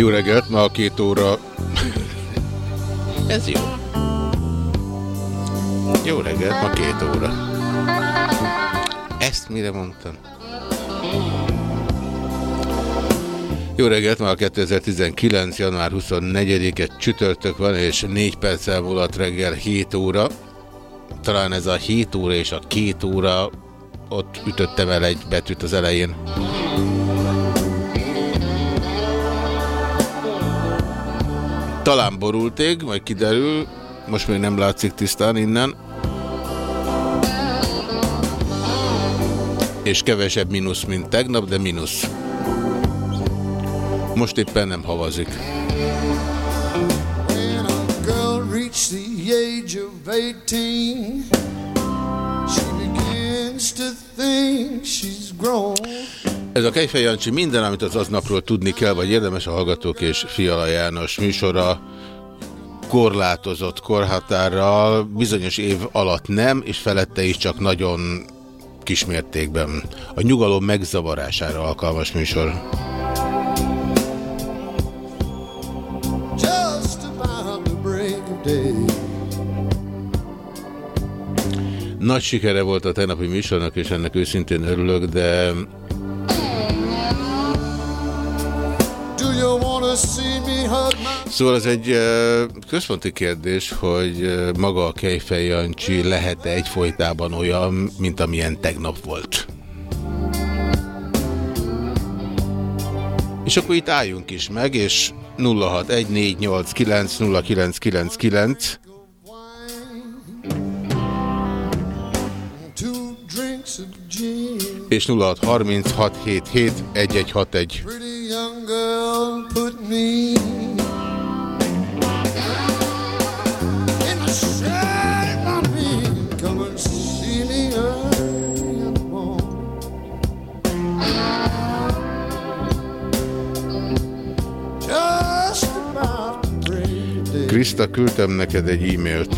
Jó reggelt, ma a két óra... Ez jó. Jó reggelt, ma két óra. Ezt mire mondtam? Jó reggelt, ma a 2019. január 24-e csütörtök van, és 4 perccel múlott reggel 7 óra. Talán ez a 7 óra és a 2 óra, ott ütöttem el egy betűt az elején. Talán borult ég, majd kiderül. Most még nem látszik tisztán innen. És kevesebb mínusz, mint tegnap, de mínusz. Most éppen nem havazik. When a girl reaches the age of 18, she begins to think she's grown. Ez a Kejfej Jancsi minden, amit az aznapról tudni kell, vagy érdemes a Hallgatók és Fiala János műsora korlátozott korhatárral, bizonyos év alatt nem, és felette is csak nagyon kismértékben. A nyugalom megzavarására alkalmas műsor. Nagy sikere volt a tegnapi műsornak, és ennek őszintén örülök, de Szóval ez egy központi kérdés, hogy maga a Kejfej Jancsi lehet-e egyfolytában olyan, mint amilyen tegnap volt. És akkor itt álljunk is meg, és 0614890999 of day. Krista, küldtem neked egy e-mailt.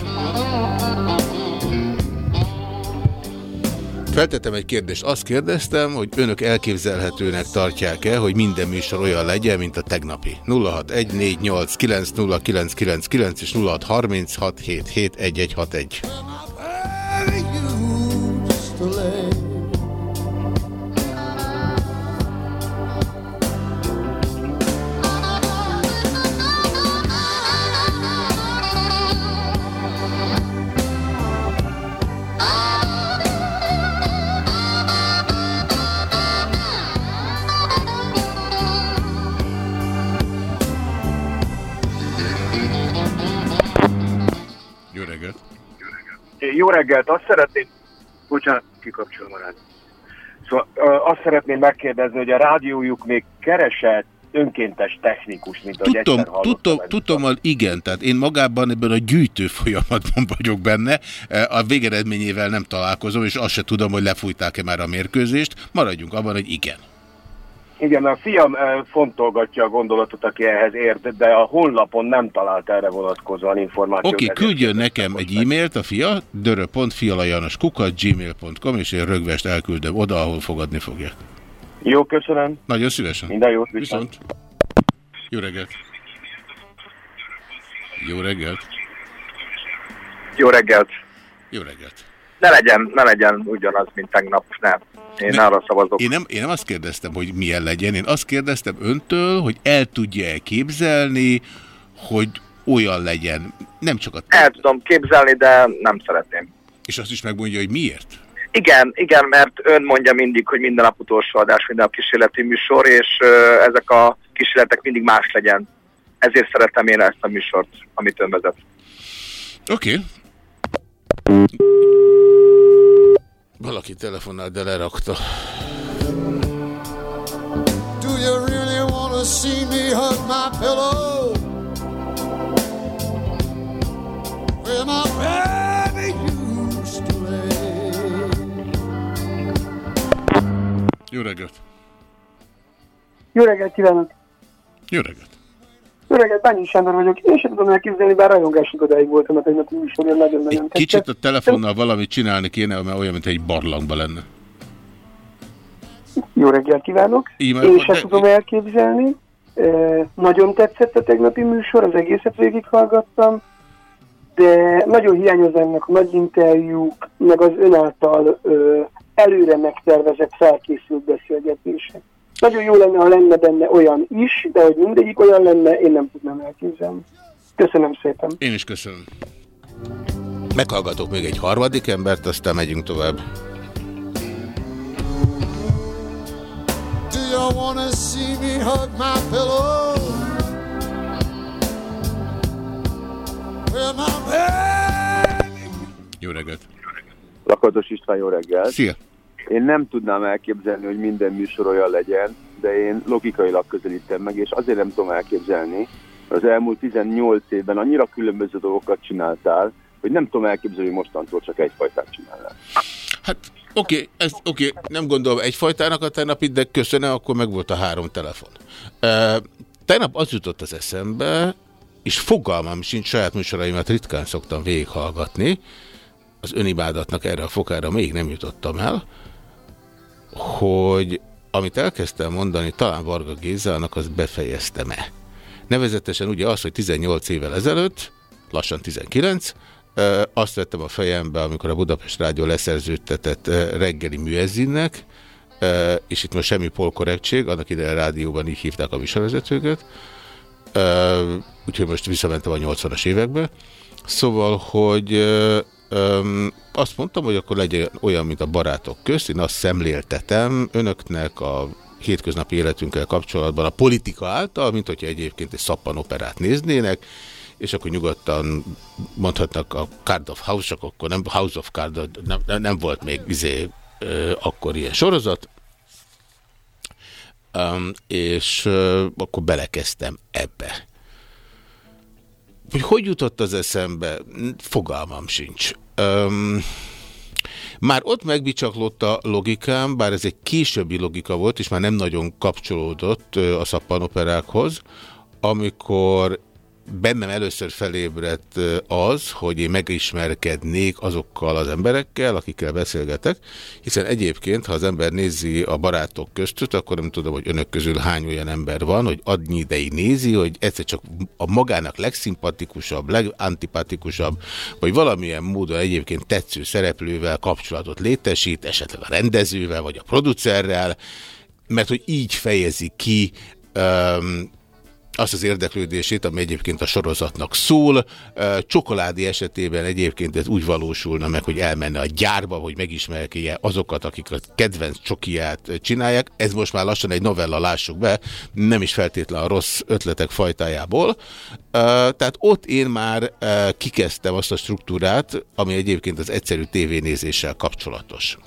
Feltettem egy kérdést. Azt kérdeztem, hogy önök elképzelhetőnek tartják-e, hogy minden műsor olyan legyen, mint a tegnapi. 0614890999 és 0636771161. Jó reggelt, azt szeretném, bocsánat, kikapcsolom a rádiót. Szóval azt szeretném megkérdezni, hogy a rádiójuk még keresett önkéntes technikus, mint ahogy Tudom, egyszer tudom, tudom, hogy igen, tehát én magában ebben a gyűjtő folyamatban vagyok benne, a végeredményével nem találkozom, és azt se tudom, hogy lefújták-e már a mérkőzést, maradjunk abban, hogy igen. Igen, a fiam ö, fontolgatja a gondolatot, aki ehhez ért, de a honlapon nem talált erre vonatkozóan információt. Oké, okay, küldjön nekem egy e-mailt a fia, gmail.com, és én rögvest elküldöm oda, ahol fogadni fogja. Jó, köszönöm. Nagyon szívesen. Minden jót, viszont. Viszont. Jó reggelt. Jó reggelt. Jó reggelt! Jó reggelt. Ne legyen, ne legyen ugyanaz, mint tegnap, nem. Én Ne- arra szavazok. Én nem, én nem azt kérdeztem, hogy milyen legyen, én azt kérdeztem öntől, hogy el tudja-e képzelni, hogy olyan legyen. Nem csak a... El tudom képzelni, de nem szeretném. És azt is megmondja, hogy miért? Igen, igen, mert ön mondja mindig, hogy minden nap utolsó adás, minden nap kísérleti műsor, és ö, ezek a kísérletek mindig más legyen. Ezért szeretem én ezt a műsort, amit ön vezet. Oké. Okay. Valaki telefonál, de lerakta. Do you really wanna see me hug my pillow? Where my baby used to lay. Jó reggelt! Jó reggelt kívánok! Jó reggelt! Jó reggelt, Bányi Sándor vagyok. Én sem tudom elképzelni, bár rajongásig odáig voltam a tegnapi műsorja, nagyon-nagyon Egy kicsit a telefonnal valamit csinálni kéne, mert olyan, mint egy barlangba lenne. Jó reggelt kívánok! Íme, Én sem de- tudom elképzelni. E, nagyon tetszett a tegnapi műsor, az egészet végighallgattam, de nagyon hiányoznak a nagy interjúk, meg az ön által ö, előre megtervezett, felkészült beszélgetések. Nagyon jó lenne, ha lenne benne olyan is, de hogy mindegyik olyan lenne, én nem tudnám elképzelni. Köszönöm szépen. Én is köszönöm. Meghallgatok még egy harmadik embert, aztán megyünk tovább. Do you wanna see me hug my pillow? Where my baby Jó reggelt! Lakatos István, jó reggel. Szia! Én nem tudnám elképzelni, hogy minden műsor olyan legyen, de én logikailag közelítem meg, és azért nem tudom elképzelni, az elmúlt 18 évben annyira különböző dolgokat csináltál, hogy nem tudom elképzelni, hogy mostantól csak egyfajtát csinálnál. Hát oké, ez oké, okay, nem gondolom egyfajtának a tegnapit, de köszönöm, akkor meg volt a három telefon. Uh, tegnap az jutott az eszembe, és fogalmam sincs, saját műsoraimat ritkán szoktam végighallgatni, az önimádatnak erre a fokára még nem jutottam el, hogy amit elkezdtem mondani, talán Varga Gézának, az befejeztem-e. Nevezetesen ugye az, hogy 18 évvel ezelőtt, lassan 19, ö, azt vettem a fejembe, amikor a Budapest Rádió leszerződtetett reggeli műezzinnek, ö, és itt most semmi polkorrektség, annak ide a rádióban így hívták a műsorvezetőket, úgyhogy most visszamentem a 80-as évekbe. Szóval, hogy Öm, azt mondtam, hogy akkor legyen olyan, mint a barátok közt, én azt szemléltetem önöknek a hétköznapi életünkkel kapcsolatban a politika által, mint hogyha egyébként egy szappanoperát néznének, és akkor nyugodtan mondhatnak a Card of House, csak akkor nem House of Card, nem, nem, volt még izé, ö, akkor ilyen sorozat, um, és ö, akkor belekezdtem ebbe. Hogy hogy jutott az eszembe, fogalmam sincs. Um, már ott megbicsaklott a logikám, bár ez egy későbbi logika volt, és már nem nagyon kapcsolódott a szappanoperákhoz, amikor bennem először felébredt az, hogy én megismerkednék azokkal az emberekkel, akikkel beszélgetek, hiszen egyébként, ha az ember nézi a barátok köztött, akkor nem tudom, hogy önök közül hány olyan ember van, hogy adnyi ideig nézi, hogy egyszer csak a magának legszimpatikusabb, legantipatikusabb, vagy valamilyen módon egyébként tetsző szereplővel kapcsolatot létesít, esetleg a rendezővel, vagy a producerrel, mert hogy így fejezi ki um, azt az érdeklődését, ami egyébként a sorozatnak szól. Csokoládi esetében egyébként ez úgy valósulna meg, hogy elmenne a gyárba, hogy megismerkedje azokat, akik a kedvenc csokiját csinálják. Ez most már lassan egy novella, lássuk be, nem is feltétlen a rossz ötletek fajtájából. Tehát ott én már kikezdtem azt a struktúrát, ami egyébként az egyszerű tévénézéssel kapcsolatos.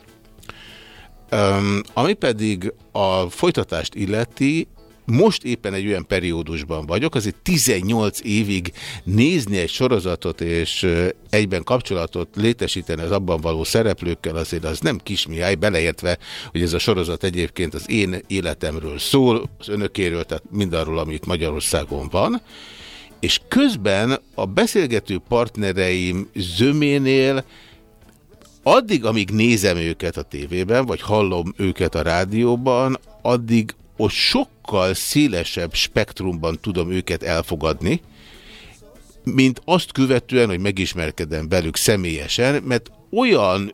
Ami pedig a folytatást illeti, most éppen egy olyan periódusban vagyok, azért 18 évig nézni egy sorozatot és egyben kapcsolatot létesíteni az abban való szereplőkkel, azért az nem kismiáj, beleértve, hogy ez a sorozat egyébként az én életemről szól, az önökéről, tehát mindarról, amit Magyarországon van, és közben a beszélgető partnereim zöménél addig, amíg nézem őket a tévében, vagy hallom őket a rádióban, addig ott sokkal szélesebb spektrumban tudom őket elfogadni, mint azt követően, hogy megismerkedem velük személyesen, mert olyan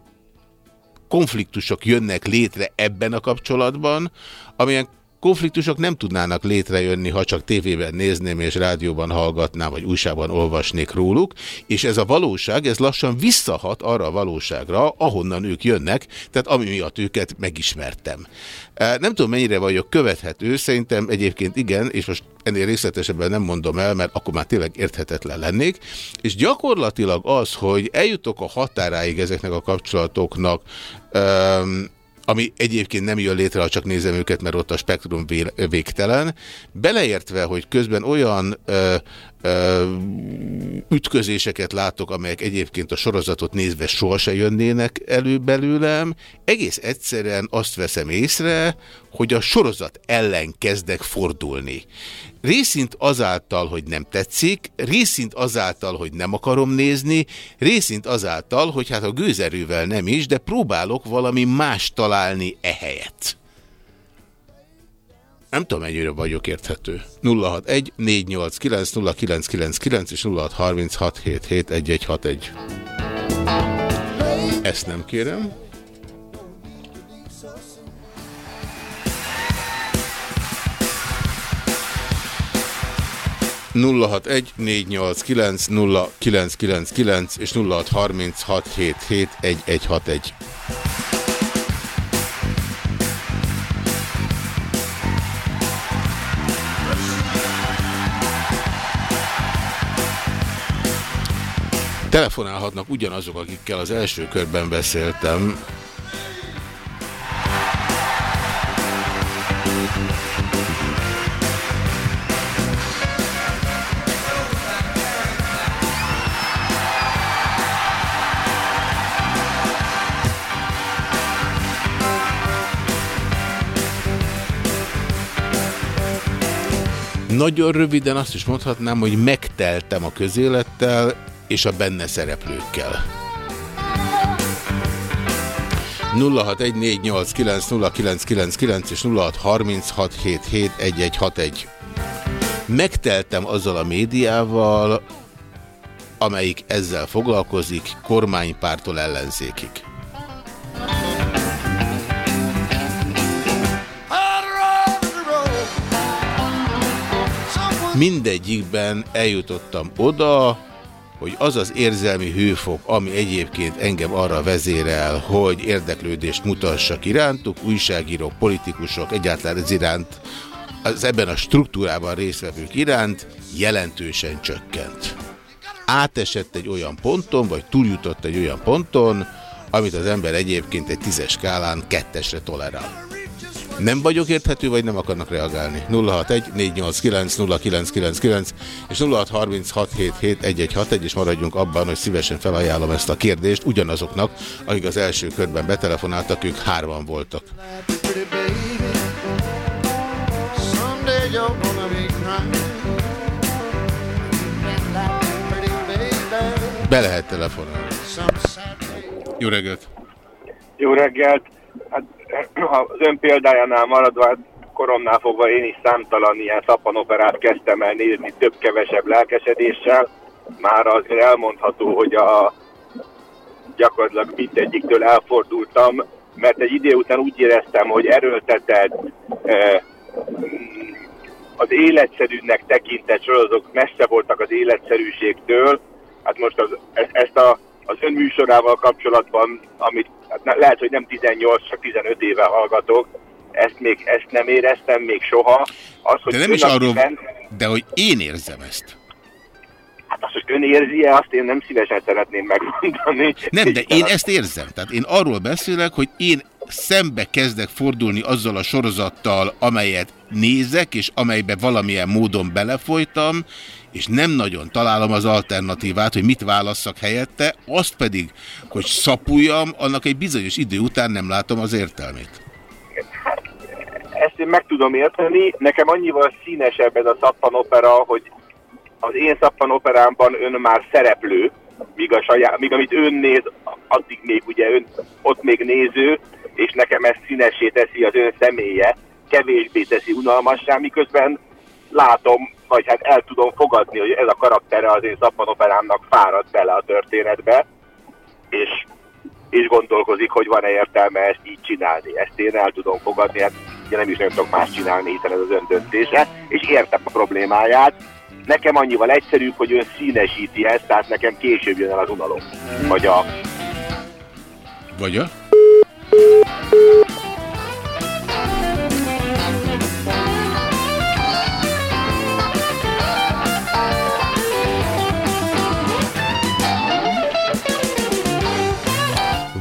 konfliktusok jönnek létre ebben a kapcsolatban, amilyen konfliktusok nem tudnának létrejönni, ha csak tévében nézném és rádióban hallgatnám, vagy újságban olvasnék róluk, és ez a valóság, ez lassan visszahat arra a valóságra, ahonnan ők jönnek, tehát ami miatt őket megismertem. Nem tudom, mennyire vagyok követhető, szerintem egyébként igen, és most ennél részletesebben nem mondom el, mert akkor már tényleg érthetetlen lennék, és gyakorlatilag az, hogy eljutok a határáig ezeknek a kapcsolatoknak, um, ami egyébként nem jön létre, ha csak nézem őket, mert ott a spektrum végtelen, beleértve, hogy közben olyan ö, ö, ütközéseket látok, amelyek egyébként a sorozatot nézve sohasem jönnének elő belőlem, egész egyszerűen azt veszem észre, hogy a sorozat ellen kezdek fordulni. Részint azáltal, hogy nem tetszik, részint azáltal, hogy nem akarom nézni, részint azáltal, hogy hát a gőzerővel nem is, de próbálok valami más találni ehelyett. Nem tudom, mennyire vagyok érthető. 061 489 0999 és 0636771161. Ezt nem kérem. 061 489 0999 és 0636771161. Telefonálhatnak ugyanazok, akikkel az első körben beszéltem, Nagyon röviden azt is mondhatnám, hogy megteltem a közélettel és a benne szereplőkkel. 0614890999 és 0636771161. Megteltem azzal a médiával, amelyik ezzel foglalkozik, kormánypártól ellenzékig. Mindegyikben eljutottam oda, hogy az az érzelmi hőfok, ami egyébként engem arra vezérel, hogy érdeklődést mutassak irántuk, újságírók, politikusok, egyáltalán ez iránt, az ebben a struktúrában részvevők iránt jelentősen csökkent. Átesett egy olyan ponton, vagy túljutott egy olyan ponton, amit az ember egyébként egy tízes skálán kettesre tolerál. Nem vagyok érthető, vagy nem akarnak reagálni? 061 489 0999 és 0636771161 és maradjunk abban, hogy szívesen felajánlom ezt a kérdést ugyanazoknak, akik az első körben betelefonáltak, ők hárman voltak. Be lehet telefonálni. Jó reggelt! Jó reggelt! Hát az ön példájánál maradva, hát koromnál fogva én is számtalan ilyen szappanoperát kezdtem el nézni több-kevesebb lelkesedéssel. Már azért elmondható, hogy a gyakorlatilag mindegyiktől elfordultam, mert egy idő után úgy éreztem, hogy erőltetett az életszerűnek tekintett sorozatok messze voltak az életszerűségtől. Hát most az, e, ezt a az ön műsorával kapcsolatban, amit hát lehet, hogy nem 18, csak 15 éve hallgatok, ezt még ezt nem éreztem még soha. Az, hogy de nem is arról, de hogy én érzem ezt. Hát azt, hogy ön érzi-e, azt én nem szívesen szeretném megmondani. Nem, de én ezt érzem. Tehát én arról beszélek, hogy én szembe kezdek fordulni azzal a sorozattal, amelyet nézek, és amelybe valamilyen módon belefolytam, és nem nagyon találom az alternatívát, hogy mit válasszak helyette, azt pedig, hogy szapuljam, annak egy bizonyos idő után nem látom az értelmét. Ezt én meg tudom érteni. Nekem annyival színesebb ez a szappanopera, hogy az én szappanoperámban ön már szereplő, míg, a saját, míg amit ön néz, addig még ugye ön ott még néző, és nekem ez színesé teszi az ön személye, kevésbé teszi unalmassá, miközben látom, vagy hát el tudom fogadni, hogy ez a karaktere az én szappanoperámnak fárad bele a történetbe, és, és gondolkozik, hogy van-e értelme ezt így csinálni. Ezt én el tudom fogadni, hát ugye nem is nem tudok más csinálni, hiszen ez az ön döntése, és értem a problémáját. Nekem annyival egyszerűbb, hogy ő színesíti ezt, tehát nekem később jön el az unalom. Vagy a... Vagy a?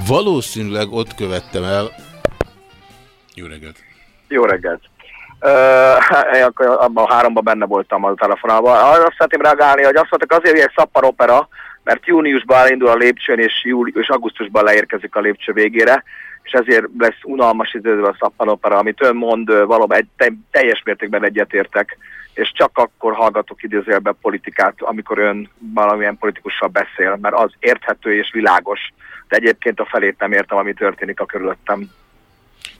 Valószínűleg ott követtem el. Jó reggelt! Jó reggelt! Én akkor abban a háromban benne voltam a telefonálban. Azt szeretném reagálni, hogy azt mondták azért, hogy egy szapparopera, mert júniusban elindul a lépcsőn, és, júli, és augusztusban leérkezik a lépcső végére, és ezért lesz unalmas időző a szappanopera, amit ön mond, valóban egy, te, teljes mértékben egyetértek, és csak akkor hallgatok idézőjelben politikát, amikor ön valamilyen politikussal beszél, mert az érthető és világos, de egyébként a felét nem értem, ami történik a körülöttem.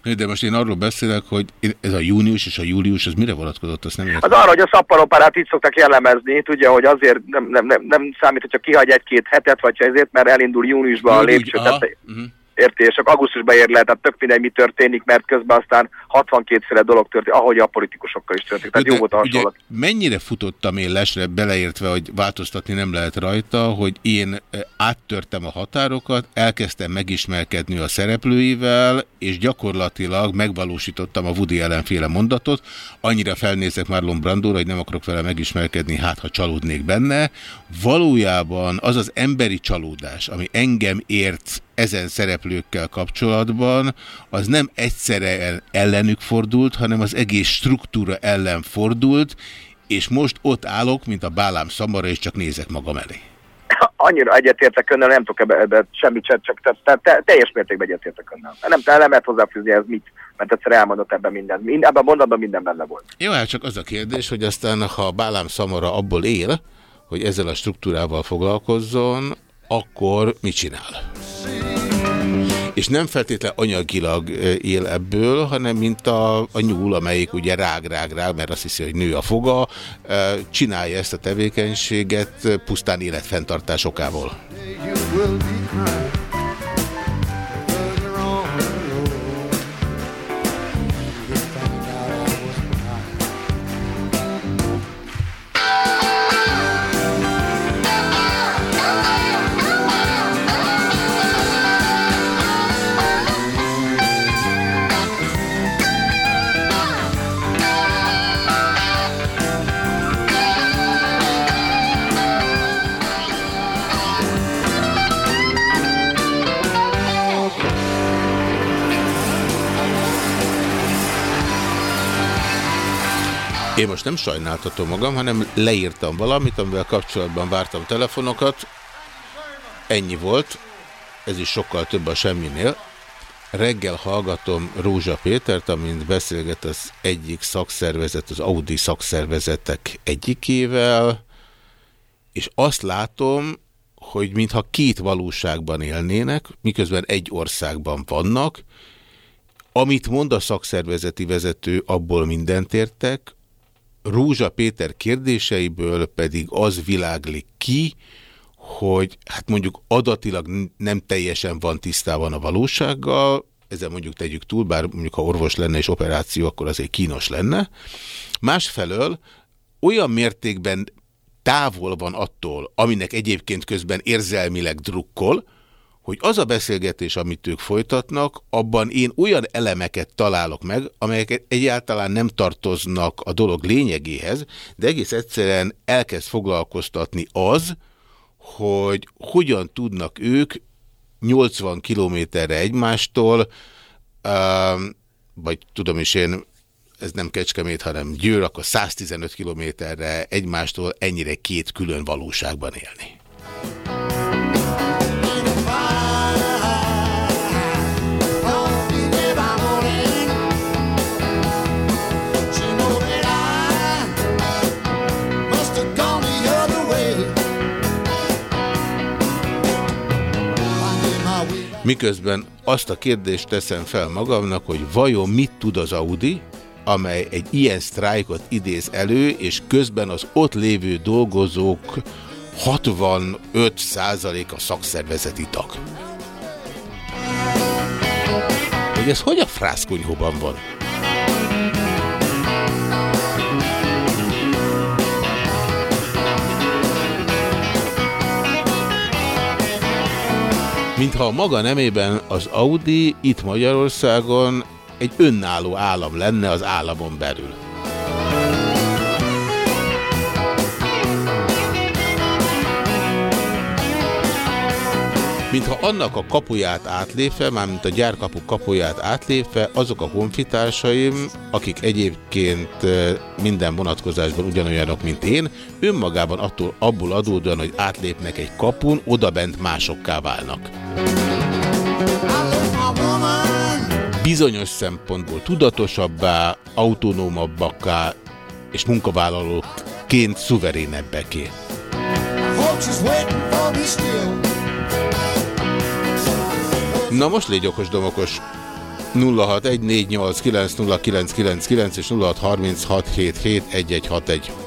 De most én arról beszélek, hogy ez a június és a július, az mire vonatkozott, azt nem értem. Az arra, hogy a szappanoperát így szoktak jellemezni, tudja, hogy azért nem, nem, nem, nem számít, hogyha kihagy egy-két hetet, vagy ezért, mert elindul júniusban a lépcső. Tehát, uh -huh érti, és csak augusztusban ér le, tehát tök mindegy, mi történik, mert közben aztán 62 féle dolog történik, ahogy a politikusokkal is történik. Tehát jó volt a hasonlat. Mennyire futottam én lesre, beleértve, hogy változtatni nem lehet rajta, hogy én eh, áttörtem a határokat, elkezdtem megismerkedni a szereplőivel, és gyakorlatilag megvalósítottam a Woody ellenféle mondatot. Annyira felnézek Marlon Brandóra, hogy nem akarok vele megismerkedni, hát ha csalódnék benne. Valójában az az emberi csalódás, ami engem ért ezen szereplőkkel kapcsolatban, az nem egyszerre ellenük fordult, hanem az egész struktúra ellen fordult, és most ott állok, mint a bálám szamara, és csak nézek magam elé. Annyira egyetértek önnel, nem tudok ebbe, ebbe semmit sem, csak te, te, te, teljes mértékben egyetértek önnel. Nem, te nem lehet hozzáfűzni ez mit, mert egyszer elmondott ebben minden. Mind, ebben a mondatban minden benne volt. Jó, hát csak az a kérdés, hogy aztán, ha a bálám szamara abból él, hogy ezzel a struktúrával foglalkozzon, akkor mit csinál? És nem feltétlenül anyagilag él ebből, hanem mint a, a nyúl, amelyik ugye rág, rág, rág, mert azt hiszi, hogy nő a foga, csinálja ezt a tevékenységet pusztán életfenntartás okából. Én most nem sajnáltatom magam, hanem leírtam valamit, amivel kapcsolatban vártam telefonokat. Ennyi volt. Ez is sokkal több a semminél. Reggel hallgatom Rózsa Pétert, amint beszélget az egyik szakszervezet, az Audi szakszervezetek egyikével, és azt látom, hogy mintha két valóságban élnének, miközben egy országban vannak, amit mond a szakszervezeti vezető, abból mindent értek, Rózsa Péter kérdéseiből pedig az világlik ki, hogy hát mondjuk adatilag nem teljesen van tisztában a valósággal, ezzel mondjuk tegyük túl, bár mondjuk ha orvos lenne és operáció, akkor azért kínos lenne. Másfelől olyan mértékben távol van attól, aminek egyébként közben érzelmileg drukkol, hogy az a beszélgetés, amit ők folytatnak, abban én olyan elemeket találok meg, amelyek egyáltalán nem tartoznak a dolog lényegéhez, de egész egyszerűen elkezd foglalkoztatni az, hogy hogyan tudnak ők 80 kilométerre egymástól, vagy tudom is én, ez nem Kecskemét, hanem Győr, akkor 115 kilométerre egymástól ennyire két külön valóságban élni. Miközben azt a kérdést teszem fel magamnak, hogy vajon mit tud az Audi, amely egy ilyen sztrájkot idéz elő, és közben az ott lévő dolgozók 65%-a szakszervezeti tag. Hogy ez hogy a frászkonyhóban van? Mintha a maga nemében az Audi itt Magyarországon egy önálló állam lenne az államon belül. Mintha annak a kapuját átlépve, mármint a gyárkapu kapuját átlépve, azok a honfitársaim, akik egyébként minden vonatkozásban ugyanolyanok, mint én, önmagában attól, abból adódóan, hogy átlépnek egy kapun, odabent másokká válnak. Bizonyos szempontból tudatosabbá, autonómabbakká és munkavállalóként szuverénebbeké. Na most légy okos, domokos. 0614890999 és 0636771161.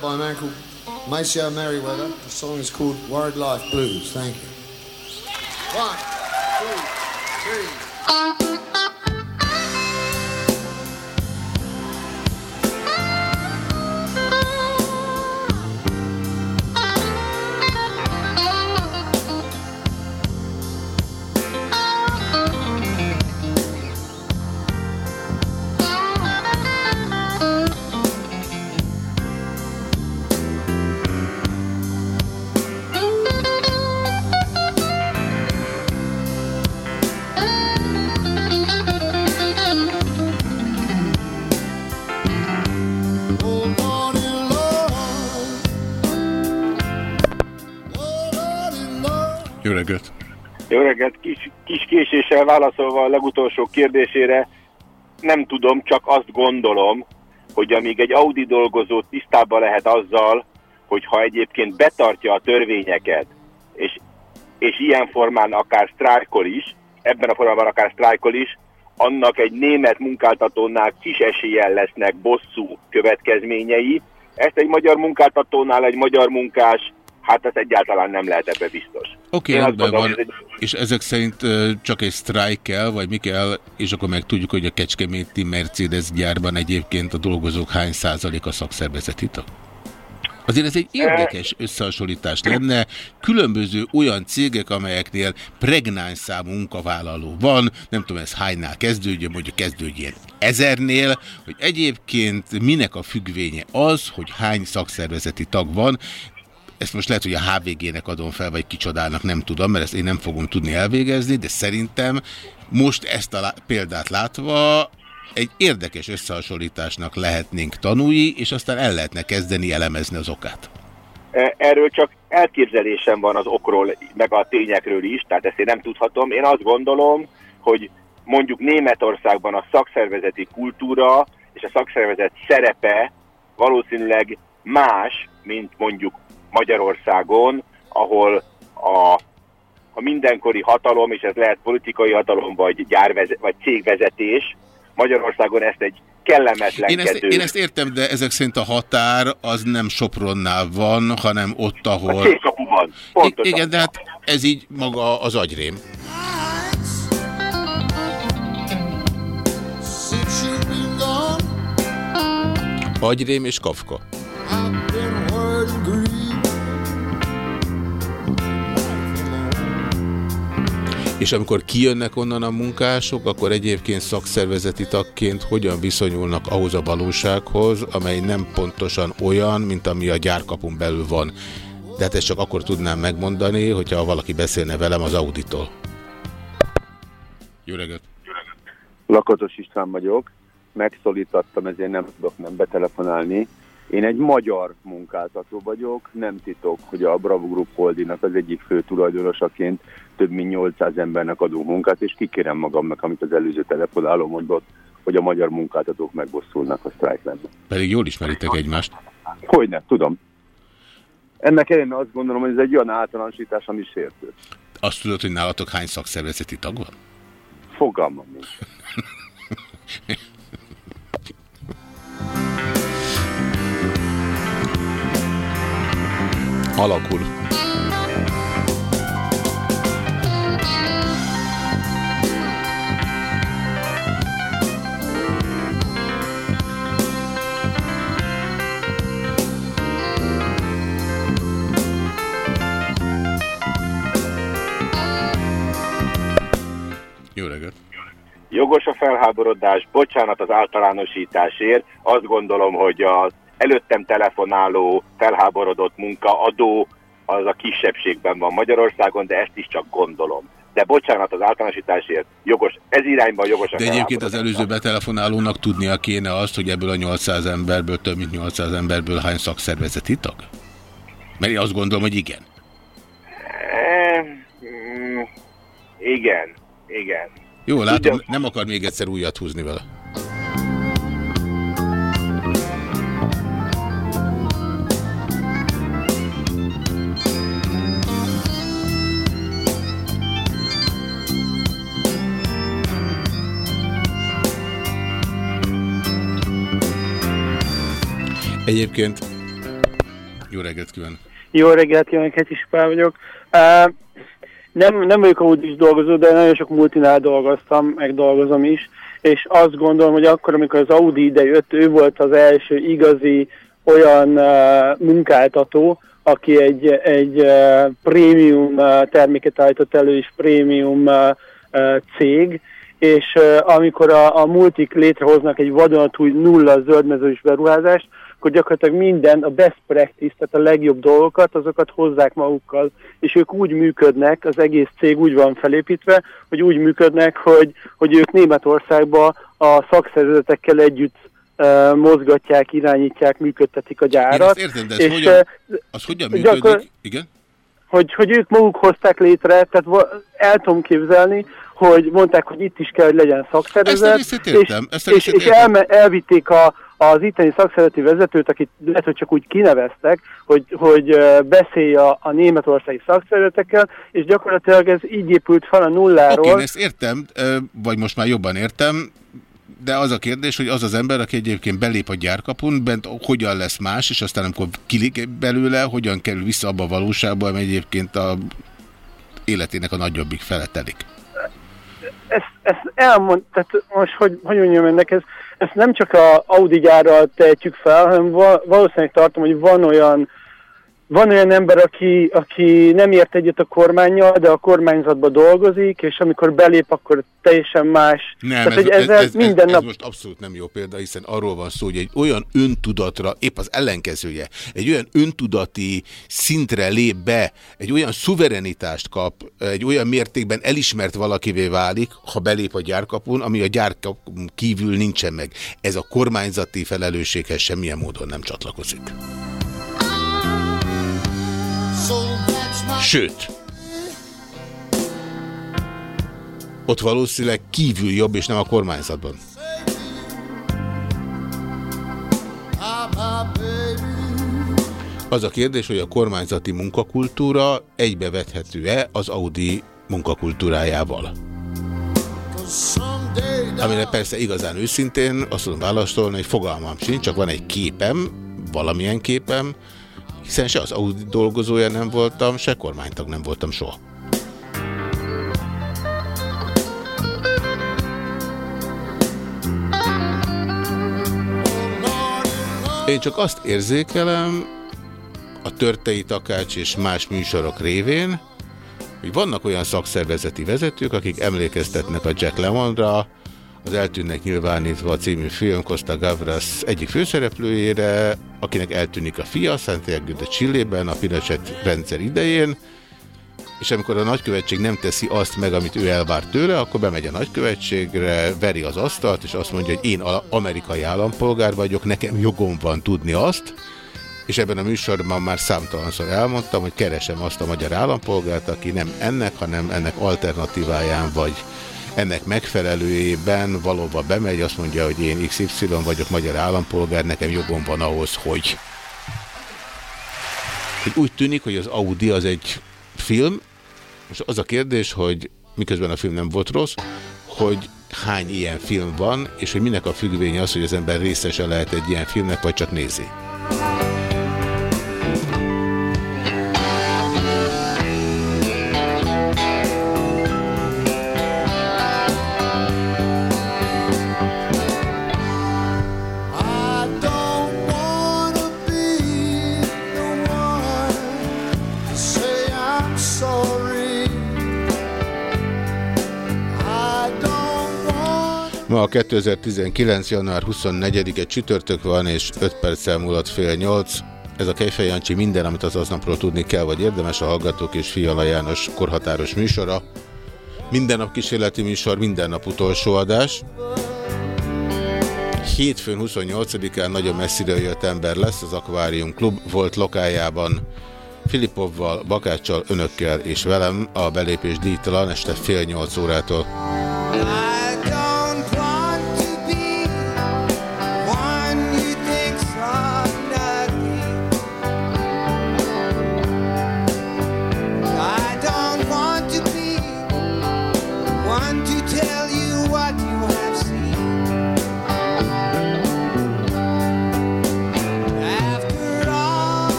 By a man called Maceo Merriweather. The song is called Worried Life Blues. Thank you. One, two, three. Jó kis, kis késéssel válaszolva a legutolsó kérdésére, nem tudom, csak azt gondolom, hogy amíg egy Audi dolgozó tisztában lehet azzal, hogy ha egyébként betartja a törvényeket, és, és ilyen formán akár sztrájkol is, ebben a formában akár sztrájkol is, annak egy német munkáltatónál kis eséllyel lesznek bosszú következményei. Ezt egy magyar munkáltatónál egy magyar munkás, hát ez egyáltalán nem lehet ebbe biztos. Oké, okay, gondolom, van. egy- És ezek szerint csak egy sztrájk kell, vagy mi kell, és akkor meg tudjuk, hogy a Kecskeméti Mercedes gyárban egyébként a dolgozók hány százalék a szakszervezeti tag? Azért ez egy érdekes összehasonlítás lenne. Különböző olyan cégek, amelyeknél pregnáns számú munkavállaló van, nem tudom ez hánynál kezdődjön, mondjuk kezdődjön ezernél, hogy egyébként minek a függvénye az, hogy hány szakszervezeti tag van, ezt most lehet, hogy a HVG-nek adom fel, vagy kicsodának, nem tudom, mert ezt én nem fogom tudni elvégezni, de szerintem most ezt a példát látva egy érdekes összehasonlításnak lehetnénk tanulni, és aztán el lehetne kezdeni elemezni az okát. E, Erről csak elképzelésem van az okról, meg a tényekről is, tehát ezt én nem tudhatom. Én azt gondolom, hogy mondjuk Németországban a szakszervezeti kultúra és a szakszervezet szerepe valószínűleg más, mint mondjuk Magyarországon, ahol a, a mindenkori hatalom, és ez lehet politikai hatalom, vagy, gyárveze, vagy cégvezetés, Magyarországon ezt egy Én ezt, én ezt értem, de ezek szerint a határ az nem Sopronnál van, hanem ott, a ahol... cégkapuban. I- Pontosan. igen, de hát ez így maga az agyrém. Agyrém és Kafka. I've been És amikor kijönnek onnan a munkások, akkor egyébként szakszervezeti tagként hogyan viszonyulnak ahhoz a valósághoz, amely nem pontosan olyan, mint ami a gyárkapun belül van. De hát ezt csak akkor tudnám megmondani, hogyha valaki beszélne velem az Auditól. Jó reggelt! Lakatos István vagyok, megszólítottam, ezért nem tudok nem betelefonálni. Én egy magyar munkáltató vagyok, nem titok, hogy a Bravo Group Holdingnak az egyik fő tulajdonosaként több mint 800 embernek adunk munkát, és kikérem magamnak, amit az előző telefonáló mondott, hogy a magyar munkáltatók megbosszulnak a sztrájk lenne. Pedig jól ismeritek egymást. Hogyne, tudom. Ennek ellenére azt gondolom, hogy ez egy olyan általánosítás, ami sértő. Azt tudod, hogy nálatok hány szakszervezeti tag van? Fogalmam nincs. Alakul. Jó reggelt! Jogos a felháborodás, bocsánat az általánosításért. Azt gondolom, hogy az előttem telefonáló felháborodott munkaadó az a kisebbségben van Magyarországon, de ezt is csak gondolom. De bocsánat az általánosításért, jogos, ez irányban jogos a De egyébként az előző betelefonálónak tudnia kéne azt, hogy ebből a 800 emberből, több mint 800 emberből hány szakszervezeti tag? Mert én azt gondolom, hogy igen. Eh, mm, Igen, igen. Jó, látom, Tudja- nem akar még egyszer újat húzni vele. Egyébként jó reggelt kívánok! Jó reggelt, kívánok, Hetis Pál vagyok. Uh, nem, nem vagyok audis dolgozó, de nagyon sok multinál dolgoztam, meg dolgozom is, és azt gondolom, hogy akkor, amikor az Audi ide jött, ő volt az első igazi olyan uh, munkáltató, aki egy, egy uh, prémium uh, terméket állított elő, és prémium uh, uh, cég, és uh, amikor a, a multik létrehoznak egy vadonatúj nulla zöldmezős beruházást, akkor gyakorlatilag minden, a best practice, tehát a legjobb dolgokat, azokat hozzák magukkal, és ők úgy működnek, az egész cég úgy van felépítve, hogy úgy működnek, hogy, hogy ők Németországba a szakszervezetekkel együtt uh, mozgatják, irányítják, működtetik a Én gyárat. ezt értem, de ez és, hogyan, az hogyan gyakor- működik? Igen? hogy, hogy ők maguk hozták létre, tehát el tudom képzelni, hogy mondták, hogy itt is kell, hogy legyen szakszervezet, Ezt a részét értem, és, ezt a és, részét és értem. elme, elvitték a, az itteni szakszervezeti vezetőt, akit lehet, hogy csak úgy kineveztek, hogy, hogy beszélj a, a németországi szakszervezetekkel, és gyakorlatilag ez így épült fel a nulláról. Oké, én ezt értem, vagy most már jobban értem, de az a kérdés, hogy az az ember, aki egyébként belép a gyárkapun, bent hogyan lesz más, és aztán amikor kilép belőle, hogyan kerül vissza abba a valóságba, ami egyébként a életének a nagyobbik fele telik. ezt, ezt elmond, tehát most hogy, hogy mondjam ennek, ez, ezt nem csak a Audi gyárral tehetjük fel, hanem va, valószínűleg tartom, hogy van olyan van olyan ember, aki, aki nem ért egyet a kormányjal, de a kormányzatban dolgozik, és amikor belép, akkor teljesen más. Nem, Tehát, ez, hogy ez, ezzel ez, ez, minden ez nap most abszolút nem jó példa, hiszen arról van szó, hogy egy olyan öntudatra, épp az ellenkezője, egy olyan öntudati szintre lép be, egy olyan szuverenitást kap, egy olyan mértékben elismert valakivé válik, ha belép a gyárkapun, ami a gyárkapun kívül nincsen meg. Ez a kormányzati felelősséghez semmilyen módon nem csatlakozik. Sőt, ott valószínűleg kívül jobb, és nem a kormányzatban. Az a kérdés, hogy a kormányzati munkakultúra egybevethető-e az Audi munkakultúrájával. Amire persze igazán őszintén azt tudom válaszolni, hogy fogalmam sincs, csak van egy képem, valamilyen képem, hiszen se az Audi dolgozója nem voltam, se kormánytag nem voltam soha. Én csak azt érzékelem a Törtei Takács és más műsorok révén, hogy vannak olyan szakszervezeti vezetők, akik emlékeztetnek a Jack Lemonra, az Eltűnnek nyilvánítva a című film Costa Gavras egyik főszereplőjére, akinek eltűnik a fia, Santiago de Chile-ben a Pinochet rendszer idején, és amikor a nagykövetség nem teszi azt meg, amit ő elvár tőle, akkor bemegy a nagykövetségre, veri az asztalt, és azt mondja, hogy én amerikai állampolgár vagyok, nekem jogom van tudni azt, és ebben a műsorban már számtalanszor elmondtam, hogy keresem azt a magyar állampolgárt, aki nem ennek, hanem ennek alternatíváján vagy ennek megfelelőjében valóban bemegy, azt mondja, hogy én XY vagyok magyar állampolgár, nekem jogom van ahhoz, hogy... Úgy tűnik, hogy az Audi az egy film, most az a kérdés, hogy miközben a film nem volt rossz, hogy hány ilyen film van, és hogy minek a függvénye az, hogy az ember részese lehet egy ilyen filmnek, vagy csak nézi. Ma a 2019. január 24-e csütörtök van, és 5 perccel múlott fél 8. Ez a Kejfej Jancsi minden, amit az aznapról tudni kell, vagy érdemes a Hallgatók és Fiala János korhatáros műsora. Minden nap kísérleti műsor, minden nap utolsó adás. Hétfőn 28-án nagyon messziről jött ember lesz az Aquarium Klub volt lokájában. Filipovval, Bakáccsal, önökkel és velem a belépés díjtalan este fél nyolc órától.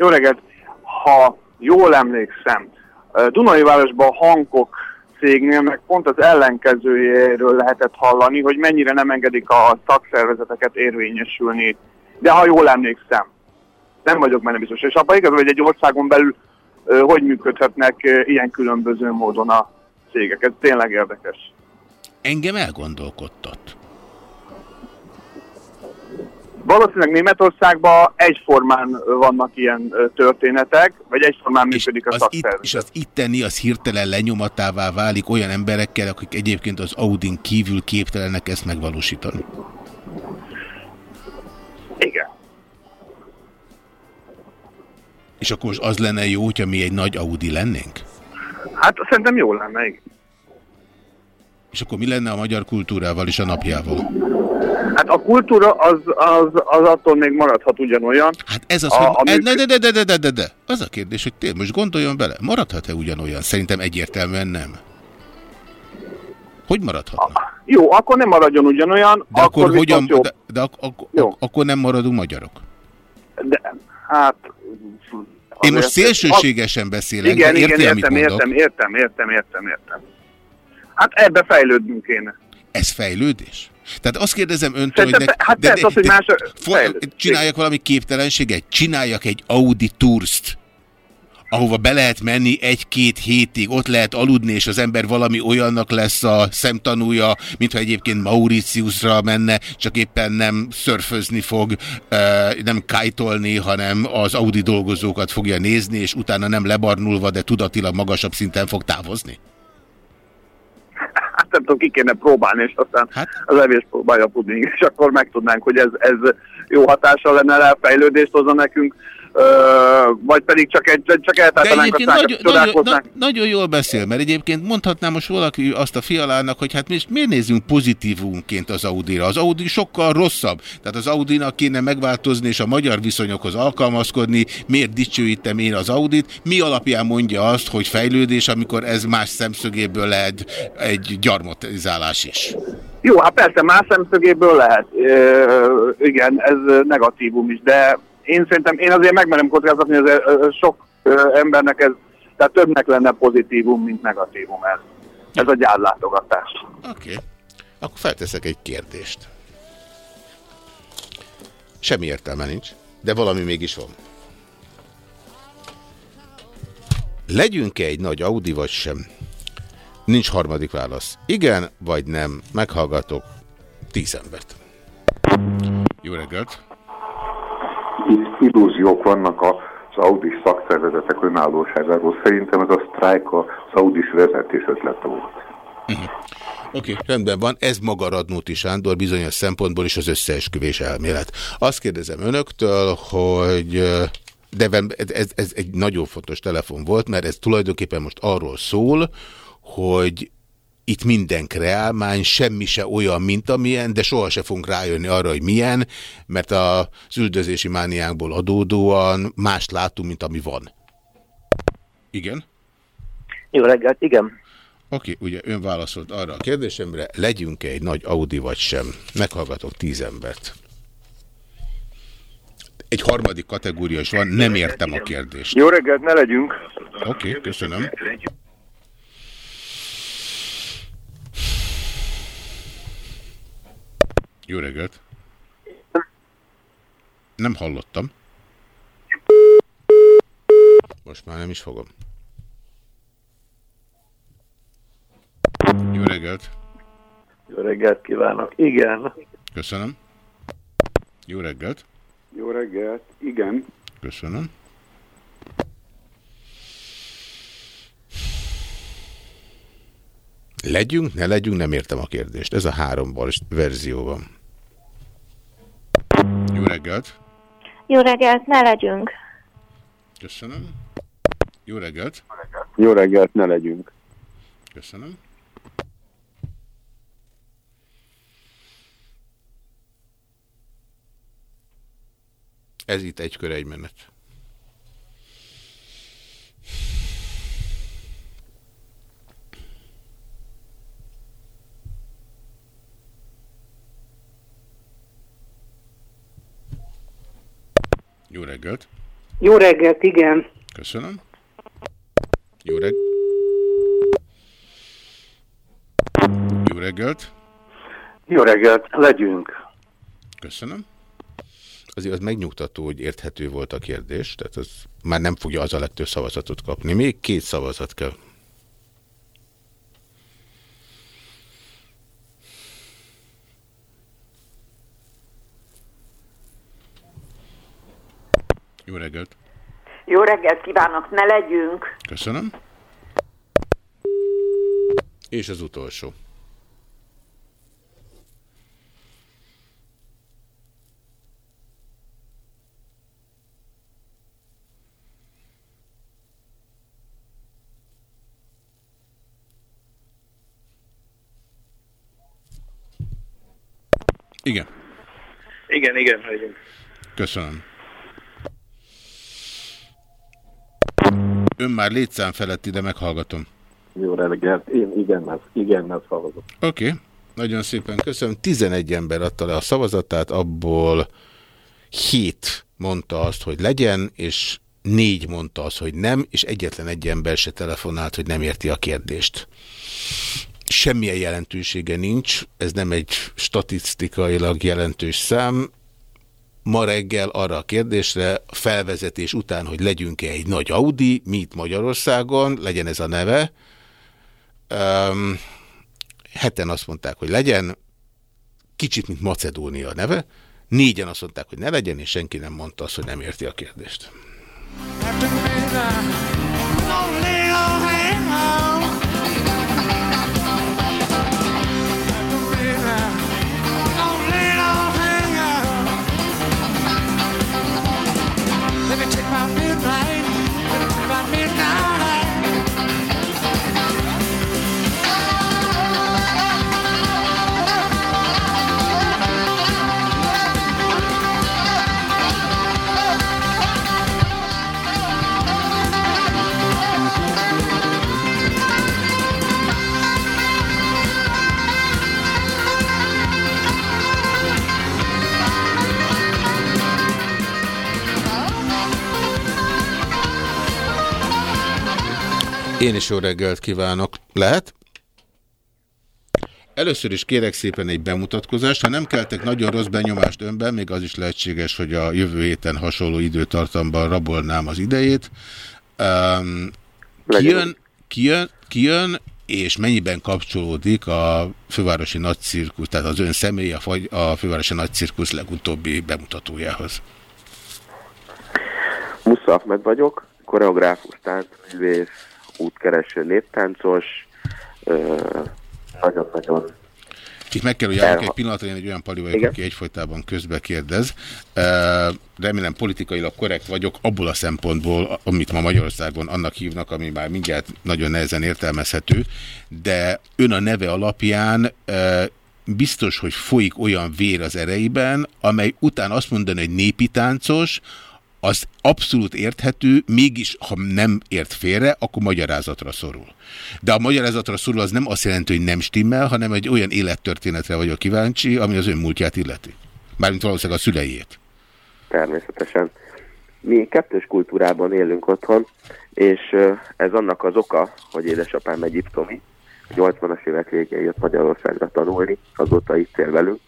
Jó reggelt! Ha jól emlékszem, Dunai városban a Hankok cégnél meg pont az ellenkezőjéről lehetett hallani, hogy mennyire nem engedik a szakszervezeteket érvényesülni. De ha jól emlékszem, nem vagyok benne biztos. És abban igaz, hogy egy országon belül hogy működhetnek ilyen különböző módon a cégek. Ez tényleg érdekes. Engem elgondolkodtat. Valószínűleg Németországban egyformán vannak ilyen történetek, vagy egyformán működik a szakszervezet. És az itteni az hirtelen lenyomatává válik olyan emberekkel, akik egyébként az Audin kívül képtelenek ezt megvalósítani. Igen. És akkor az lenne jó, hogyha mi egy nagy Audi lennénk? Hát szerintem jó lenne, igen. És akkor mi lenne a magyar kultúrával és a napjával? Hát a kultúra az, az, az attól még maradhat ugyanolyan. Hát ez az, a, hogy... A de, de, de, de, de, de, de. Az a kérdés, hogy tényleg most gondoljon bele, maradhat-e ugyanolyan? Szerintem egyértelműen nem. Hogy maradhatna? Jó, akkor nem maradjon ugyanolyan. De akkor, akkor hogyan, de, de ak ak ak akkor nem maradunk magyarok? De, hát... Én most szélsőségesen beszélek, igen, igen, értem, értem, értem, értem, értem, értem, értem. Hát ebbe fejlődnünk kéne. Ez fejlődés? Tehát azt kérdezem öntől, hogy... Ne, hát de, de, az, hogy más for, csináljak valami képtelenséget, csináljak egy Audi Tourst, ahova be lehet menni egy-két hétig, ott lehet aludni, és az ember valami olyannak lesz a szemtanúja, mintha egyébként Mauritiusra menne, csak éppen nem szörfözni fog, nem kájtolni, hanem az Audi dolgozókat fogja nézni, és utána nem lebarnulva, de tudatilag magasabb szinten fog távozni hát nem tudom, ki kéne próbálni, és aztán hát? az evés próbálja puding, és akkor megtudnánk, hogy ez, ez jó hatással lenne rá, fejlődést hozza nekünk, vagy pedig csak, egy, csak eltáltanánk a nagyon, nagyon, na, nagyon jól beszél, mert egyébként mondhatná most valaki azt a fialának, hogy hát mi, miért nézzünk pozitívunként az Audi-ra? Az Audi sokkal rosszabb. Tehát az Audi-nak kéne megváltozni és a magyar viszonyokhoz alkalmazkodni. Miért dicsőítem én az Audit? Mi alapján mondja azt, hogy fejlődés, amikor ez más szemszögéből lehet egy gyarmatizálás is? Jó, hát persze más szemszögéből lehet. E, igen, ez negatívum is, de én szerintem, én azért megmerem kockázatni, hogy sok embernek ez, tehát többnek lenne pozitívum, mint negatívum ez. Ez a gyárlátogatás. Oké. Okay. Akkor felteszek egy kérdést. Semmi értelme nincs, de valami mégis van. Legyünk-e egy nagy Audi, vagy sem? Nincs harmadik válasz. Igen, vagy nem. Meghallgatok tíz embert. Jó reggelt! Illúziók vannak az Audi szakszervezetek önállóságáról. Szerintem ez a sztrájk az Audis vezetés ötlete volt. Oké, okay, rendben van. Ez maga Radnóti Sándor bizonyos szempontból is az összeesküvés elmélet. Azt kérdezem önöktől, hogy de ez, ez egy nagyon fontos telefon volt, mert ez tulajdonképpen most arról szól, hogy itt minden kreálmány, semmi se olyan, mint amilyen, de soha se fogunk rájönni arra, hogy milyen, mert az üldözési mániánkból adódóan mást látunk, mint ami van. Igen? Jó reggelt, igen. Oké, ugye ön válaszolt arra a kérdésemre, legyünk-e egy nagy Audi vagy sem? Meghallgatok tíz embert. Egy harmadik kategória is van, nem értem a kérdést. Jó reggelt, ne legyünk. Oké, köszönöm. Jó reggelt. Nem hallottam. Most már nem is fogom. Jó reggelt. Jó reggelt kívánok. Igen. Köszönöm. Jó reggelt. Jó reggelt. Igen. Köszönöm. Legyünk, ne legyünk, nem értem a kérdést. Ez a három verzió van. Jó reggelt! Jó reggelt, ne legyünk! Köszönöm. Jó reggelt! Jó reggelt, ne legyünk! Köszönöm. Ez itt egy kör, egy menet. Jó reggelt! Jó reggelt, igen. Köszönöm. Jó reggelt! Jó reggelt! Jó reggelt, legyünk! Köszönöm. Azért az megnyugtató, hogy érthető volt a kérdés, tehát az már nem fogja az a legtöbb szavazatot kapni. Még két szavazat kell. Jó reggelt! Jó reggelt kívánok, ne legyünk! Köszönöm. És az utolsó. Igen. Igen, igen, hölgyem. Köszönöm. Ön már létszám felett ide meghallgatom. Jó reggelt, én igen, igen, nem szavazok. Oké, okay. nagyon szépen köszönöm. 11 ember adta le a szavazatát, abból 7 mondta azt, hogy legyen, és négy mondta azt, hogy nem, és egyetlen egy ember se telefonált, hogy nem érti a kérdést. Semmilyen jelentősége nincs, ez nem egy statisztikailag jelentős szám, ma reggel arra a kérdésre, felvezetés után, hogy legyünk-e egy nagy Audi, mi itt Magyarországon, legyen ez a neve. Um, heten azt mondták, hogy legyen, kicsit, mint Macedónia neve, négyen azt mondták, hogy ne legyen, és senki nem mondta azt, hogy nem érti a kérdést. Én is jó reggelt kívánok. Lehet? Először is kérek szépen egy bemutatkozást. Ha nem keltek nagyon rossz benyomást önben, még az is lehetséges, hogy a jövő héten hasonló időtartamban rabolnám az idejét. Um, ki, jön, ki, jön, ki jön, és mennyiben kapcsolódik a fővárosi nagycirkusz, tehát az ön személy a, a fővárosi nagycirkusz legutóbbi bemutatójához? Musza Ahmed vagyok, koreográfus, táncművész, útkereső néptáncos, nagyon-nagyon itt meg kell, hogy állok egy pillanatra, én egy olyan pali vagyok, Igen? aki egyfolytában közbe kérdez. Remélem politikailag korrekt vagyok, abból a szempontból, amit ma Magyarországon annak hívnak, ami már mindjárt nagyon nehezen értelmezhető, de ön a neve alapján biztos, hogy folyik olyan vér az ereiben, amely után azt mondani, hogy népi táncos, az abszolút érthető, mégis, ha nem ért félre, akkor magyarázatra szorul. De a magyarázatra szorul az nem azt jelenti, hogy nem stimmel, hanem egy olyan élettörténetre vagyok kíváncsi, ami az ön múltját illeti. Mármint valószínűleg a szüleiét. Természetesen. Mi kettős kultúrában élünk otthon, és ez annak az oka, hogy édesapám egyiptomi, 80-as évek végén jött Magyarországra tanulni, azóta itt él velünk.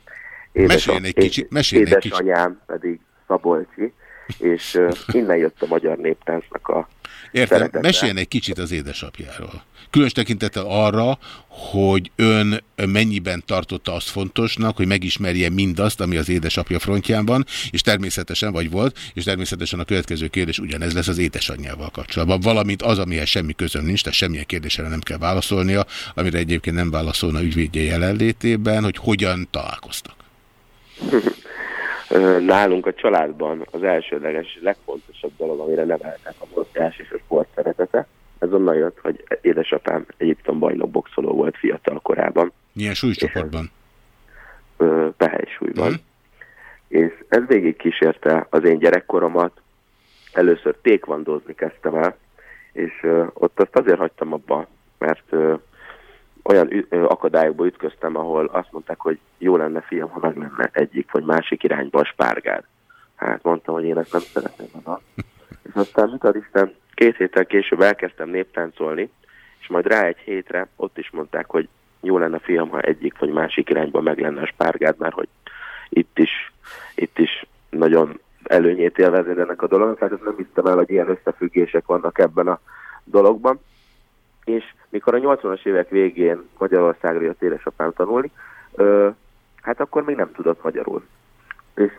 meséljen egy kicsit, meséljen egy kicsit. Édesanyám pedig Szabolcsi, és innen jött a magyar néptáncnak a Értem, szeretete. meséljen egy kicsit az édesapjáról. Különös tekintettel arra, hogy ön mennyiben tartotta azt fontosnak, hogy megismerje mindazt, ami az édesapja frontján van, és természetesen, vagy volt, és természetesen a következő kérdés ugyanez lesz az édesanyjával kapcsolatban. Valamint az, amihez semmi közön nincs, tehát semmilyen kérdésre nem kell válaszolnia, amire egyébként nem válaszolna ügyvédje jelenlétében, hogy hogyan találkoztak. Nálunk a családban az elsődleges, legfontosabb dolog, amire neveltek a mozgás és a sport szeretete, ez onnan jött, hogy édesapám Egyiptom bajnok boxoló volt fiatal korában. Milyen súlycsoportban? Pehely súlyban. Mm. És ez végig kísérte az én gyerekkoromat. Először tékvandozni kezdtem el, és ott azt azért hagytam abba, mert olyan akadályokba ütköztem, ahol azt mondták, hogy jó lenne fiam, ha meg lenne egyik vagy másik irányba a spárgád. Hát mondtam, hogy én ezt nem szeretném. Na. És aztán mit Isten, két héttel később elkezdtem néptáncolni, és majd rá egy hétre ott is mondták, hogy jó lenne fiam, ha egyik vagy másik irányba meg lenne a spárgád, mert hogy itt is, itt is nagyon előnyét élvezni ennek a dolognak, tehát nem hiszem el, hogy ilyen összefüggések vannak ebben a dologban és mikor a 80-as évek végén Magyarországra jött édesapám tanulni, ö, hát akkor még nem tudott magyarul. És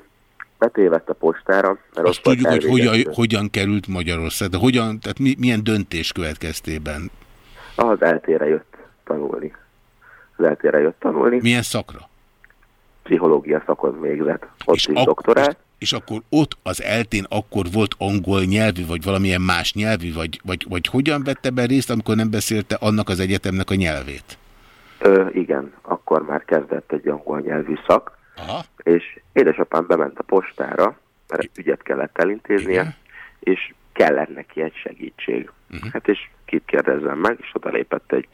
betévedt a postára. Mert Azt tudjuk, hogy hogyan, hogyan került Magyarország, de hogyan, tehát mi, milyen döntés következtében? Az eltére jött tanulni. Az eltére jött tanulni. Milyen szakra? Pszichológia szakon végzett. Ott és is doktorát és akkor ott az eltén akkor volt angol nyelvű, vagy valamilyen más nyelvű, vagy, vagy, vagy hogyan vette be részt, amikor nem beszélte annak az egyetemnek a nyelvét? Ö, igen, akkor már kezdett egy angol nyelvű szak, Aha. és édesapám bement a postára, mert ügyet kellett elintéznie, igen. és kellett neki egy segítség. Uh -huh. Hát és kit kérdezzem meg, és oda lépett egy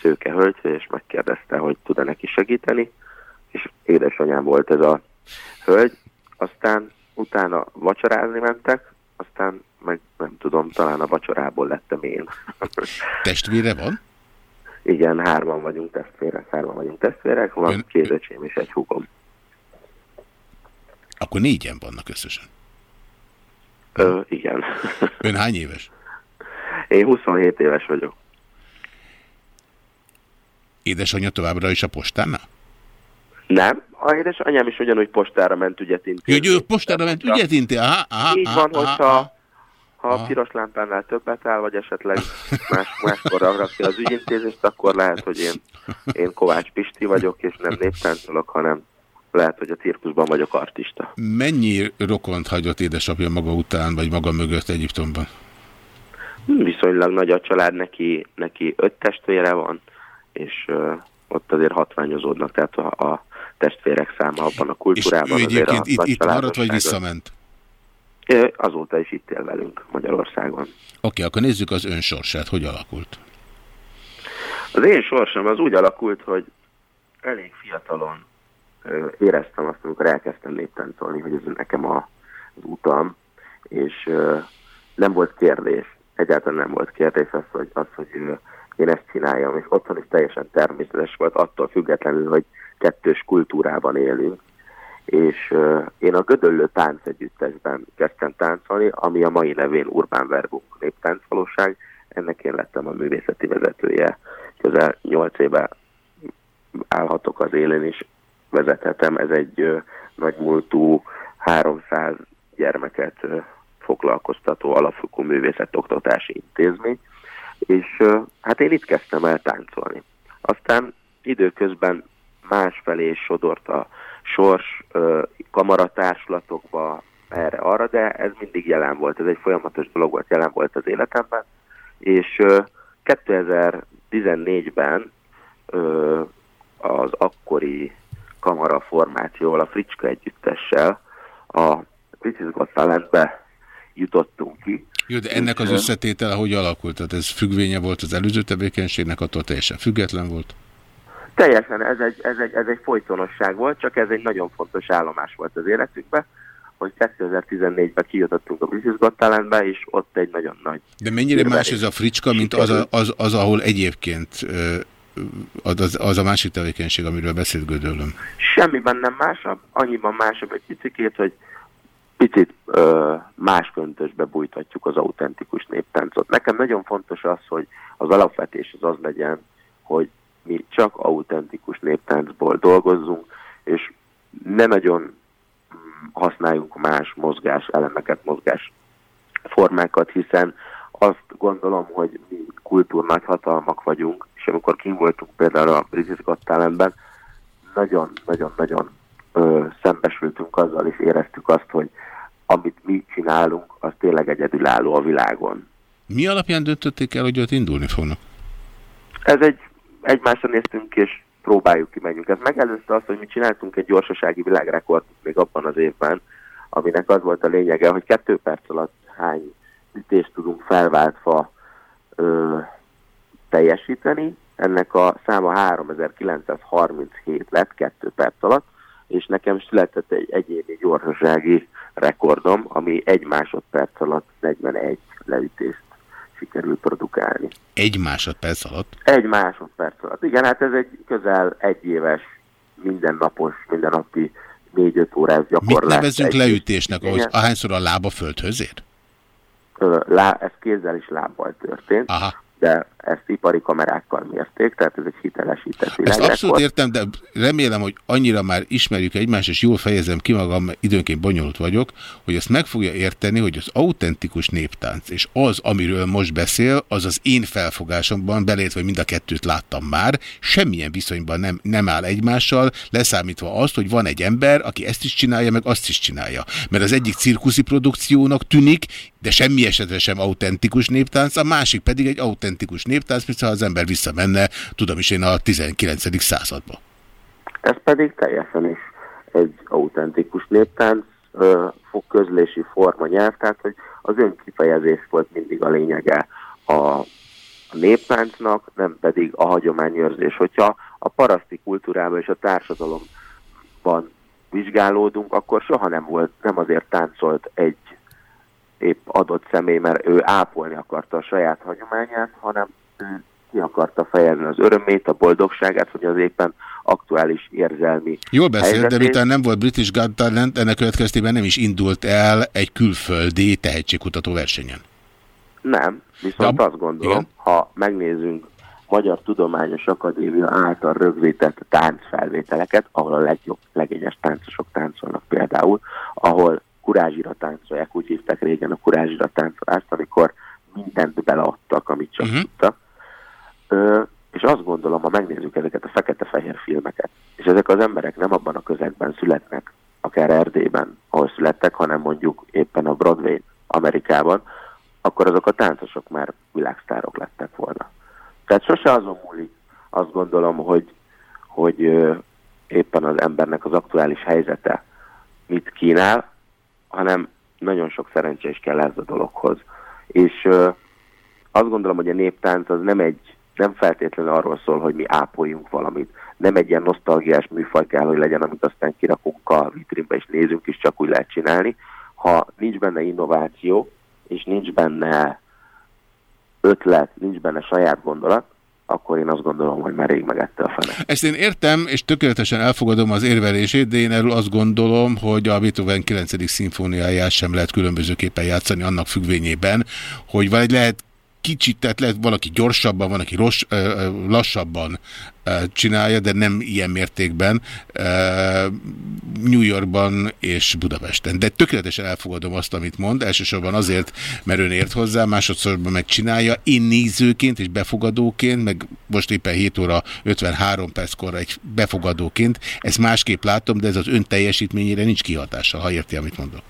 szőke hölgy, és megkérdezte, hogy tud-e neki segíteni, és édesanyám volt ez a hölgy, aztán utána vacsorázni mentek, aztán meg nem tudom, talán a vacsorából lettem én. Testvére van? Igen, hárman vagyunk testvérek, hárman vagyunk testvérek, van Ön... két öcsém és egy húgom. Akkor négyen vannak összesen? Ö, igen. Ön hány éves? Én 27 éves vagyok. Édesanyja továbbra is a postánál? Nem, a édesanyám is ugyanúgy postára ment ügyet intézni. Hogy ő postára ment ügyet intézni? Aha, aha, Így van, aha, hogyha aha, ha a piros lámpánál többet áll, vagy esetleg más, máskor rakja az ügyintézést, akkor lehet, hogy én, én Kovács Pisti vagyok, és nem néptáncolok, hanem lehet, hogy a cirkuszban vagyok artista. Mennyi rokont hagyott édesapja maga után, vagy maga mögött Egyiptomban? Viszonylag nagy a család, neki, neki öt testvére van, és uh, ott azért hatványozódnak, tehát a, a testvérek száma abban a kultúrában. És ő egyébként itt, itt maradt, vagy visszament? Azóta is itt él velünk Magyarországon. Oké, okay, akkor nézzük az ön sorsát. Hogy alakult? Az én sorsom az úgy alakult, hogy elég fiatalon éreztem azt, amikor elkezdtem néptáncolni, hogy ez nekem a, az utam, és nem volt kérdés, egyáltalán nem volt kérdés az, hogy, az, hogy én ezt csináljam, és otthon is teljesen természetes volt, attól függetlenül, hogy kettős kultúrában élünk. És uh, én a Gödöllő táncegyüttesben kezdtem táncolni, ami a mai nevén Urbán Verbunk néptáncvalóság, ennek én lettem a művészeti vezetője. Közel 8 éve állhatok az élén, és vezethetem. Ez egy uh, nagymúltú 300 gyermeket uh, foglalkoztató alapfokú művészetoktatási intézmény, és hát én itt kezdtem el táncolni. Aztán időközben másfelé sodort a sors uh, kamaratárslatokba erre-arra, de ez mindig jelen volt, ez egy folyamatos dolog volt, jelen volt az életemben, és uh, 2014-ben uh, az akkori kamara formációval, a Fricska együttessel a British Got Talentbe jutottunk ki. Jó, de ennek az összetétele hogy alakult? Tehát ez függvénye volt az előző tevékenységnek, attól teljesen független volt? Teljesen, ez egy, ez, egy, ez egy folytonosság volt, csak ez egy nagyon fontos állomás volt az életünkben, hogy 2014-ben kijutottunk a British Got Talentbe, és ott egy nagyon nagy... De mennyire más ez a fricska, mint az, a, az, az ahol egyébként az, az, az a másik tevékenység, amiről beszélt Gödöllöm? Semmiben nem másabb, annyiban másabb egy picikét, hogy picit ö, más köntösbe bújtatjuk az autentikus néptáncot. Nekem nagyon fontos az, hogy az alapvetés az az legyen, hogy mi csak autentikus néptáncból dolgozzunk, és ne nagyon mm, használjunk más mozgás elemeket, mozgás formákat, hiszen azt gondolom, hogy mi kultúr hatalmak vagyunk, és amikor kim voltunk például a British Got Talentben, nagyon-nagyon-nagyon szembesültünk azzal, és éreztük azt, hogy amit mi csinálunk, az tényleg egyedülálló a világon. Mi alapján döntötték el, hogy ott indulni fognak? Ez egy, egymásra néztünk, és próbáljuk ki, megyünk. Ez megelőzte azt, hogy mi csináltunk egy gyorsasági világrekord még abban az évben, aminek az volt a lényege, hogy kettő perc alatt hány ütést tudunk felváltva ö, teljesíteni. Ennek a száma 3937 lett kettő perc alatt, és nekem született egy egyéni gyorsasági rekordom, ami egy másodperc alatt 41 leütést sikerült produkálni. Egy másodperc alatt? Egy másodperc alatt. Igen, hát ez egy közel egy éves, mindennapos, mindennapi négy-öt órás gyakorlás. Mit nevezünk egy leütésnek, ahogy ahányszor a lába földhöz ér? Lá, ez kézzel is lábbal történt. Aha de ezt ipari kamerákkal mérték, tehát ez egy hitelesített Ezt abszolút értem, de remélem, hogy annyira már ismerjük egymást, és jól fejezem ki magam, mert időnként bonyolult vagyok, hogy ezt meg fogja érteni, hogy az autentikus néptánc, és az, amiről most beszél, az az én felfogásomban, belétve mind a kettőt láttam már, semmilyen viszonyban nem, nem áll egymással, leszámítva azt, hogy van egy ember, aki ezt is csinálja, meg azt is csinálja. Mert az egyik cirkuszi produkciónak tűnik, de semmi esetre sem autentikus néptánc, a másik pedig egy autentikus néptánc, mint ha az ember visszamenne, tudom is én, a 19. századba. Ez pedig teljesen is egy autentikus néptánc, közlési forma nyelv, tehát hogy az önkifejezés volt mindig a lényege a, a néptáncnak, nem pedig a hagyományőrzés. Hogyha a paraszti kultúrában és a társadalomban vizsgálódunk, akkor soha nem volt, nem azért táncolt egy épp adott személy, mert ő ápolni akarta a saját hagyományát, hanem ő ki akarta fejezni az örömét, a boldogságát, hogy az éppen aktuális érzelmi Jól beszél, de miután nem volt British Got Talent, ennek következtében nem is indult el egy külföldi tehetségkutató versenyen. Nem, viszont de, azt gondolom, igen? ha megnézzünk Magyar Tudományos Akadémia által rögzített táncfelvételeket, ahol a legjobb, legényes táncosok táncolnak például, ahol kurázsira táncolják, úgy hívták régen a kurázsira táncolást, amikor mindent beleadtak, amit csak uh mhm. -huh. tudtak. És azt gondolom, ha megnézzük ezeket a fekete-fehér filmeket, és ezek az emberek nem abban a közegben születnek, akár Erdélyben, ahol születtek, hanem mondjuk éppen a Broadway Amerikában, akkor azok a táncosok már világsztárok lettek volna. Tehát sose azon múlik, azt gondolom, hogy, hogy éppen az embernek az aktuális helyzete mit kínál, hanem nagyon sok szerencse is kell ez a dologhoz. És ö, azt gondolom, hogy a néptánc az nem egy, nem feltétlenül arról szól, hogy mi ápoljunk valamit. Nem egy ilyen nosztalgiás műfaj kell, hogy legyen, amit aztán kirakunk a vitrínbe és nézünk, és csak úgy lehet csinálni. Ha nincs benne innováció, és nincs benne ötlet, nincs benne saját gondolat, akkor én azt gondolom, hogy már rég megette a fene. Ezt én értem, és tökéletesen elfogadom az érvelését, de én erről azt gondolom, hogy a Beethoven 9. szimfóniáját sem lehet különbözőképpen játszani annak függvényében, hogy vagy lehet kicsit, tehát lehet valaki gyorsabban, van, aki rossz, lassabban csinálja, de nem ilyen mértékben New Yorkban és Budapesten. De tökéletesen elfogadom azt, amit mond, elsősorban azért, mert ön ért hozzá, másodszorban megcsinálja. Én nézőként és befogadóként, meg most éppen 7 óra 53 perckor egy befogadóként, ezt másképp látom, de ez az ön teljesítményére nincs kihatással, ha érti, amit mondok.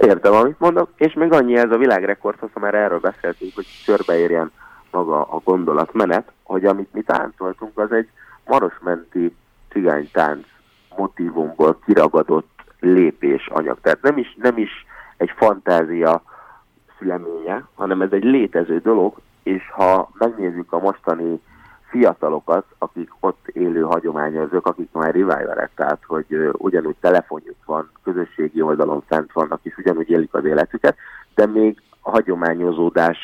Értem, amit mondok, és még annyi ez a világrekordhoz, ha már erről beszéltünk, hogy körbeérjen maga a gondolatmenet, hogy amit mi táncoltunk, az egy marosmenti cigánytánc motivumból kiragadott lépés anyag. Tehát nem is, nem is egy fantázia szüleménye, hanem ez egy létező dolog, és ha megnézzük a mostani fiatalokat, akik ott élő hagyományozók, akik már revivalek, tehát hogy ugyanúgy telefonjuk van, közösségi oldalon fent vannak, és ugyanúgy élik az életüket, de még hagyományozódás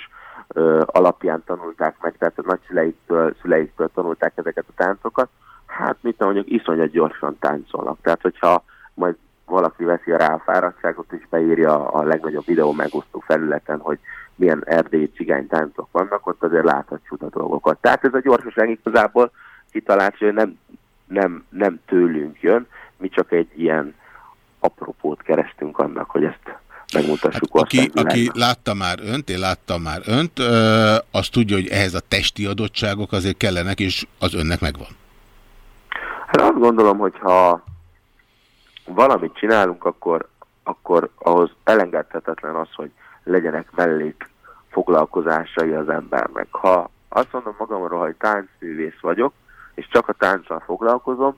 uh, alapján tanulták meg, tehát a nagyszüleiktől szüleiktől tanulták ezeket a táncokat, hát mit mondjuk, iszonyat gyorsan táncolnak. Tehát, hogyha majd valaki veszi a ráfáradtságot és beírja a legnagyobb videó megosztó felületen, hogy milyen erdélyi cigány táncok vannak, ott azért láthat csuda dolgokat. Tehát ez a gyorsaság igazából kitalált, hogy nem, nem, nem tőlünk jön, mi csak egy ilyen apropót kerestünk annak, hogy ezt megmutassuk. Hát, aki, aki látta már önt, én láttam már önt, ö, azt tudja, hogy ehhez a testi adottságok azért kellenek, és az önnek megvan. Hát azt gondolom, hogy ha valamit csinálunk, akkor, akkor ahhoz elengedhetetlen az, hogy legyenek mellék foglalkozásai az embernek. Ha azt mondom magamról, hogy táncművész vagyok, és csak a tánccal foglalkozom,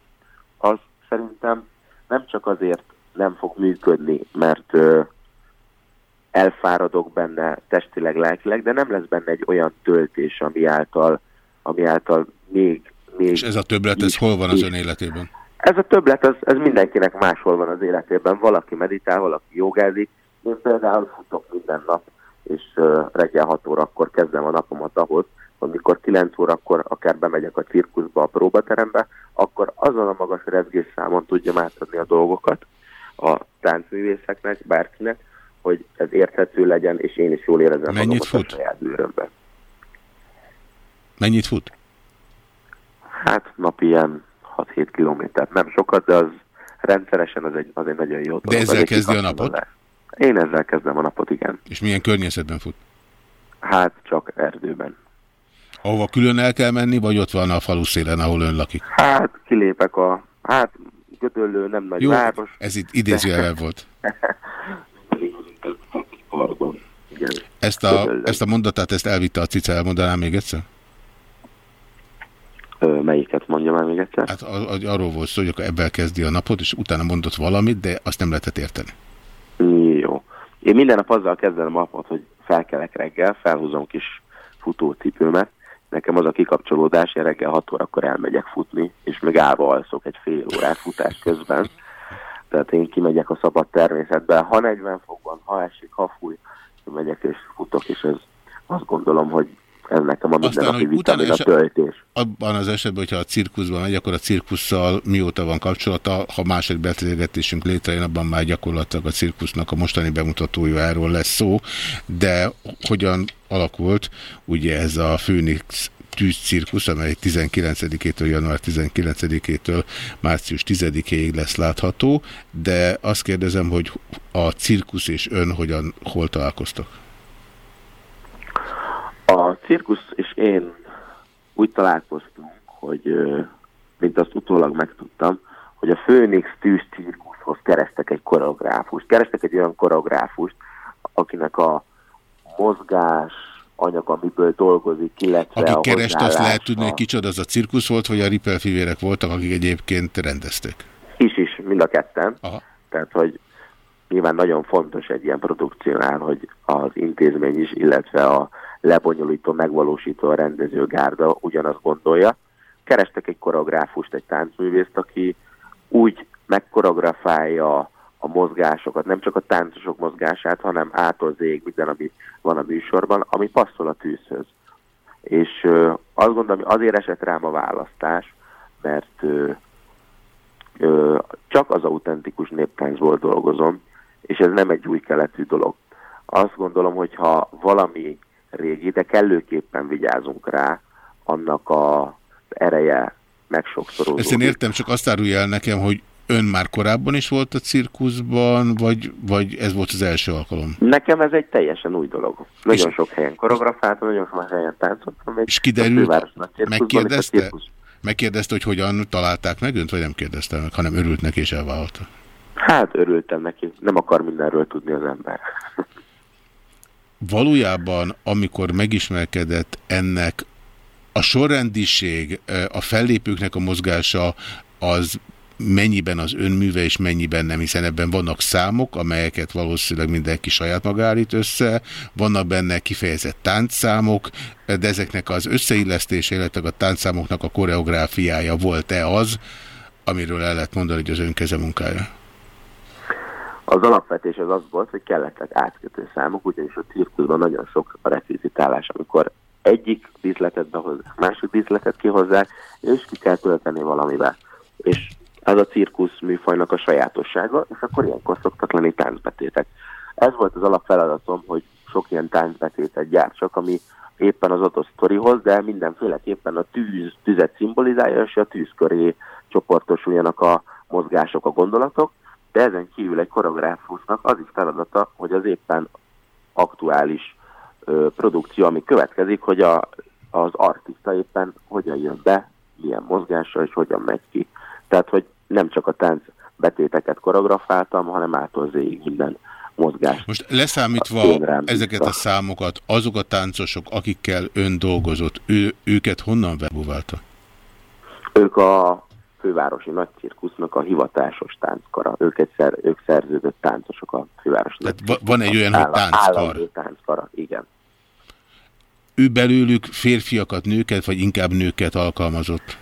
az szerintem nem csak azért nem fog működni, mert ö, elfáradok benne testileg, lelkileg, de nem lesz benne egy olyan töltés, ami által, ami által még, még... És ez a többlet, ez hol van az ön életében? Ez a többlet, ez, ez mindenkinek máshol van az életében. Valaki meditál, valaki jogázik. Én például futok minden nap, és reggel 6 órakor kezdem a napomat ahhoz, hogy mikor 9 órakor akár bemegyek a cirkuszba, a próbaterembe, akkor azon a magas rezgésszámon tudjam átadni a dolgokat a táncművészeknek, bárkinek, hogy ez érthető legyen, és én is jól érezem Mennyit fut? a saját bőrömben. Mennyit fut? Hát napi ilyen 6-7 kilométert. Nem sokat, de az rendszeresen az egy, az egy nagyon jó dolog. De ezzel kezdi a napot? Én ezzel kezdem a napot, igen. És milyen környezetben fut? Hát csak erdőben. Ahova külön el kell menni, vagy ott van a falu szélen, ahol ön lakik? Hát kilépek a... Hát Gödöllő nem nagy Jó, város. ez itt idézőjelvel volt. Ezt a, ezt a mondatát, ezt elvitte a cica, elmondanám még egyszer? Ö, melyiket mondja már még egyszer? Hát ar arról volt szó, hogy akkor ebben kezdi a napot, és utána mondott valamit, de azt nem lehetett érteni. Én minden nap azzal kezdem a napot, hogy felkelek reggel, felhúzom kis futócipőmet, nekem az a kikapcsolódás, én reggel 6 órakor elmegyek futni, és még állva alszok egy fél órát futás közben. Tehát én kimegyek a szabad természetbe, ha 40 fokban, ha esik, ha fúj, megyek és futok, és ez azt gondolom, hogy ez nekem a mindennapi vitamin a töltés. Abban az esetben, hogyha a cirkuszban megy, akkor a cirkusszal mióta van kapcsolata, ha második beszélgetésünk létrejön, abban már gyakorlatilag a cirkusznak a mostani bemutatójáról lesz szó, de hogyan alakult ugye ez a Phoenix tűzcirkusz, amely 19-től, január 19-től március 10-ig lesz látható, de azt kérdezem, hogy a cirkusz és ön hogyan, hol találkoztak? A cirkusz és én úgy találkoztunk, hogy mint azt utólag megtudtam, hogy a Phoenix tűz cirkuszhoz kerestek egy koreográfust. Kerestek egy olyan koreográfust, akinek a mozgás, anyag, amiből dolgozik, illetve Aki a kereste, azt lehet tudni, hogy kicsoda az a cirkusz volt, vagy a Ripple fivérek voltak, akik egyébként rendezték? Is is, mind a ketten. Aha. Tehát, hogy nyilván nagyon fontos egy ilyen produkciónál, hogy az intézmény is, illetve a lebonyolító, megvalósító, a rendező gárda ugyanazt gondolja. Kerestek egy koreográfust, egy táncművészt, aki úgy megkoreografálja a mozgásokat, nem csak a táncosok mozgását, hanem ától zég minden, ami van a műsorban, ami passzol a tűzhöz. És ö, azt gondolom, hogy azért esett rám a választás, mert ö, ö, csak az autentikus néptáncból dolgozom, és ez nem egy új keletű dolog. Azt gondolom, hogy ha valami régi, de kellőképpen vigyázunk rá, annak a ereje megsokszorozódik. Ezt én értem, csak azt árulja el nekem, hogy ön már korábban is volt a cirkuszban, vagy, vagy ez volt az első alkalom? Nekem ez egy teljesen új dolog. Nagyon és sok helyen koreografáltam, nagyon sok helyen táncoltam. És kiderült, megkérdezte, megkérdezte, hogy hogyan találták meg önt, vagy nem kérdezte meg, hanem örült neki és elvállalta? Hát örültem neki, nem akar mindenről tudni az ember. Valójában, amikor megismerkedett ennek a sorrendiség, a fellépőknek a mozgása, az mennyiben az önműve és mennyiben nem, hiszen ebben vannak számok, amelyeket valószínűleg mindenki saját maga állít össze, vannak benne kifejezett táncszámok, de ezeknek az összeillesztése, illetve a táncszámoknak a koreográfiája volt-e az, amiről el lehet mondani, hogy az önkeze munkája? Az alapvetés az az volt, hogy kellettek átkötő számok, ugyanis a cirkuszban nagyon sok a rekvizitálás, amikor egyik díszletet behozzák, másik díszletet kihozzák, és ki kell tölteni valamivel. És ez a cirkusz műfajnak a sajátossága, és akkor ilyenkor szoktak lenni táncbetétek. Ez volt az alapfeladatom, hogy sok ilyen táncbetétet gyártsak, ami éppen az adott sztorihoz, de mindenféleképpen a tűz, tüzet szimbolizálja, és a tűz köré csoportosuljanak a mozgások, a gondolatok, de ezen kívül egy koreográfusnak az is feladata, hogy az éppen aktuális ö, produkció, ami következik, hogy a, az artista éppen hogyan jön be, milyen mozgással és hogyan megy ki. Tehát, hogy nem csak a tánc betéteket koreografáltam, hanem ától zéig minden mozgást. Most leszámítva ezeket a számokat, azok a táncosok, akikkel ön dolgozott, ő, őket honnan verbuválta? Ők a fővárosi nagy cirkusznak a hivatásos tánckara. Ők, egyszer, ők szerződött táncosok a fővárosi Tehát van egy olyan, hogy tánckar. tánckara, igen. Ő belőlük férfiakat, nőket, vagy inkább nőket alkalmazott?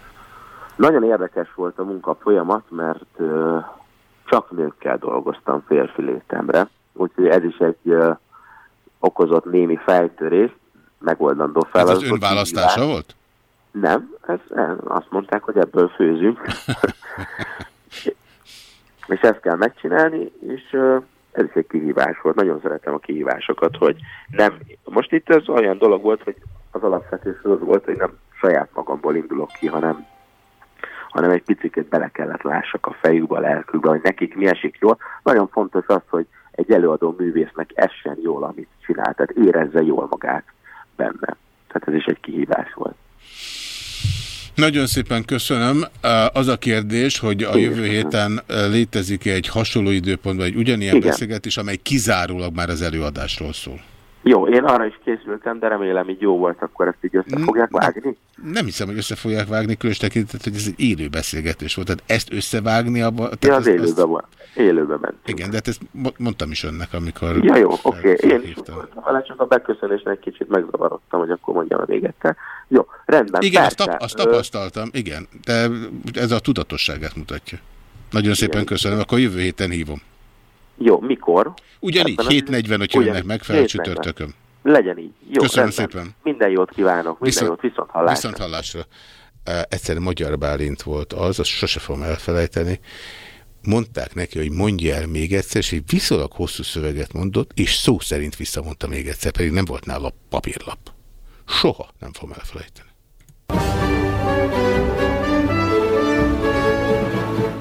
Nagyon érdekes volt a munka folyamat, mert uh, csak nőkkel dolgoztam férfi létemre, úgyhogy ez is egy uh, okozott némi fejtörést, megoldandó fel. Ez az ön választása volt? Nem, ez, ez, azt mondták, hogy ebből főzünk. és ezt kell megcsinálni, és ez is egy kihívás volt. Nagyon szeretem a kihívásokat, hogy nem, most itt ez olyan dolog volt, hogy az alapvetés az volt, hogy nem saját magamból indulok ki, hanem hanem egy picit bele kellett lássak a fejükbe, a lelkükbe, hogy nekik mi esik jól. Nagyon fontos az, hogy egy előadó művésznek essen jól, amit csinál, tehát érezze jól magát benne. Tehát ez is egy kihívás volt. Nagyon szépen köszönöm. Az a kérdés, hogy a jövő héten létezik -e egy hasonló időpontban egy ugyanilyen Igen. beszélgetés, amely kizárólag már az előadásról szól. Jó, én arra is készültem, de remélem így jó volt, akkor ezt így össze fogják vágni. Nem hiszem, hogy össze fogják vágni, különös tekintet, hogy ez egy élő beszélgetés volt. Tehát ezt összevágni abba... Tehát ja, az élőben ezt... volt. Élőben ment. Igen, de hát ezt mondtam is önnek, amikor... Ja, jó, oké. Okay. Én is voltam csak a beköszönésnek egy kicsit megzavarodtam, hogy akkor mondjam a véget. Jó, rendben. Igen, azt, tap azt tapasztaltam, igen. De ez a tudatosságát mutatja. Nagyon igen. szépen köszönöm, akkor jövő héten hívom. Jó, mikor? Ugyanígy, 7.40, hogyha önnek megfelel csütörtökön. Legyen így. Jó, Köszönöm rendben. szépen. Minden jót kívánok, minden viszont, jót, viszont hallásra. Viszont hallásra. Uh, egyszer Magyar Bálint volt az, azt sose fogom elfelejteni. Mondták neki, hogy mondja el még egyszer, és egy viszonylag hosszú szöveget mondott, és szó szerint visszamondta még egyszer, pedig nem volt nála papírlap. Soha nem fogom elfelejteni.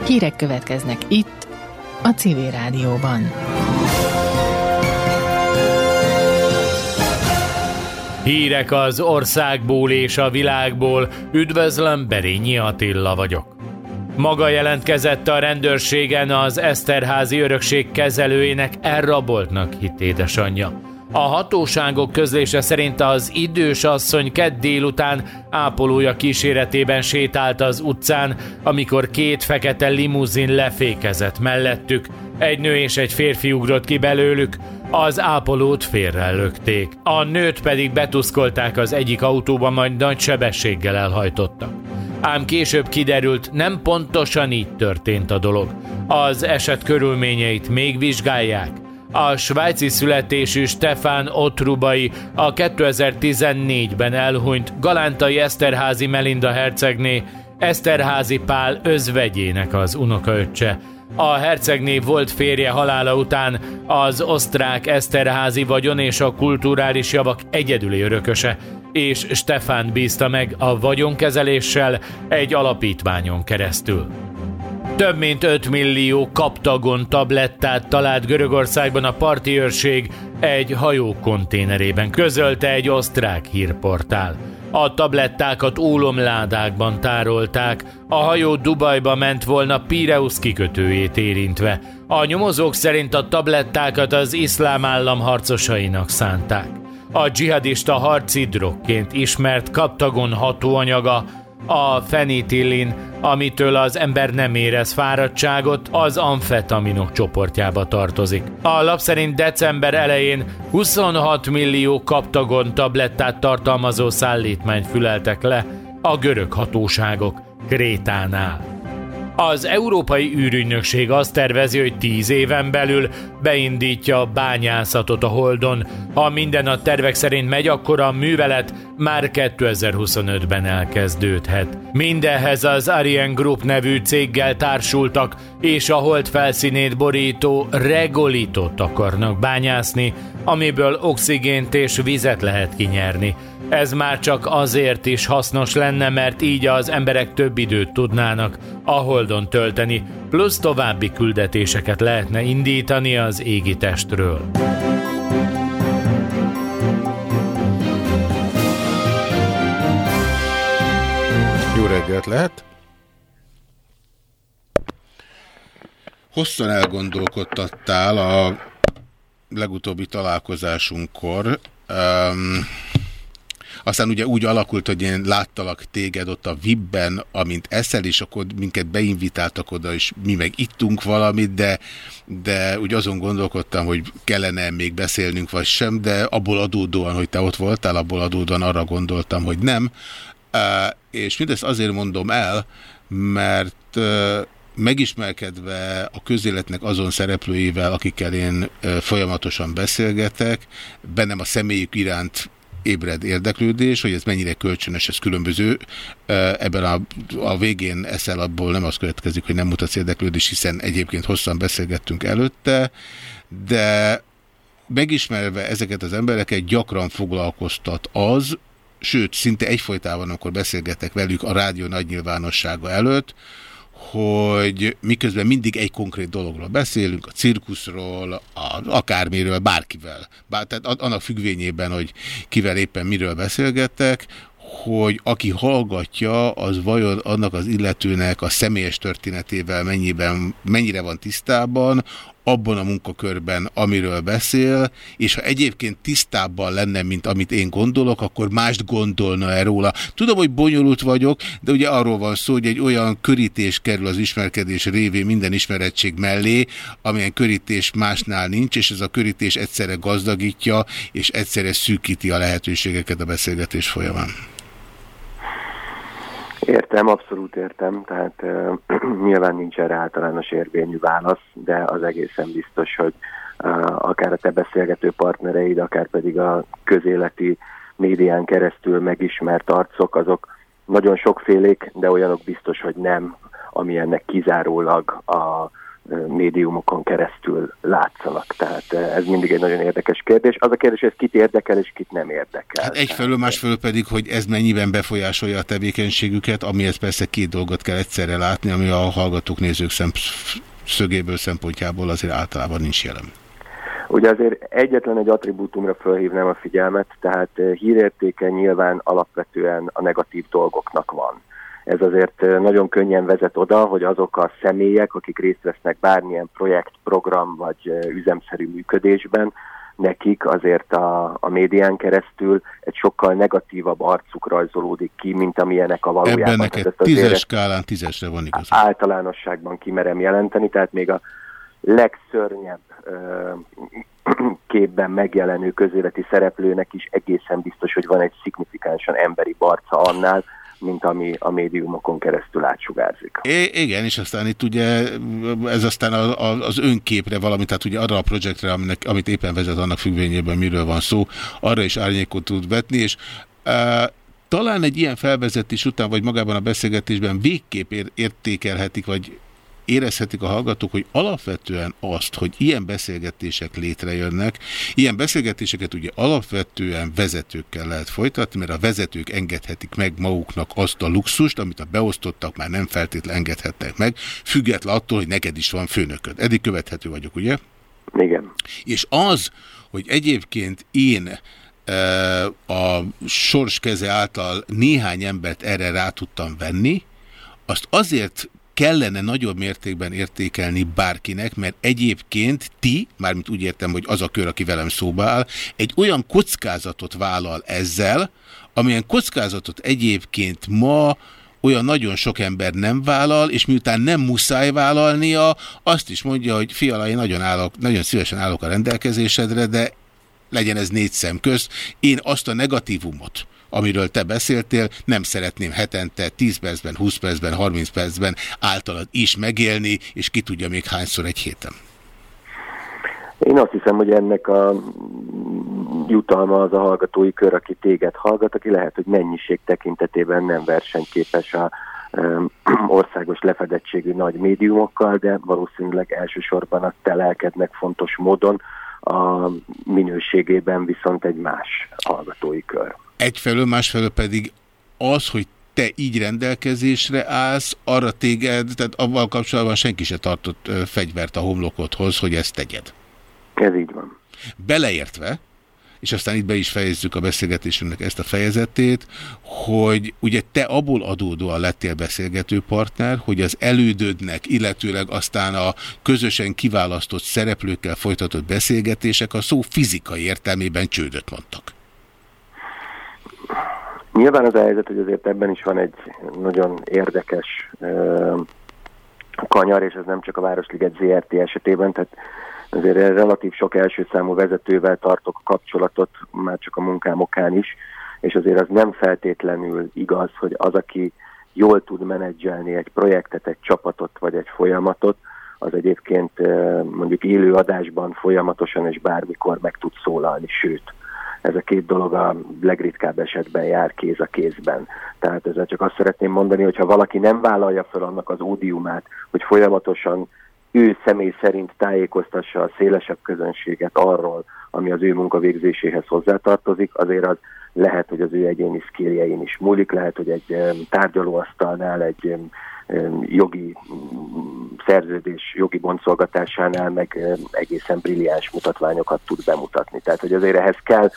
Hírek következnek itt, a Civil Rádióban. Hírek az országból és a világból. Üdvözlöm, Berényi Attila vagyok. Maga jelentkezett a rendőrségen az Eszterházi örökség kezelőjének elraboltnak hit édesanyja. A hatóságok közlése szerint az idős asszony kedd délután ápolója kíséretében sétált az utcán, amikor két fekete limuzin lefékezett mellettük. Egy nő és egy férfi ugrott ki belőlük, az ápolót félrelökték. A nőt pedig betuszkolták az egyik autóba, majd nagy sebességgel elhajtottak. Ám később kiderült, nem pontosan így történt a dolog. Az eset körülményeit még vizsgálják, A svájci születésű Stefan Otrubai a 2014-ben elhunyt Galántai Eszterházi Melinda hercegné, Eszterházi Pál özvegyének az unokaöccse. A hercegné volt férje halála után az osztrák Eszterházi vagyon és a kulturális javak egyedüli örököse, és Stefán bízta meg a vagyonkezeléssel egy alapítványon keresztül. Több mint 5 millió kaptagon tablettát talált Görögországban a parti őrség egy hajó konténerében, közölte egy osztrák hírportál. A tablettákat ólomládákban tárolták, a hajó Dubajba ment volna Pireus kikötőjét érintve. A nyomozók szerint a tablettákat az iszlám állam harcosainak szánták. A dzsihadista harci drogként ismert kaptagon hatóanyaga a fenitillin, amitől az ember nem érez fáradtságot, az amfetaminok csoportjába tartozik. A lap szerint december elején 26 millió kaptagon tablettát tartalmazó szállítmányt füleltek le a görög hatóságok Krétánál. Az Európai űrügynökség azt tervezi, hogy tíz éven belül beindítja a bányászatot a Holdon. Ha minden a tervek szerint megy, akkor a művelet már 2025-ben elkezdődhet. Mindenhez az Ariane Group nevű céggel társultak, és a hold felszínét borító regolitot akarnak bányászni, amiből oxigént és vizet lehet kinyerni. Ez már csak azért is hasznos lenne, mert így az emberek több időt tudnának a Holdon tölteni, plusz további küldetéseket lehetne indítani az égi testről. Jó reggelt lehet! Hosszan elgondolkodtattál a legutóbbi találkozásunkkor. Um, aztán ugye úgy alakult, hogy én láttalak téged ott a Vibben, amint eszel, és akkor minket beinvitáltak oda, és mi meg ittunk valamit, de, de úgy azon gondolkodtam, hogy kellene még beszélnünk, vagy sem, de abból adódóan, hogy te ott voltál, abból adódóan arra gondoltam, hogy nem. És mindezt azért mondom el, mert megismerkedve a közéletnek azon szereplőivel, akikkel én folyamatosan beszélgetek, bennem a személyük iránt ébred érdeklődés, hogy ez mennyire kölcsönös, ez különböző. Ebben a, a végén eszel abból nem az következik, hogy nem mutatsz érdeklődés, hiszen egyébként hosszan beszélgettünk előtte, de megismerve ezeket az embereket gyakran foglalkoztat az, sőt, szinte egyfolytában, amikor beszélgetek velük a rádió nagy nyilvánossága előtt, hogy miközben mindig egy konkrét dologról beszélünk, a cirkuszról, a, akármiről, bárkivel. Bár, tehát annak függvényében, hogy kivel éppen miről beszélgettek, hogy aki hallgatja, az vajon annak az illetőnek a személyes történetével mennyiben, mennyire van tisztában, abban a munkakörben, amiről beszél, és ha egyébként tisztábban lenne, mint amit én gondolok, akkor mást gondolna-e róla. Tudom, hogy bonyolult vagyok, de ugye arról van szó, hogy egy olyan körítés kerül az ismerkedés révén minden ismerettség mellé, amilyen körítés másnál nincs, és ez a körítés egyszerre gazdagítja, és egyszerre szűkíti a lehetőségeket a beszélgetés folyamán. Értem, abszolút értem, tehát uh, nyilván nincs erre általános érvényű válasz, de az egészen biztos, hogy uh, akár a te beszélgető partnereid, akár pedig a közéleti médián keresztül megismert arcok, azok nagyon sokfélék, de olyanok biztos, hogy nem, ami ennek kizárólag a médiumokon keresztül látszanak. Tehát ez mindig egy nagyon érdekes kérdés. Az a kérdés, hogy ez kit érdekel és kit nem érdekel. Hát egyfelől, másfelől pedig, hogy ez mennyiben befolyásolja a tevékenységüket, amihez persze két dolgot kell egyszerre látni, ami a hallgatók, nézők szögéből szempontjából azért általában nincs jelen. Ugye azért egyetlen egy attribútumra felhívnám a figyelmet, tehát hírértéke nyilván alapvetően a negatív dolgoknak van ez azért nagyon könnyen vezet oda, hogy azok a személyek, akik részt vesznek bármilyen projekt, program vagy üzemszerű működésben, nekik azért a, a médián keresztül egy sokkal negatívabb arcuk rajzolódik ki, mint amilyenek a valójában. Ebben neked tízes skálán tízesre van igaz. Általánosságban kimerem jelenteni, tehát még a legszörnyebb ö, képben megjelenő közéleti szereplőnek is egészen biztos, hogy van egy szignifikánsan emberi barca annál, mint ami a médiumokon keresztül átsugárzik. I igen, és aztán itt ugye ez aztán a, a, az önképre valami, tehát ugye arra a projektre, aminek, amit éppen vezet annak függvényében miről van szó, arra is árnyékot tud vetni, és uh, talán egy ilyen felvezetés után, vagy magában a beszélgetésben végképp ér értékelhetik, vagy érezhetik a hallgatók, hogy alapvetően azt, hogy ilyen beszélgetések létrejönnek, ilyen beszélgetéseket ugye alapvetően vezetőkkel lehet folytatni, mert a vezetők engedhetik meg maguknak azt a luxust, amit a beosztottak már nem feltétlenül engedhetnek meg, független attól, hogy neked is van főnököd. Eddig követhető vagyok, ugye? Igen. És az, hogy egyébként én a sors keze által néhány embert erre rá tudtam venni, azt azért kellene nagyobb mértékben értékelni bárkinek, mert egyébként ti, mármint úgy értem, hogy az a kör, aki velem szóba áll, egy olyan kockázatot vállal ezzel, amilyen kockázatot egyébként ma olyan nagyon sok ember nem vállal, és miután nem muszáj vállalnia, azt is mondja, hogy fiala, nagyon, állok, nagyon szívesen állok a rendelkezésedre, de legyen ez négy szem köz. Én azt a negatívumot, amiről te beszéltél, nem szeretném hetente 10 percben, 20 percben, 30 percben általad is megélni, és ki tudja még hányszor egy héten. Én azt hiszem, hogy ennek a jutalma az a hallgatói kör, aki téged hallgat, aki lehet, hogy mennyiség tekintetében nem versenyképes a országos lefedettségű nagy médiumokkal, de valószínűleg elsősorban a te lelkednek fontos módon a minőségében viszont egy más hallgatói kör. Egyfelől, másfelől pedig az, hogy te így rendelkezésre állsz, arra téged, tehát avval kapcsolatban senki se tartott fegyvert a homlokodhoz, hogy ezt tegyed. Ez így van. Beleértve, és aztán itt be is fejezzük a beszélgetésünknek ezt a fejezetét, hogy ugye te abból adódóan lettél beszélgető partner, hogy az elődödnek, illetőleg aztán a közösen kiválasztott szereplőkkel folytatott beszélgetések a szó fizikai értelmében csődöt mondtak. Nyilván az a helyzet, hogy azért ebben is van egy nagyon érdekes uh, kanyar, és ez nem csak a Városliget ZRT esetében, tehát azért relatív sok első számú vezetővel tartok kapcsolatot, már csak a munkám okán is, és azért az nem feltétlenül igaz, hogy az, aki jól tud menedzselni egy projektet, egy csapatot vagy egy folyamatot, az egyébként mondjuk élő adásban folyamatosan és bármikor meg tud szólalni, sőt, ez a két dolog a legritkább esetben jár kéz a kézben. Tehát ezzel csak azt szeretném mondani, hogy ha valaki nem vállalja fel annak az ódiumát, hogy folyamatosan ő személy szerint tájékoztassa a szélesebb közönséget arról, ami az ő munkavégzéséhez hozzátartozik, azért az lehet, hogy az ő egyéni skilljein is múlik, lehet, hogy egy tárgyalóasztalnál, egy jogi szerződés, jogi boncolgatásánál meg egészen brilliáns mutatványokat tud bemutatni. Tehát, hogy azért ehhez kell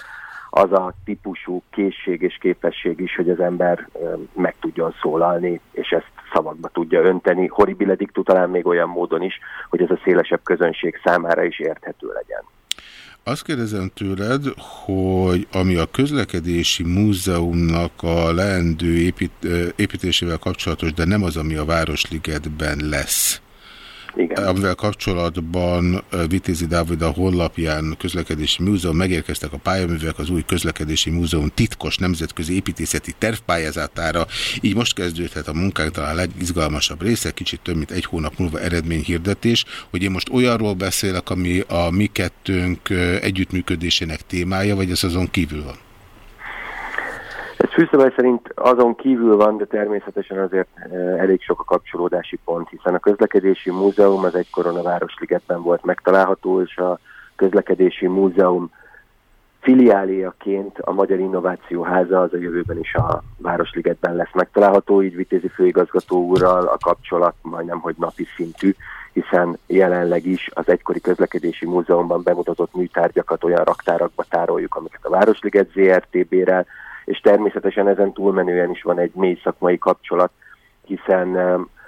az a típusú készség és képesség is, hogy az ember meg tudjon szólalni, és ezt szavakba tudja önteni, horribile dictu talán még olyan módon is, hogy ez a szélesebb közönség számára is érthető legyen. Azt kérdezem tőled, hogy ami a közlekedési múzeumnak a leendő épít, építésével kapcsolatos, de nem az, ami a Városligetben lesz. Igen. Amivel kapcsolatban Vitézi Dávid a honlapján közlekedési múzeum megérkeztek a pályaművek az új közlekedési múzeum titkos nemzetközi építészeti tervpályázatára. Így most kezdődhet a munkánk talán legizgalmasabb része, kicsit több mint egy hónap múlva eredményhirdetés, hogy én most olyanról beszélek, ami a mi kettőnk együttműködésének témája, vagy ez azon kívül van? Ez fűszabály szerint azon kívül van, de természetesen azért eh, elég sok a kapcsolódási pont, hiszen a közlekedési múzeum az egykoron a Városligetben volt megtalálható, és a közlekedési múzeum filiáliaként a Magyar Innováció Háza az a jövőben is a Városligetben lesz megtalálható, így Vitézi főigazgató úrral a kapcsolat majdnem, hogy napi szintű, hiszen jelenleg is az egykori közlekedési múzeumban bemutatott műtárgyakat olyan raktárakba tároljuk, amiket a Városliget ZRT-bérel, és természetesen ezen túlmenően is van egy mély szakmai kapcsolat, hiszen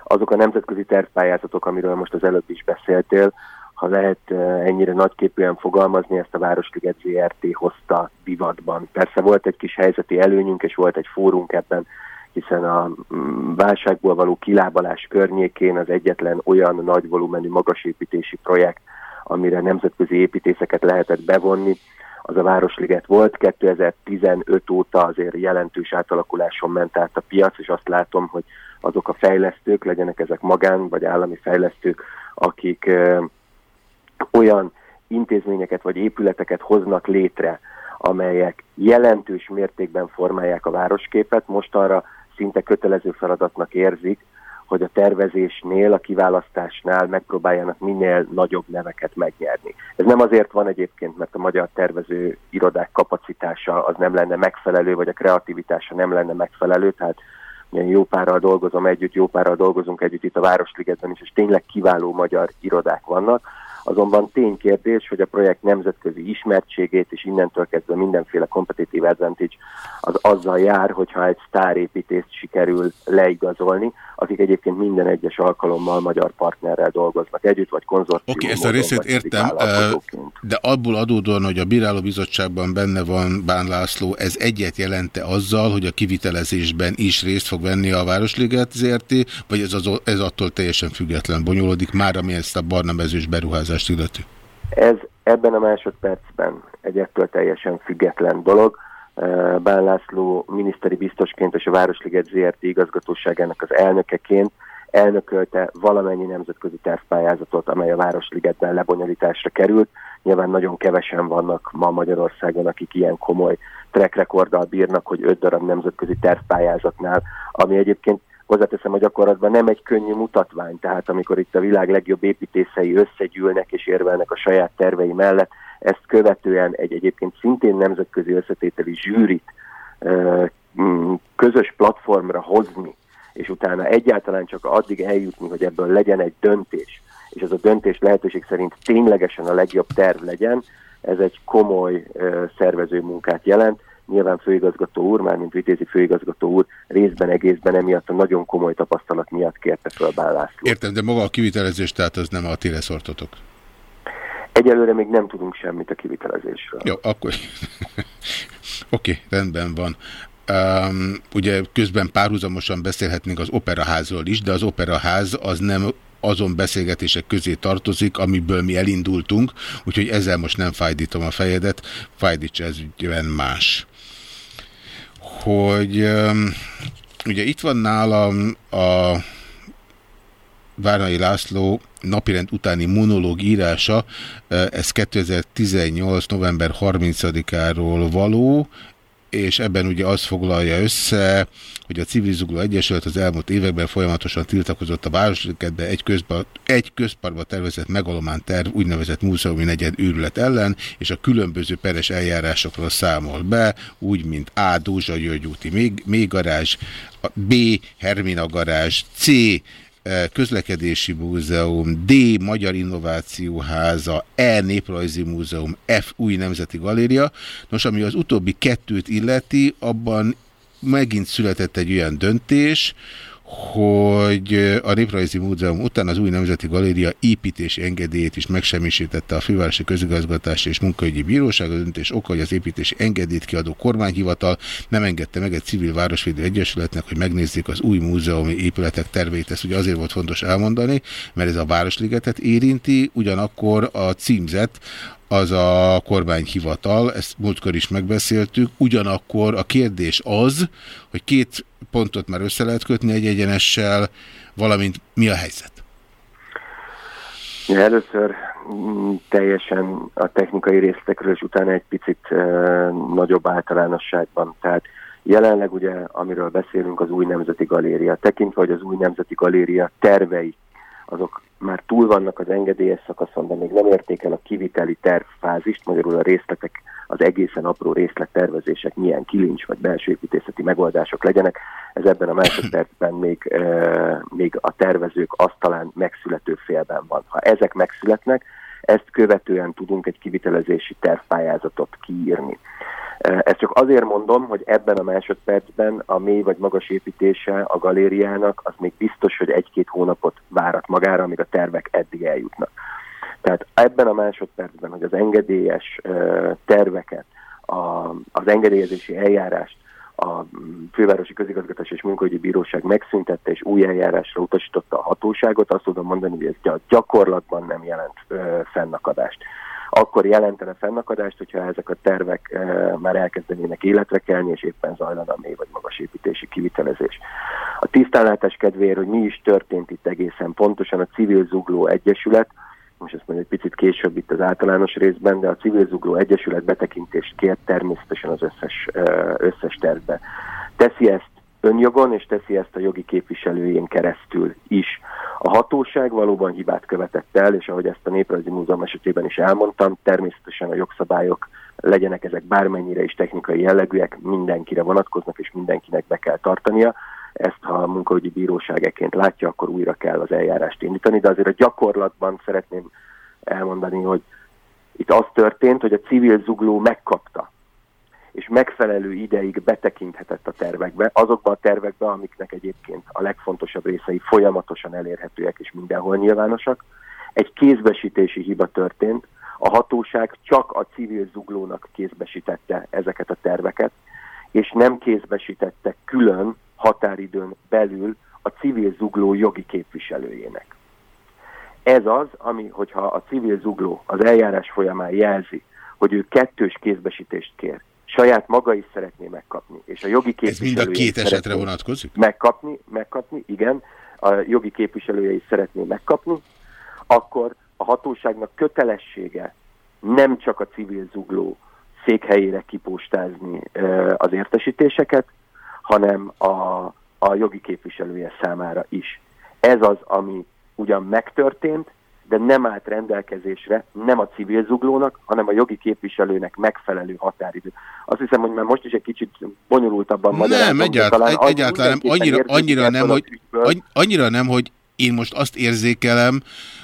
azok a nemzetközi tervpályázatok, amiről most az előbb is beszéltél, ha lehet eh, ennyire nagyképűen fogalmazni, ezt a Városliget ZRT hozta divatban. Persze volt egy kis helyzeti előnyünk, és volt egy fórunk ebben, hiszen a mm, válságból való kilábalás környékén az egyetlen olyan nagy volumenű magasépítési projekt, amire nemzetközi építészeket lehetett bevonni, az a Városliget volt. 2015 óta azért jelentős átalakuláson ment át a piac, és azt látom, hogy azok a fejlesztők, legyenek ezek magán vagy állami fejlesztők, akik ö, olyan intézményeket vagy épületeket hoznak létre, amelyek jelentős mértékben formálják a városképet, most arra szinte kötelező feladatnak érzik, hogy a tervezésnél, a kiválasztásnál megpróbáljanak minél nagyobb neveket megnyerni. Ez nem azért van egyébként, mert a magyar tervező irodák kapacitása az nem lenne megfelelő, vagy a kreativitása nem lenne megfelelő, tehát ilyen jó párral dolgozom együtt, jó párral dolgozunk együtt itt a Városligetben is, és tényleg kiváló magyar irodák vannak, Azonban ténykérdés, hogy a projekt nemzetközi ismertségét és innentől kezdve mindenféle competitive advantage az azzal jár, hogyha egy sztárépítést sikerül leigazolni, akik egyébként minden egyes alkalommal magyar partnerrel dolgoznak együtt, vagy konzorciumban. Oké, okay, ezt a részét értem, de abból adódóan, hogy a Bírálóbizottságban benne van Bán László, ez egyet jelente azzal, hogy a kivitelezésben is részt fog venni a Városliget ZRT, vagy ez, az, ez attól teljesen független bonyolódik, már ami ezt a barna mezős beruházást illeti? Ez ebben a másodpercben egy ettől teljesen független dolog. Bán László miniszteri biztosként és a Városliget ZRT igazgatóságának az elnökeként elnökölte valamennyi nemzetközi tervpályázatot, amely a Városligetben lebonyolításra került. Nyilván nagyon kevesen vannak ma Magyarországon, akik ilyen komoly track bírnak, hogy öt darab nemzetközi tervpályázatnál, ami egyébként hozzáteszem a gyakorlatban nem egy könnyű mutatvány, tehát amikor itt a világ legjobb építészei összegyűlnek és érvelnek a saját tervei mellett, ezt követően egy egyébként szintén nemzetközi összetételi zsűrit közös platformra hozni, és utána egyáltalán csak addig eljutni, hogy ebből legyen egy döntés, és ez a döntés lehetőség szerint ténylegesen a legjobb terv legyen, ez egy komoly szervező munkát jelent, nyilván főigazgató úr, mármint vitézi főigazgató úr részben egészben emiatt a nagyon komoly tapasztalat miatt kérte fel Bán László. Értem, de maga a kivitelezés, tehát az nem a ti leszortotok? Egyelőre még nem tudunk semmit a kivitelezésről. Jó, akkor... Oké, okay, rendben van. Um, ugye közben párhuzamosan beszélhetnénk az operaházról is, de az operaház az nem azon beszélgetések közé tartozik, amiből mi elindultunk, úgyhogy ezzel most nem fájdítom a fejedet, fájdítsa ez ügyben más hogy ugye itt van nálam a Várnai László napirend utáni monológ írása, ez 2018. november 30-áról való, és ebben ugye azt foglalja össze, hogy a Civil Zugló Egyesület az elmúlt években folyamatosan tiltakozott a városligetbe egy, közba, egy közparkba tervezett megalomán terv úgynevezett múzeumi negyed őrület ellen, és a különböző peres eljárásokról számol be, úgy, mint A. Dózsa György úti mélygarázs, B. Hermina garázs, C közlekedési múzeum, D. Magyar Innovációháza, E. Néprajzi Múzeum, F. Új Nemzeti Galéria. Nos, ami az utóbbi kettőt illeti, abban megint született egy olyan döntés, hogy a Néprajzi Múzeum után az új Nemzeti Galéria építési engedélyét is megsemmisítette a Fővárosi Közigazgatási és Munkaügyi Bíróság. A döntés oka, hogy az építési engedélyt kiadó kormányhivatal nem engedte meg egy civil városvédő egyesületnek, hogy megnézzék az új múzeumi épületek tervét. Ezt ugye azért volt fontos elmondani, mert ez a Városligetet érinti, ugyanakkor a címzet az a kormányhivatal, ezt múltkor is megbeszéltük, ugyanakkor a kérdés az, hogy két pontot már össze lehet kötni egy egyenessel, valamint mi a helyzet? Először mm, teljesen a technikai részletekről, és utána egy picit uh, nagyobb általánosságban. Tehát jelenleg ugye, amiről beszélünk, az új Nemzeti Galéria. Tekintve, hogy az új Nemzeti Galéria tervei, azok már túl vannak az engedélyes szakaszon, de még nem érték el a kiviteli tervfázist, magyarul a részletek, az egészen apró részlettervezések, milyen kilincs vagy belső építészeti megoldások legyenek. Ez ebben a másodpercben még, e, még a tervezők asztalán megszülető félben van. Ha ezek megszületnek, ezt követően tudunk egy kivitelezési tervpályázatot kiírni. Ezt csak azért mondom, hogy ebben a másodpercben a mély vagy magas építése a galériának az még biztos, hogy egy-két hónapot várat magára, amíg a tervek eddig eljutnak. Tehát ebben a másodpercben, hogy az engedélyes terveket, az engedélyezési eljárást a Fővárosi Közigazgatás és Munkaügyi Bíróság megszüntette és új eljárásra utasította a hatóságot, azt tudom mondani, hogy ez gyakorlatban nem jelent fennakadást. Akkor jelentene fennakadást, hogyha ezek a tervek e, már elkezdenének életre kelni, és éppen zajlana mély vagy magas építési kivitelezés. A tisztánlátás kedvéért, hogy mi is történt itt egészen pontosan, a Civil Zugló Egyesület, most ezt mondjuk egy picit később itt az általános részben, de a Civil Zugló Egyesület betekintést kért természetesen az összes, összes tervbe. Teszi ezt önjogon, és teszi ezt a jogi képviselőjén keresztül is. A hatóság valóban hibát követett el, és ahogy ezt a Néprajzi Múzeum esetében is elmondtam, természetesen a jogszabályok legyenek ezek bármennyire is technikai jellegűek, mindenkire vonatkoznak, és mindenkinek be kell tartania. Ezt, ha a munkaügyi bíróságeként látja, akkor újra kell az eljárást indítani, de azért a gyakorlatban szeretném elmondani, hogy itt az történt, hogy a civil zugló megkapta és megfelelő ideig betekinthetett a tervekbe, azokba a tervekbe, amiknek egyébként a legfontosabb részei folyamatosan elérhetőek és mindenhol nyilvánosak. Egy kézbesítési hiba történt, a hatóság csak a civil zuglónak kézbesítette ezeket a terveket, és nem kézbesítette külön határidőn belül a civil zugló jogi képviselőjének. Ez az, ami, hogyha a civil zugló az eljárás folyamán jelzi, hogy ő kettős kézbesítést kér, saját maga is szeretné megkapni, és a jogi képviselője Ez mind a két esetre vonatkozik? Megkapni, megkapni, igen, a jogi képviselője is szeretné megkapni, akkor a hatóságnak kötelessége nem csak a civil zugló székhelyére kipostázni az értesítéseket, hanem a, a jogi képviselője számára is. Ez az, ami ugyan megtörtént, de nem állt rendelkezésre nem a civil zuglónak, hanem a jogi képviselőnek megfelelő határidő. Azt hiszem, hogy már most is egy kicsit bonyolultabban magyarázom. Nem, egyáltalán, egyáltalán nem, annyira, annyira nem, hogy, annyira nem, hogy én most azt érzékelem,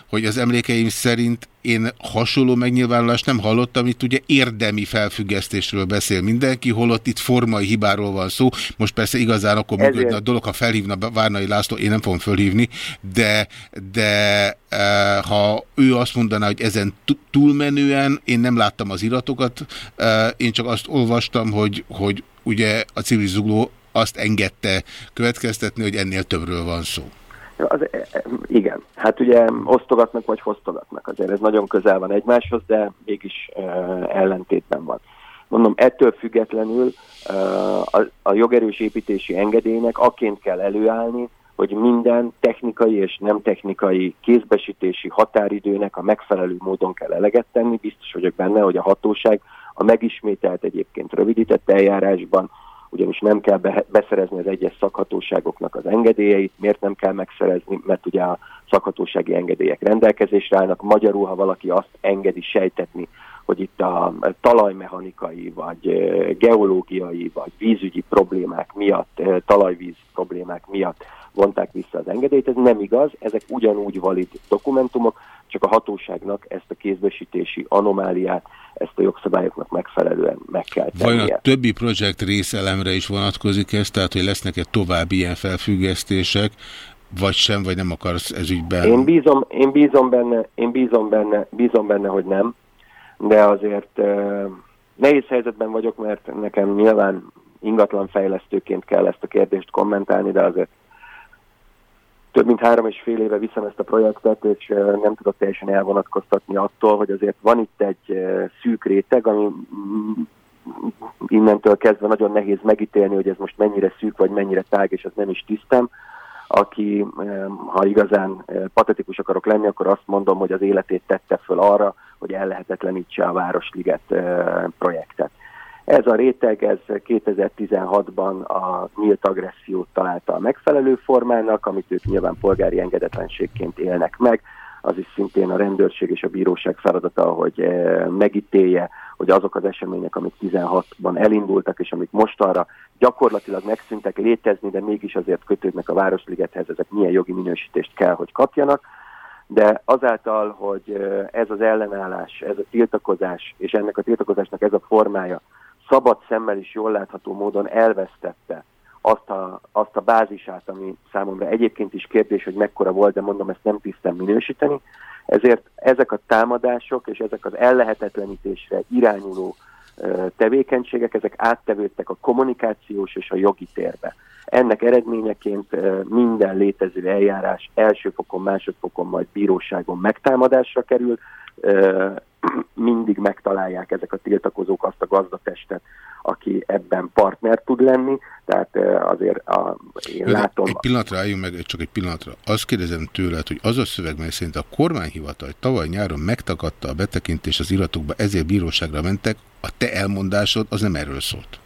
hogy az emlékeim szerint én hasonló megnyilvánulást nem hallottam, itt ugye érdemi felfüggesztésről beszél mindenki, holott itt formai hibáról van szó. Most persze igazán akkor működne a dolog, ha felhívna Várnai László, én nem fogom fölhívni, de, de e, ha ő azt mondaná, hogy ezen túlmenően, én nem láttam az iratokat, e, én csak azt olvastam, hogy, hogy ugye a civil zugló azt engedte következtetni, hogy ennél többről van szó. Az, e, e, igen, hát ugye osztogatnak vagy fosztogatnak, azért ez nagyon közel van egymáshoz, de mégis uh, ellentétben van. Mondom, ettől függetlenül a, a jogerős építési engedélynek aként kell előállni, hogy minden technikai és nem technikai kézbesítési határidőnek a megfelelő módon kell eleget tenni. Biztos vagyok benne, hogy a hatóság a megismételt egyébként rövidített eljárásban ugyanis nem kell beszerezni az egyes szakhatóságoknak az engedélyeit. Miért nem kell megszerezni? Mert ugye a szakhatósági engedélyek rendelkezésre állnak. Magyarul, ha valaki azt engedi sejtetni, hogy itt a talajmechanikai, vagy geológiai, vagy vízügyi problémák miatt, talajvíz problémák miatt vonták vissza az engedélyt. Ez nem igaz, ezek ugyanúgy valid dokumentumok, csak a hatóságnak ezt a kézbesítési anomáliát, ezt a jogszabályoknak megfelelően meg kell tennie. Vajon a többi projekt részelemre is vonatkozik ez, tehát hogy lesznek-e további ilyen felfüggesztések, vagy sem, vagy nem akarsz ez ügyben? Én bízom, én bízom benne, én bízom benne, bízom benne, hogy nem, de azért uh, nehéz helyzetben vagyok, mert nekem nyilván ingatlan fejlesztőként kell ezt a kérdést kommentálni, de azért több mint három és fél éve viszem ezt a projektet, és nem tudok teljesen elvonatkoztatni attól, hogy azért van itt egy szűk réteg, ami innentől kezdve nagyon nehéz megítélni, hogy ez most mennyire szűk, vagy mennyire tág, és ez nem is tisztem. Aki, ha igazán patetikus akarok lenni, akkor azt mondom, hogy az életét tette föl arra, hogy ellehetetlenítse a Városliget projektet. Ez a réteg, ez 2016-ban a nyílt agressziót találta a megfelelő formának, amit ők nyilván polgári engedetlenségként élnek meg. Az is szintén a rendőrség és a bíróság feladata, hogy eh, megítélje, hogy azok az események, amik 16-ban elindultak, és amik mostanra gyakorlatilag megszűntek létezni, de mégis azért kötődnek a Városligethez, ezek milyen jogi minősítést kell, hogy kapjanak de azáltal, hogy eh, ez az ellenállás, ez a tiltakozás, és ennek a tiltakozásnak ez a formája szabad szemmel is jól látható módon elvesztette azt a, azt a bázisát, ami számomra egyébként is kérdés, hogy mekkora volt, de mondom, ezt nem tisztem minősíteni. Ezért ezek a támadások és ezek az ellehetetlenítésre irányuló tevékenységek, ezek áttevődtek a kommunikációs és a jogi térbe. Ennek eredményeként minden létező eljárás első fokon, másodfokon, majd bíróságon megtámadásra kerül, mindig megtalálják ezek a tiltakozók azt a gazdatestet, aki ebben partner tud lenni, tehát azért a, én de látom... Egy pillanatra álljunk meg, csak egy pillanatra. Azt kérdezem tőled, hogy az a szöveg, mely szerint a kormányhivatal tavaly nyáron megtagadta a betekintést az iratokba, ezért bíróságra mentek, a te elmondásod az nem erről szólt.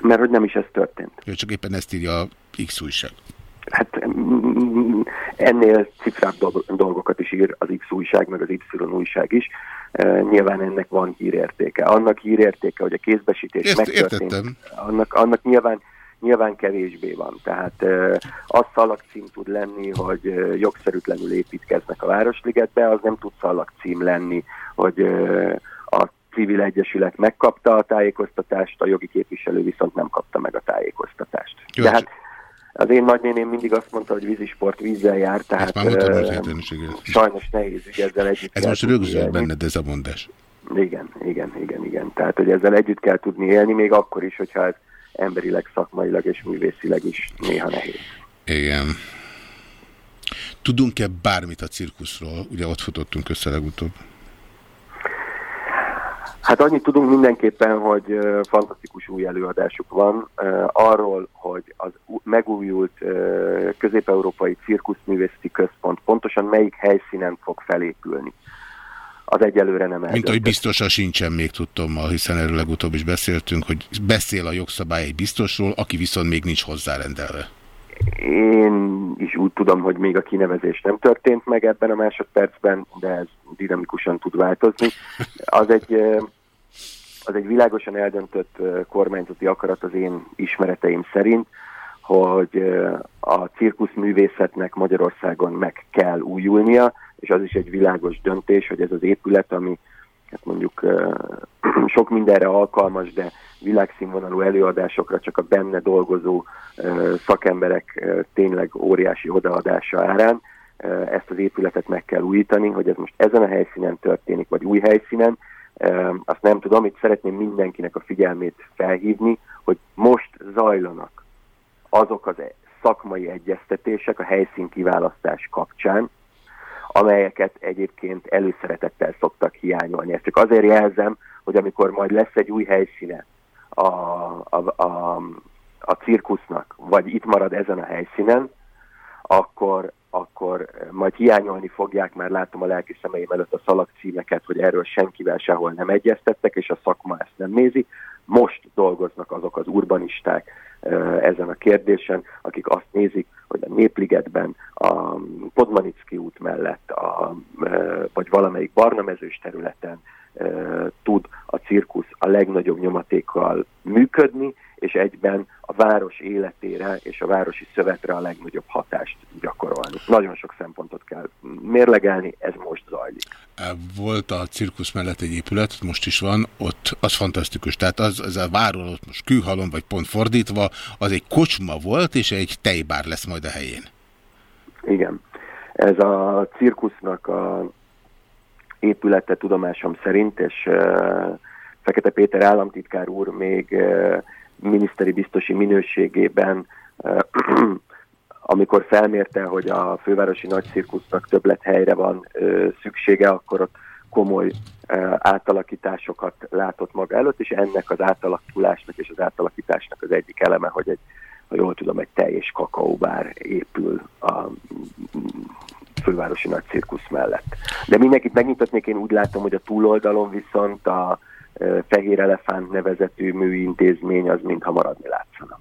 Mert hogy nem is ez történt. Jó, csak éppen ezt írja a X újság. Ennél cifrább dolgo- dolgokat is ír az X újság, meg az Y újság is. Nyilván ennek van hírértéke. Annak hírértéke, hogy a kézbesítés Ezt megtörtént, értettem. annak, annak nyilván, nyilván kevésbé van. Tehát az szalagcím tud lenni, hogy e, jogszerűtlenül építkeznek a Városligetbe, az nem tud szalagcím lenni, hogy a civil egyesület megkapta a tájékoztatást, a jogi képviselő viszont nem kapta meg a tájékoztatást. Jó, De hát az én nagynéném mindig azt mondta, hogy vízisport vízzel jár, tehát már ö, hogy értelmiséget. sajnos nehéz ügy ezzel együtt Ez most rögzült benned ez a mondás. Igen, igen, igen, igen. Tehát, hogy ezzel együtt kell tudni élni, még akkor is, hogyha ez emberileg, szakmailag és művészileg is néha nehéz. Igen. Tudunk-e bármit a cirkuszról? Ugye ott futottunk össze legutóbb. Hát annyit tudunk mindenképpen, hogy fantasztikus új előadásuk van. Arról, hogy az megújult közép-európai cirkuszművészeti központ pontosan melyik helyszínen fog felépülni. Az egyelőre nem Mint ahogy eldöntött. biztosan sincsen még tudtommal, hiszen erről legutóbb is beszéltünk, hogy beszél a jogszabály egy biztosról, aki viszont még nincs hozzárendelve. Én is úgy tudom, hogy még a kinevezés nem történt meg ebben a másodpercben, de ez dinamikusan tud változni. Az egy, az egy világosan eldöntött kormányzati akarat az én ismereteim szerint, hogy a cirkuszművészetnek Magyarországon meg kell újulnia, és az is egy világos döntés, hogy ez az épület, ami hát mondjuk sok mindenre alkalmas, de világszínvonalú előadásokra csak a benne dolgozó szakemberek tényleg óriási odaadása árán. Ezt az épületet meg kell újítani, hogy ez most ezen a helyszínen történik, vagy új helyszínen, azt nem tudom, itt szeretném mindenkinek a figyelmét felhívni, hogy most zajlanak azok az szakmai egyeztetések a helyszín kiválasztás kapcsán, amelyeket egyébként előszeretettel szoktak hiányolni. Ezt csak azért jelzem, hogy amikor majd lesz egy új helyszíne a, a, a, a cirkusznak, vagy itt marad ezen a helyszínen, akkor, akkor majd hiányolni fogják, már látom a lelki szemeim előtt a szalagcímeket, hogy erről senkivel sehol nem egyeztettek, és a szakma ezt nem nézi. Most dolgoznak azok az urbanisták ezen a kérdésen, akik azt nézik, hogy a Népligetben, a Podmanicki út mellett, a, vagy valamelyik barnamezős területen ö, tud a cirkusz a legnagyobb nyomatékkal működni, és egyben a város életére és a városi szövetre a legnagyobb hatást gyakorolni. Nagyon sok szempontot kell mérlegelni, ez most zajlik. Volt a cirkusz mellett egy épület, most is van, ott az fantasztikus. Tehát az, az a váról ott most kőhalom, vagy pont fordítva, az egy kocsma volt, és egy tejbár lesz majd a helyén. Igen. Ez a cirkusznak a épülete tudomásom szerint, és Fekete Péter államtitkár úr még miniszteri biztosi minőségében, amikor felmérte, hogy a fővárosi nagycirkusznak többlethelyre van uh, szüksége, akkor ott komoly átalakításokat látott maga előtt, és ennek az átalakulásnak és az átalakításnak az egyik eleme, hogy egy, ha jól tudom, egy teljes kakaóbár épül a fővárosi nagy cirkusz mellett. De mindenkit megnyithatnék, én úgy látom, hogy a túloldalon viszont a Fehér Elefánt nevezetű műintézmény az mintha maradni látszana.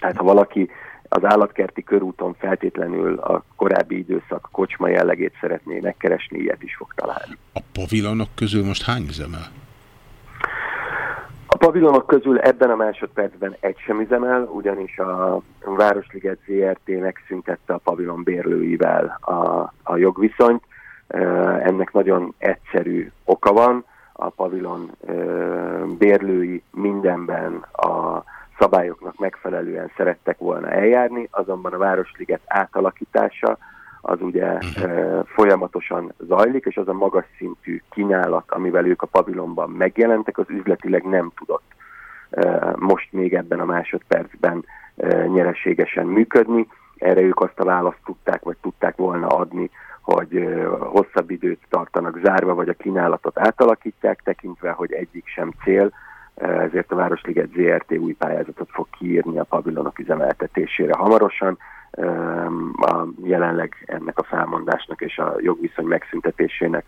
Tehát ha valaki az állatkerti körúton feltétlenül a korábbi időszak kocsma jellegét szeretné megkeresni, ilyet is fog találni. A pavilonok közül most hány üzemel? Pavilonok közül ebben a másodpercben egy sem üzemel, ugyanis a Városliget ZRT megszüntette a pavilon bérlőivel a, a jogviszonyt. Ennek nagyon egyszerű oka van. A pavilon bérlői mindenben a szabályoknak megfelelően szerettek volna eljárni, azonban a Városliget átalakítása az ugye e, folyamatosan zajlik, és az a magas szintű kínálat, amivel ők a pavilonban megjelentek, az üzletileg nem tudott most még ebben a másodpercben nyereségesen működni. Erre ők azt a választ tudták, vagy tudták volna adni, hogy hosszabb időt tartanak zárva, vagy a kínálatot átalakítják, tekintve, hogy egyik sem cél, ezért a Városliget ZRT új pályázatot fog kiírni a pavilonok üzemeltetésére hamarosan. A, jelenleg ennek a felmondásnak és a jogviszony megszüntetésének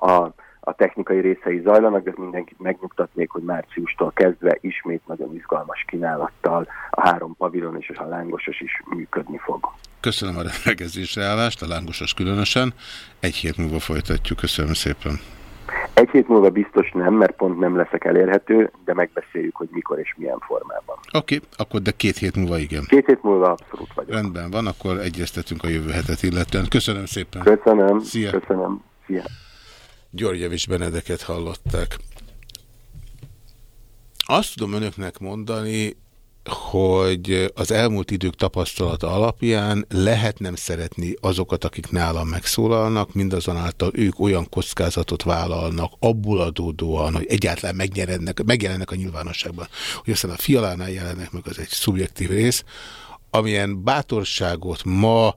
a, a technikai részei zajlanak, de mindenkit megnyugtatnék, hogy márciustól kezdve ismét nagyon izgalmas kínálattal a három pavilon és a lángosos is működni fog. Köszönöm a rendelkezésre állást, a lángosos különösen. Egy hét múlva folytatjuk. Köszönöm szépen. Egy hét múlva biztos nem, mert pont nem leszek elérhető, de megbeszéljük, hogy mikor és milyen formában. Oké, okay, akkor de két hét múlva igen. Két hét múlva abszolút vagyok. Rendben van, akkor egyeztetünk a jövő hetet illetően. Köszönöm szépen. Köszönöm. Szia. Köszönöm. Szia. Györgyevics Benedeket hallották. Azt tudom önöknek mondani, hogy az elmúlt idők tapasztalata alapján lehet nem szeretni azokat, akik nálam megszólalnak, mindazonáltal ők olyan kockázatot vállalnak, abból adódóan, hogy egyáltalán megjelennek, megjelennek a nyilvánosságban, hogy aztán a fialánál jelennek meg, az egy szubjektív rész, amilyen bátorságot ma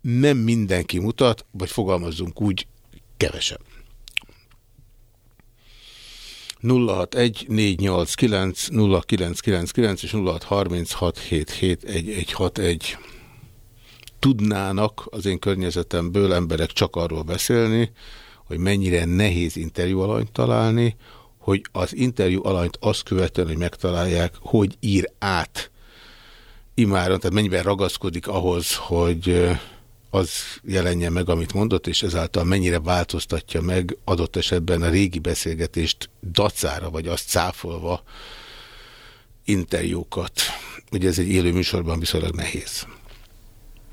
nem mindenki mutat, vagy fogalmazzunk úgy, kevesebb. 061-489-0999 és 0636771161 tudnának az én környezetemből emberek csak arról beszélni, hogy mennyire nehéz interjú alanyt találni, hogy az interjú alanyt azt követően, hogy megtalálják, hogy ír át imáron, tehát mennyiben ragaszkodik ahhoz, hogy az jelenjen meg, amit mondott, és ezáltal mennyire változtatja meg adott esetben a régi beszélgetést dacára, vagy azt cáfolva interjúkat. Ugye ez egy élő műsorban viszonylag nehéz.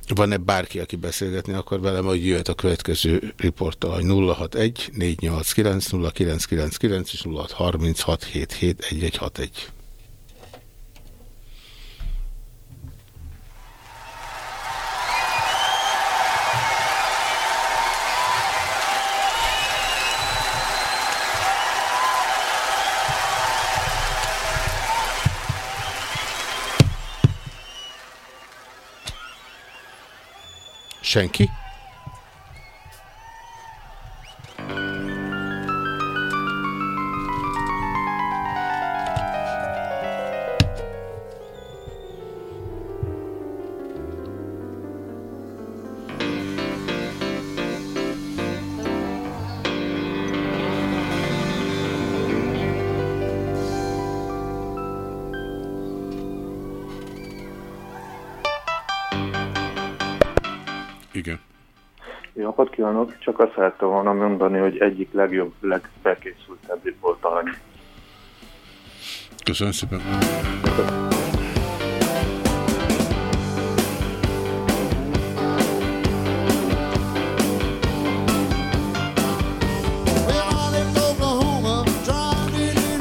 Van-e bárki, aki beszélgetni akar velem, hogy jöhet a következő riporttal, 061 489 0999 és 0636 771161. Senki? Kívánok! Csak azt szerettem volna mondani, hogy egyik legjobb, legfelkészültebb volt arany. Köszönöm szépen.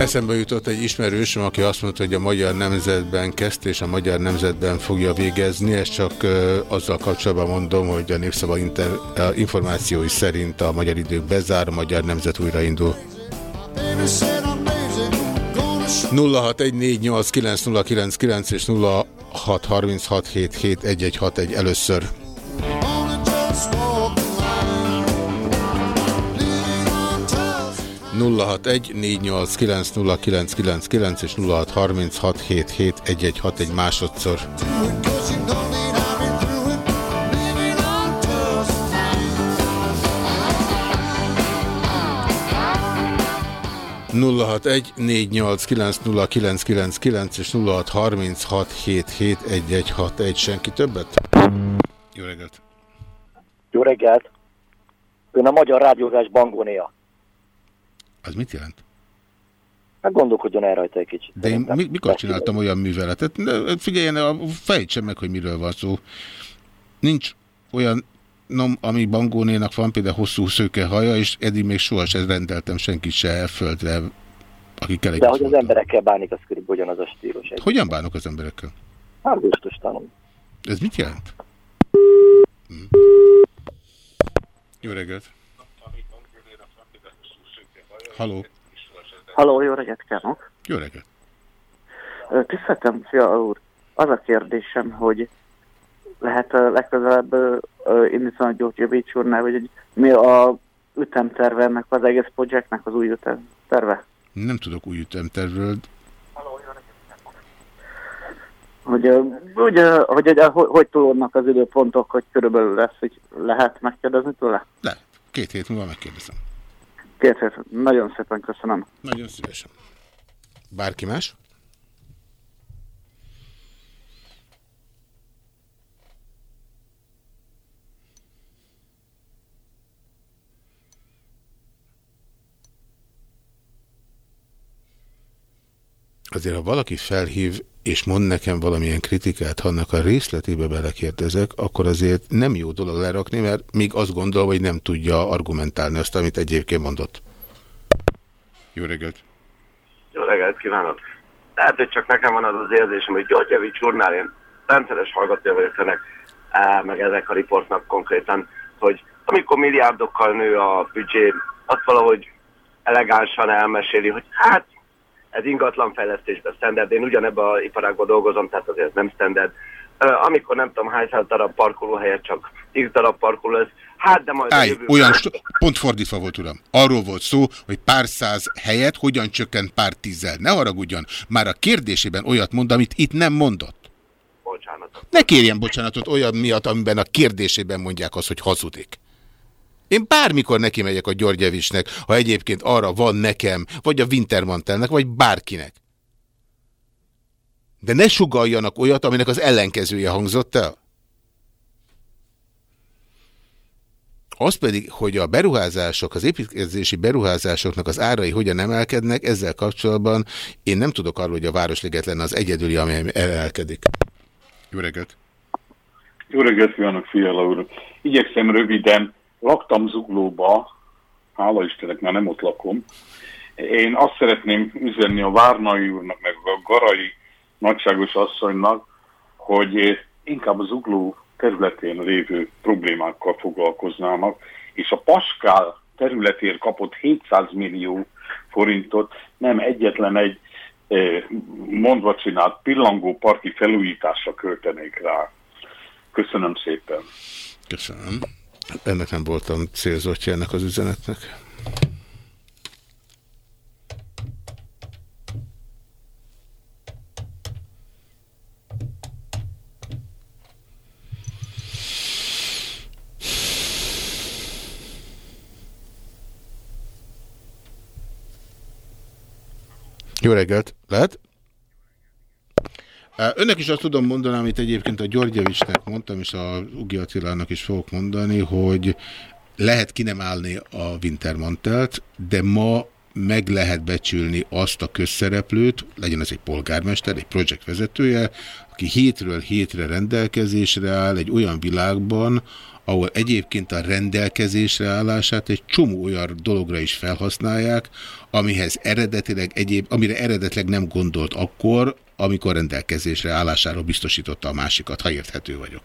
Eszembe jutott egy ismerősöm, aki azt mondta, hogy a Magyar Nemzetben kezdte, és a Magyar Nemzetben fogja végezni. Ezt csak uh, azzal kapcsolatban mondom, hogy a Népszava inter, információi szerint a Magyar Idők bezár, a Magyar Nemzet újraindul. 0614890999 és 0636771161 először. 061 és 06 egy másodszor. nulla hat egy négy nyolc kilenc nulla kilenc kilenc kilenc és harminc hat hét hét egy egy hat egy. Senki többet? Jó reggelt! Jó reggelt! Ön a magyar rádiózás bangónia az mit jelent? Hát gondolkodjon el rajta egy kicsit. De én mi, mikor csináltam olyan műveletet? De Figyeljen, fejtsem meg, hogy miről van szó. Nincs olyan, nom, ami bangónénak van például hosszú szőke haja, és eddig még sohasem rendeltem senkit se elföldre, akikkel De hogy az emberekkel bánik, az körülbelül ugyanaz a stílus. Egy. Hogyan bánok az emberekkel? Hát biztos tanul. Ez mit jelent? Hm. Jó reggelt! Haló! Haló, jó reggelt kívánok! Jó reggelt! Tiszteltem, Fia úr, az a kérdésem, hogy lehet legközelebb indítani a György Javíts úrnál, egy, mi a ütemterve ennek az egész projektnek az új ütemterve? Nem tudok új ütemtervről. Hogy, hogy, hogy, hogy, hogy tudnak az időpontok, hogy körülbelül lesz, hogy lehet megkérdezni tőle? Le, két hét múlva megkérdezem. Két hét. Nagyon szépen köszönöm. Nagyon szívesen. Bárki más? Azért, ha valaki felhív, és mond nekem valamilyen kritikát, ha annak a részletébe belekérdezek, akkor azért nem jó dolog lerakni, mert még azt gondol, hogy nem tudja argumentálni azt, amit egyébként mondott. Jó reggelt! Jó reggelt kívánok! Lehet, hogy csak nekem van az az érzésem, hogy Györgyevics úrnál én rendszeres hallgatója vagyok ennek, á, meg ezek a riportnak konkrétan, hogy amikor milliárdokkal nő a büdzsé, azt valahogy elegánsan elmeséli, hogy hát ez ingatlanfejlesztésben standard, én ugyanebben a iparágban dolgozom, tehát azért nem standard. Uh, amikor nem tudom hány száz darab parkolóhelyet csak x darab parkoló lesz, hát de majd Állj, a jövőben... olyan, pont fordítva volt, uram. Arról volt szó, hogy pár száz helyet hogyan csökkent pár tízzel. Ne haragudjon, már a kérdésében olyat mond, amit itt nem mondott. Bocsánat. Ne kérjen bocsánatot olyan miatt, amiben a kérdésében mondják azt, hogy hazudik. Én bármikor neki megyek a Györgyevicsnek, ha egyébként arra van nekem, vagy a Wintermantelnek, vagy bárkinek. De ne sugaljanak olyat, aminek az ellenkezője hangzott el. Az pedig, hogy a beruházások, az építkezési beruházásoknak az árai hogyan emelkednek, ezzel kapcsolatban én nem tudok arról, hogy a Városliget lenne az egyedüli, amely emelkedik. Jó reggelt! Jó reggelt kívánok, Fiala úr! Igyekszem röviden, laktam Zuglóba, hála Istennek már nem ott lakom. Én azt szeretném üzenni a Várnai úrnak, meg a Garai nagyságos asszonynak, hogy inkább az Zugló területén lévő problémákkal foglalkoznának, és a Paskál területért kapott 700 millió forintot nem egyetlen egy eh, mondva csinált pillangó parki felújításra költenék rá. Köszönöm szépen. Köszönöm. Ennek nem voltam célzottja ennek az üzenetnek. Jó reggelt! Lehet? Önnek is azt tudom mondani, amit egyébként a Györgyevicsnek mondtam, és a Ugi Attilának is fogok mondani, hogy lehet ki nem állni a Wintermantelt, de ma meg lehet becsülni azt a közszereplőt, legyen ez egy polgármester, egy projektvezetője, aki hétről hétre rendelkezésre áll egy olyan világban, ahol egyébként a rendelkezésre állását egy csomó olyan dologra is felhasználják, amihez eredetileg egyéb, amire eredetileg nem gondolt akkor, amikor rendelkezésre állásáról biztosította a másikat, ha érthető vagyok.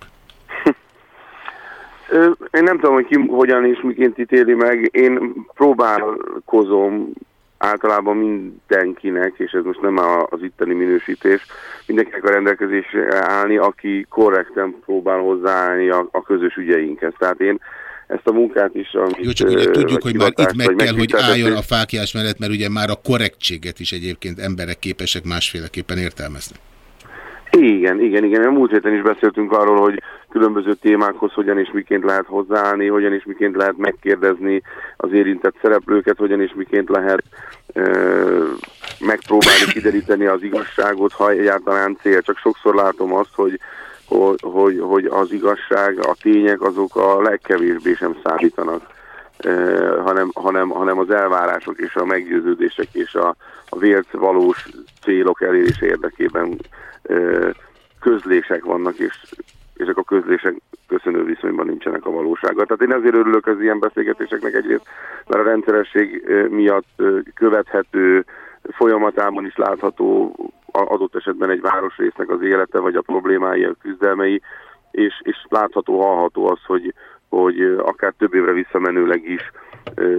Én nem tudom, hogy ki hogyan és miként ítéli meg. Én próbálkozom általában mindenkinek, és ez most nem az itteni minősítés, mindenkinek a rendelkezésre állni, aki korrekten próbál hozzáállni a, a közös ügyeinkhez. Tehát én ezt a munkát is, amit... Jó, csak ugye tudjuk, hogy már itt meg kell, hogy álljon a fákjás mellett, mert ugye már a korrektséget is egyébként emberek képesek másféleképpen értelmezni. Igen, igen, igen. A múlt héten is beszéltünk arról, hogy különböző témákhoz hogyan és miként lehet hozzáállni, hogyan és miként lehet megkérdezni az érintett szereplőket, hogyan és miként lehet ö, megpróbálni kideríteni az igazságot, ha egyáltalán cél. Csak sokszor látom azt, hogy, hogy, hogy, hogy az igazság, a tények azok a legkevésbé sem számítanak. Uh, hanem, hanem, hanem az elvárások és a meggyőződések és a, a vélt valós célok elérése érdekében uh, közlések vannak, és ezek a közlések köszönő viszonyban nincsenek a valósággal. Tehát én ezért örülök az ilyen beszélgetéseknek egyrészt, mert a rendszeresség ö, miatt ö, követhető, folyamatában is látható adott esetben egy városrésznek az élete, vagy a problémái, a küzdelmei, és, és látható, hallható az, hogy, hogy akár több évre visszamenőleg is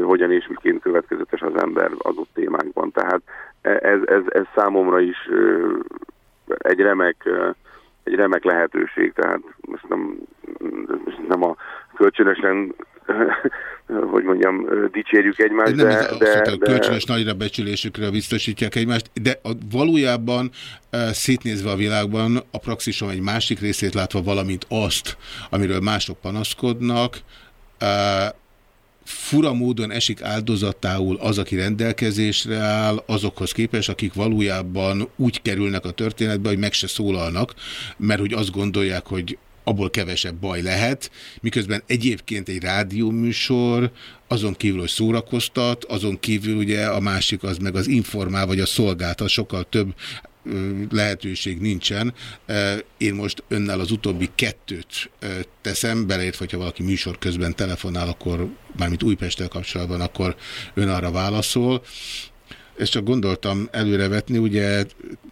hogyan és miként következetes az ember adott témákban. Tehát e- ez, ez, ez számomra is egy remek, egy remek lehetőség, tehát ezt nem, nem a kölcsönösen hogy mondjam, dicsérjük egymást, nem, de, de, de... de... kölcsönös nagyra becsülésükre biztosítják egymást, de a, valójában e, szétnézve a világban, a praxisom egy másik részét látva, valamint azt, amiről mások panaszkodnak, e, fura módon esik áldozatául az, aki rendelkezésre áll, azokhoz képest, akik valójában úgy kerülnek a történetbe, hogy meg se szólalnak, mert hogy azt gondolják, hogy abból kevesebb baj lehet, miközben egyébként egy rádióműsor azon kívül, hogy szórakoztat, azon kívül ugye a másik az meg az informál, vagy a szolgáltat, sokkal több lehetőség nincsen. Én most önnel az utóbbi kettőt teszem, beleértve, hogyha valaki műsor közben telefonál, akkor mármint Újpesttel kapcsolatban, akkor ön arra válaszol. Ezt csak gondoltam előrevetni, ugye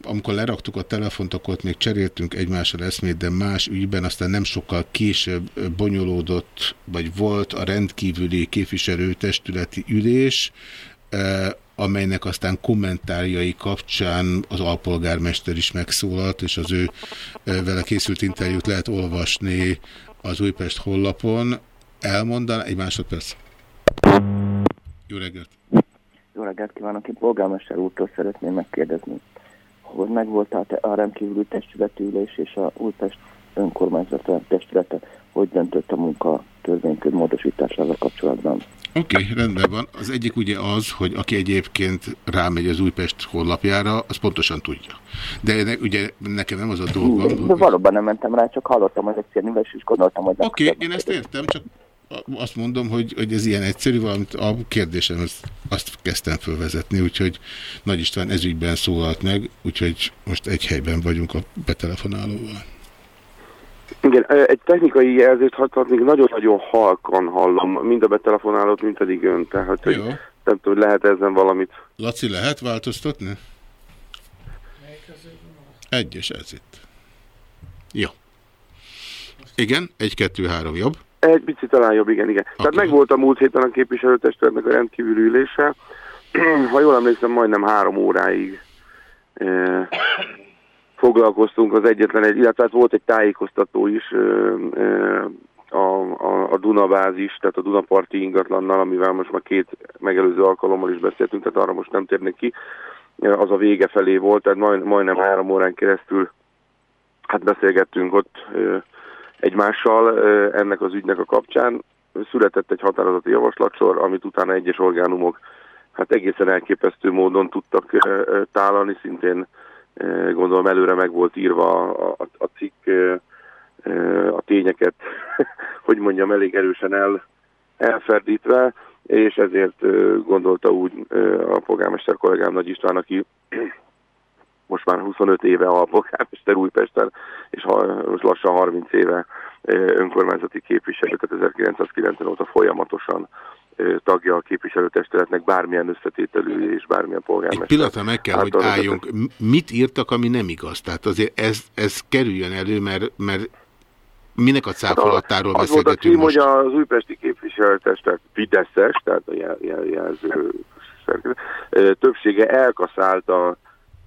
amikor leraktuk a telefont, akkor ott még cseréltünk egymással eszmét, de más ügyben aztán nem sokkal később bonyolódott, vagy volt a rendkívüli képviselőtestületi ülés, amelynek aztán kommentárjai kapcsán az alpolgármester is megszólalt, és az ő vele készült interjút lehet olvasni az Újpest hollapon. Elmondan egy másodperc. Jó reggelt! Jó reggelt kívánok! Én polgármester úrtól szeretném megkérdezni, hogy megvolt a, a rendkívüli testületülés és a Újpest önkormányzat testülete, hogy döntött a munka törvénykönyv módosításával kapcsolatban. Oké, okay, rendben van. Az egyik ugye az, hogy aki egyébként rámegy az Újpest honlapjára, az pontosan tudja. De ne, ugye nekem nem az a dolgom. De valóban nem mentem rá, csak hallottam, hogy egy és gondoltam, hogy... Oké, okay, én ezt értem, csak azt mondom, hogy, hogy ez ilyen egyszerű, valamint a kérdésem azt, azt kezdtem fölvezetni, úgyhogy Nagy István ezügyben szólalt meg, úgyhogy most egy helyben vagyunk a betelefonálóval. Igen, egy technikai jelzést még nagyon-nagyon halkan hallom, mind a betelefonálót, mind pedig ön, tehát hogy nem tudom, lehet ezen valamit. Laci, lehet változtatni? Egyes ez itt. Jó. Igen, egy, kettő, három, jobb. Egy picit talán jobb, igen, igen. Okay. Tehát megvolt a múlt héten a képviselőtestületnek a rendkívül ülése. ha jól emlékszem, majdnem három óráig e, foglalkoztunk az egyetlen egy, illetve hát volt egy tájékoztató is e, e, a, a, a Dunabázis, tehát a Dunaparti ingatlannal, amivel most már két megelőző alkalommal is beszéltünk, tehát arra most nem térnek ki. Az a vége felé volt, tehát majd, majdnem három órán keresztül hát beszélgettünk ott egymással ennek az ügynek a kapcsán. Született egy határozati javaslatsor, amit utána egyes orgánumok hát egészen elképesztő módon tudtak tálalni, szintén gondolom előre meg volt írva a, a, a cikk, a tényeket, hogy mondjam, elég erősen el, elferdítve, és ezért gondolta úgy a polgármester kollégám Nagy István, aki most már 25 éve a polgármester Újpesten, és most lassan 30 éve önkormányzati képviselő, tehát 1990 óta folyamatosan tagja a képviselőtestületnek bármilyen összetételű és bármilyen polgármester. Egy pillanatra meg kell, hogy álljunk. Mit írtak, ami nem igaz? Tehát azért ez, ez kerüljön elő, mert, mert minek a cáfolattáról hát beszélgetünk most? Az volt a cím, hogy az újpesti képviselőtestet Fideszes, tehát a jel, jel, jelző többsége elkaszálta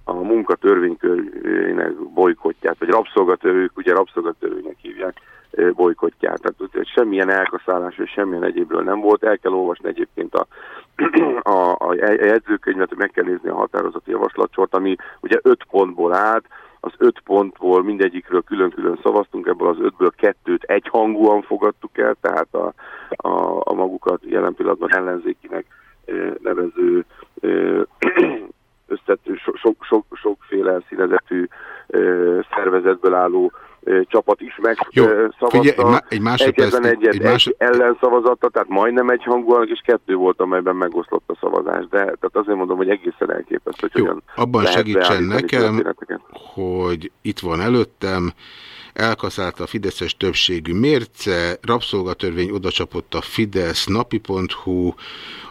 a munkatörvénykörének bolykotját, vagy rabszolgatörők, ugye rabszolgatörőnek hívják, bolykotját. Tehát semmilyen elkaszálás, vagy semmilyen egyébről nem volt. El kell olvasni egyébként a, a, a jegyzőkönyvet, meg kell nézni a határozati javaslatsort, ami ugye öt pontból állt, az öt pontból mindegyikről külön-külön szavaztunk, ebből az ötből kettőt egyhangúan fogadtuk el, tehát a, a, a magukat jelen pillanatban ellenzékinek nevező összetű, sok, sok, sokféle színezetű szervezetből álló csapat is megszavazta. egy másodperc, egyet egy, másod... egy ellenszavazata, tehát majdnem egy hangúan, és kettő volt, amelyben megoszlott a szavazás. De tehát azért mondom, hogy egészen elképesztő, hogy Jó, abban segítsen nekem, hogy itt van előttem, elkaszálta a Fideszes többségű mérce, rabszolgatörvény odacsapott a Fidesz, napi.hu,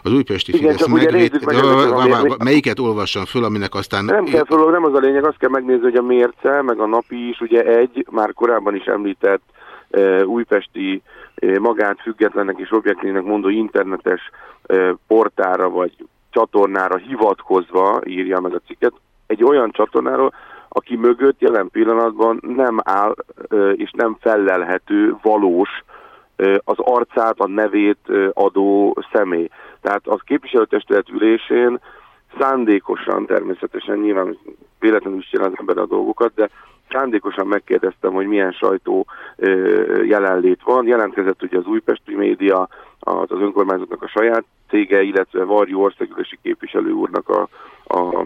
az újpesti Igen, Fidesz megvét... Meg melyiket olvassam föl, aminek aztán... Nem kell föl, nem az a lényeg, azt kell megnézni, hogy a mérce, meg a napi is ugye egy, már korábban is említett újpesti uh, magát függetlennek és objektívnek mondó internetes portára vagy csatornára hivatkozva írja meg a cikket, egy olyan csatornáról, aki mögött jelen pillanatban nem áll és nem fellelhető valós az arcát, a nevét adó személy. Tehát az képviselőtestület ülésén szándékosan, természetesen nyilván véletlenül is csinál az ember a dolgokat, de szándékosan megkérdeztem, hogy milyen sajtó jelenlét van. Jelentkezett ugye az újpesti média, az, az önkormányzatnak a saját cége, illetve Varjú országgyűlési képviselő úrnak a, a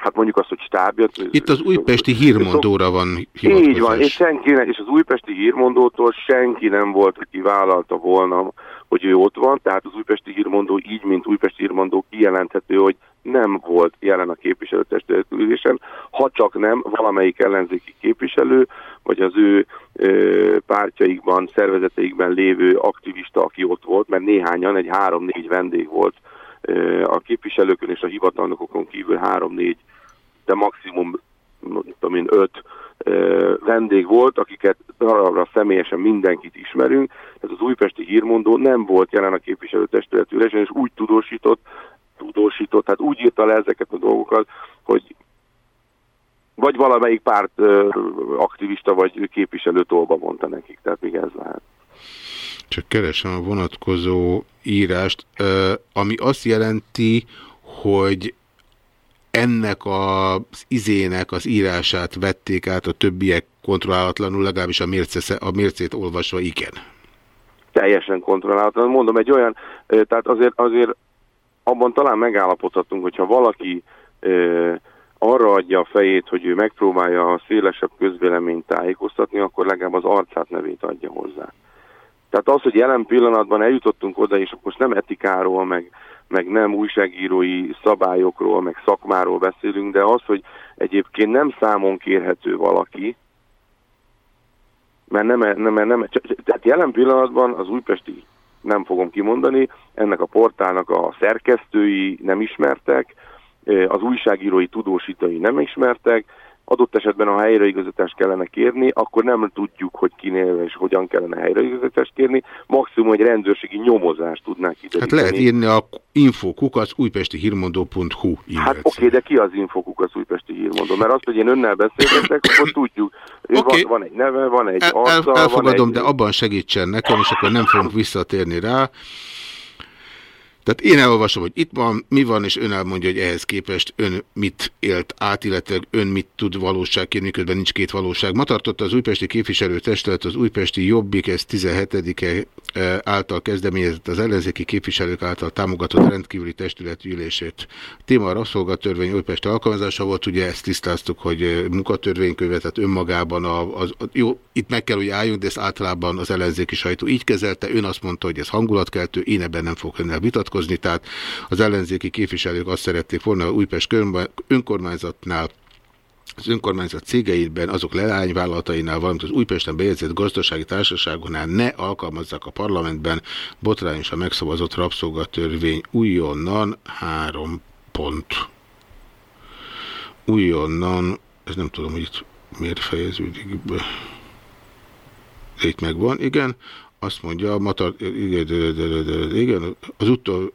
hát mondjuk azt, hogy stábja. Itt az újpesti hírmondóra van hivatkozás. Így van, és, senki, és az újpesti hírmondótól senki nem volt, aki vállalta volna, hogy ő ott van, tehát az újpesti hírmondó így, mint újpesti hírmondó kijelenthető, hogy nem volt jelen a képviselőtestületülésen, ha csak nem valamelyik ellenzéki képviselő, vagy az ő ö, pártjaikban, szervezeteikben lévő aktivista, aki ott volt, mert néhányan, egy három-négy vendég volt a képviselőkön és a hivatalnokokon kívül három-négy, de maximum tudom én, öt vendég volt, akiket arra személyesen mindenkit ismerünk, tehát az újpesti hírmondó nem volt jelen a képviselőtestületülésen, és úgy tudósított, tudósított, tehát úgy írta le ezeket a dolgokat, hogy vagy valamelyik párt aktivista vagy képviselő tolba mondta nekik, tehát még ez lehet. Csak keresem a vonatkozó írást, ami azt jelenti, hogy ennek az izének az írását vették át a többiek kontrollálatlanul, legalábbis a, mérce, a mércét olvasva igen. Teljesen kontrollálatlanul. Mondom, egy olyan, tehát azért, azért abban talán megállapodhatunk, hogyha valaki arra adja a fejét, hogy ő megpróbálja a szélesebb közvéleményt tájékoztatni, akkor legalább az arcát nevét adja hozzá. Tehát az, hogy jelen pillanatban eljutottunk oda, és most nem etikáról, meg, meg nem újságírói szabályokról, meg szakmáról beszélünk, de az, hogy egyébként nem számon kérhető valaki, mert nem, nem, nem, tehát jelen pillanatban az újpesti nem fogom kimondani, ennek a portálnak a szerkesztői nem ismertek, az újságírói tudósítói nem ismertek, adott esetben a helyreigazítást kellene kérni, akkor nem tudjuk, hogy kinél és hogyan kellene helyreigazítást kérni, maximum egy rendőrségi nyomozást tudnák ide. Hát lehet írni a infokukac újpesti hírmondó.hu Hát oké, okay, de ki az infokukac újpesti hírmondó? Mert azt, hogy én önnel beszélgetek, akkor tudjuk. Okay. Van, van egy neve, van egy El, arca, Elfogadom, van egy... de abban segítsen nekem, és akkor nem fogunk visszatérni rá. Tehát én elolvasom, hogy itt van, mi van, és ön elmondja, hogy ehhez képest ön mit élt át, illetve ön mit tud valóságként, miközben nincs két valóság. Ma tartotta az újpesti képviselőtestület az újpesti Jobbik, ez 17-e e, által kezdeményezett az ellenzéki képviselők által támogatott rendkívüli testületi ülését. A téma a rabszolgatörvény újpesti alkalmazása volt, ugye ezt tisztáztuk, hogy e, munkatörvénykövet, tehát önmagában a, az, a, jó, itt meg kell, hogy álljunk, de ezt általában az ellenzéki sajtó így kezelte. Ön azt mondta, hogy ez hangulatkeltő, én ebben nem fogok önnel vitatkozni vitatkozni, tehát az ellenzéki képviselők azt szerették volna, hogy Újpest önkormányzatnál az önkormányzat cégeiben, azok leányvállalatainál, valamint az Újpesten bejegyzett gazdasági társaságonál ne alkalmazzák a parlamentben botrányosan megszavazott rabszolgatörvény újonnan három pont. Újonnan, ez nem tudom, hogy itt miért fejeződik be. Itt megvan, igen azt mondja, a Matar, igen, az utó,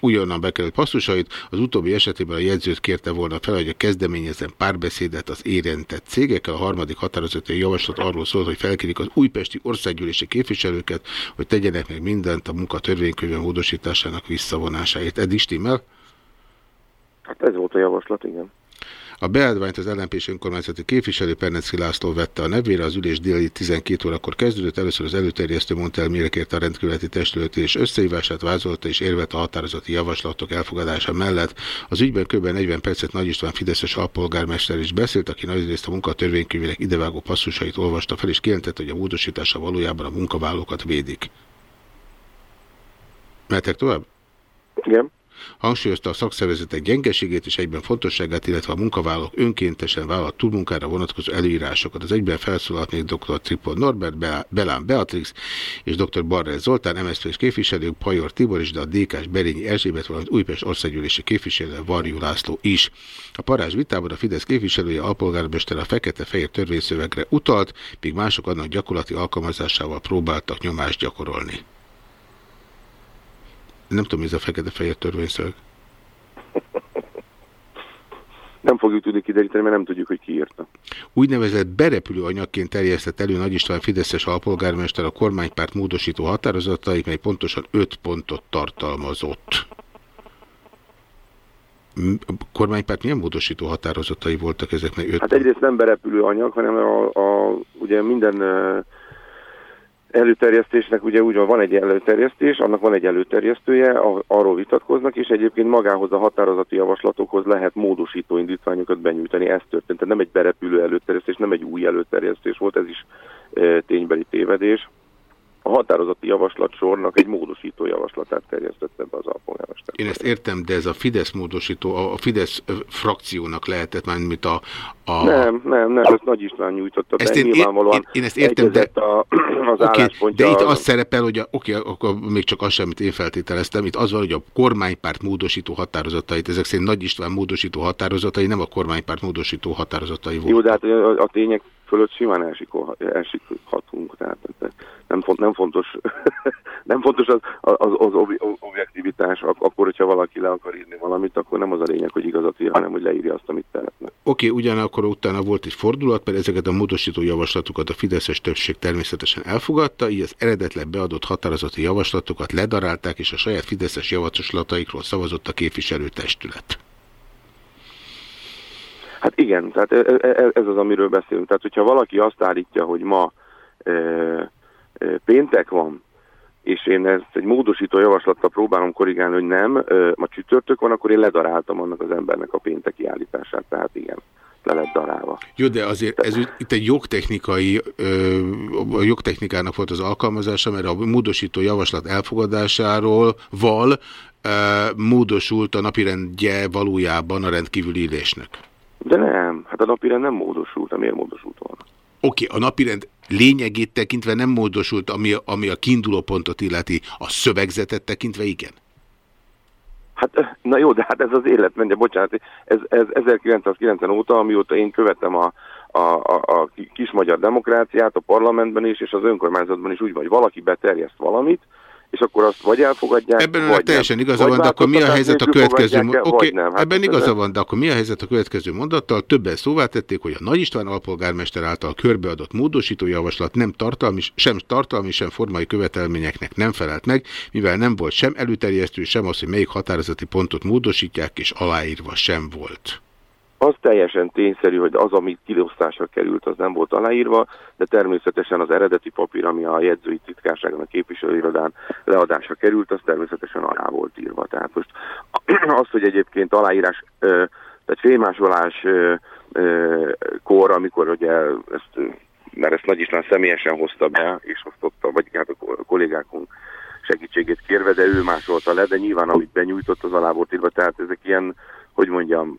újonnan bekerült passzusait, az utóbbi esetében a jegyzőt kérte volna fel, hogy a kezdeményezzen párbeszédet az érintett cégekkel. A harmadik határozati javaslat arról szólt, hogy felkérik az újpesti országgyűlési képviselőket, hogy tegyenek meg mindent a munkatörvénykönyve módosításának visszavonásáért. Ed stimmel? Hát ez volt a javaslat, igen. A beadványt az LNP és önkormányzati képviselő Perneci László vette a nevére, az ülés déli 12 órakor kezdődött, először az előterjesztő mondta el, mire kérte a rendkívületi testület és összehívását vázolta és érvet a határozati javaslatok elfogadása mellett. Az ügyben kb. 40 percet Nagy István Fideszes alpolgármester is beszélt, aki nagyrészt a munkatörvénykönyvének idevágó passzusait olvasta fel, és kijelentette, hogy a módosítása valójában a munkavállalókat védik. Mehetek tovább? Igen. Hangsúlyozta a szakszervezetek gyengeségét és egyben fontosságát, illetve a munkavállalók önkéntesen vállalt túlmunkára vonatkozó előírásokat. Az egyben felszólalt még dr. Tripol Norbert, Belán Beatrix és dr. Barrel Zoltán, MSZP és képviselők, Pajor Tibor és de a DK-s Berényi Erzsébet, valamint Újpest országgyűlési képviselő Varjú László is. A parázs vitában a Fidesz képviselője alpolgármester a fekete-fehér törvényszövegre utalt, míg mások annak gyakorlati alkalmazásával próbáltak nyomást gyakorolni. Nem tudom, ez a fekete-fehér törvényszög. Nem fogjuk tudni kideríteni, mert nem tudjuk, hogy ki írta. Úgynevezett berepülő anyagként terjesztett elő Nagy István Fideszes alpolgármester a kormánypárt módosító határozatait, mely pontosan öt pontot tartalmazott. A kormánypárt milyen módosító határozatai voltak ezeknek? Öt Hát egyrészt nem berepülő anyag, hanem a, a, ugye minden uh, előterjesztésnek ugye úgy van, egy előterjesztés, annak van egy előterjesztője, arról vitatkoznak, és egyébként magához a határozati javaslatokhoz lehet módosító indítványokat benyújtani. Ez történt. Tehát nem egy berepülő előterjesztés, nem egy új előterjesztés volt, ez is e, ténybeli tévedés a határozati javaslat sornak egy módosító javaslatát terjesztette be az alpolgármester. Én ezt értem, de ez a Fidesz módosító, a Fidesz frakciónak lehetett már, mint a... a... Nem, nem, nem, ezt Nagy István nyújtotta ezt én, nyilvánvalóan én, én ezt értem, de, a, az okay, de itt az... az szerepel, hogy a, oké, akkor még csak az sem, amit én feltételeztem, itt az van, hogy a kormánypárt módosító határozatait, ezek szerint Nagy István módosító határozatai nem a kormánypárt módosító határozatai voltak. Jó, de hát a, a tények fölött simán elsikhatunk, tehát nem, font, nem fontos, nem fontos az, az, az objektivitás, akkor, hogyha valaki le akar írni valamit, akkor nem az a lényeg, hogy igazat ír, hanem hogy leírja azt, amit szeretne. Oké, okay, ugyanakkor utána volt egy fordulat, mert ezeket a módosító javaslatokat a Fideszes többség természetesen elfogadta, így az eredetleg beadott határozati javaslatokat ledarálták, és a saját Fideszes javaslataikról szavazott a képviselőtestület. Hát igen, tehát e, e, e, ez az, amiről beszélünk. Tehát, hogyha valaki azt állítja, hogy ma e, péntek van, és én ezt egy módosító javaslattal próbálom korrigálni, hogy nem, ma csütörtök van, akkor én ledaráltam annak az embernek a pénteki állítását, tehát igen le lett darálva. Jó, de azért ez itt egy jogtechnikai, a jogtechnikának volt az alkalmazása, mert a módosító javaslat elfogadásáról val módosult a napirendje valójában a rendkívüli ülésnek. De nem, hát a napirend nem módosult, miért módosult volna? Oké, okay, a napirend lényegét tekintve nem módosult, ami, ami a kiinduló pontot illeti, a szövegzetet tekintve igen? Hát, na jó, de hát ez az élet, mondja, bocsánat, ez, ez 1990 óta, amióta én követem a, a, a, a kis magyar demokráciát a parlamentben is, és az önkormányzatban is úgy van, hogy valaki beterjeszt valamit, és akkor azt vagy elfogadják, Ebben vagy teljesen igaza van, de akkor mi a helyzet a következő mondattal? Okay, hát ebben igaza van, de akkor mi a helyzet a következő mondattal? Többen szóvá tették, hogy a Nagy István alpolgármester által körbeadott módosítójavaslat nem tartalmi, sem tartalmi, sem formai követelményeknek nem felelt meg, mivel nem volt sem előterjesztő, sem az, hogy melyik határozati pontot módosítják, és aláírva sem volt. Az teljesen tényszerű, hogy az, ami kilosztásra került, az nem volt aláírva, de természetesen az eredeti papír, ami a jegyzői titkárságon, a képviselőirodán leadásra került, az természetesen alá volt írva. Tehát most az, hogy egyébként aláírás, tehát félmásolás kor, amikor ugye ezt, mert ezt Nagy István személyesen hozta be, és osztotta, vagy hát a kollégákunk segítségét kérve, de ő másolta le, de nyilván amit benyújtott, az alá volt írva, tehát ezek ilyen, hogy mondjam,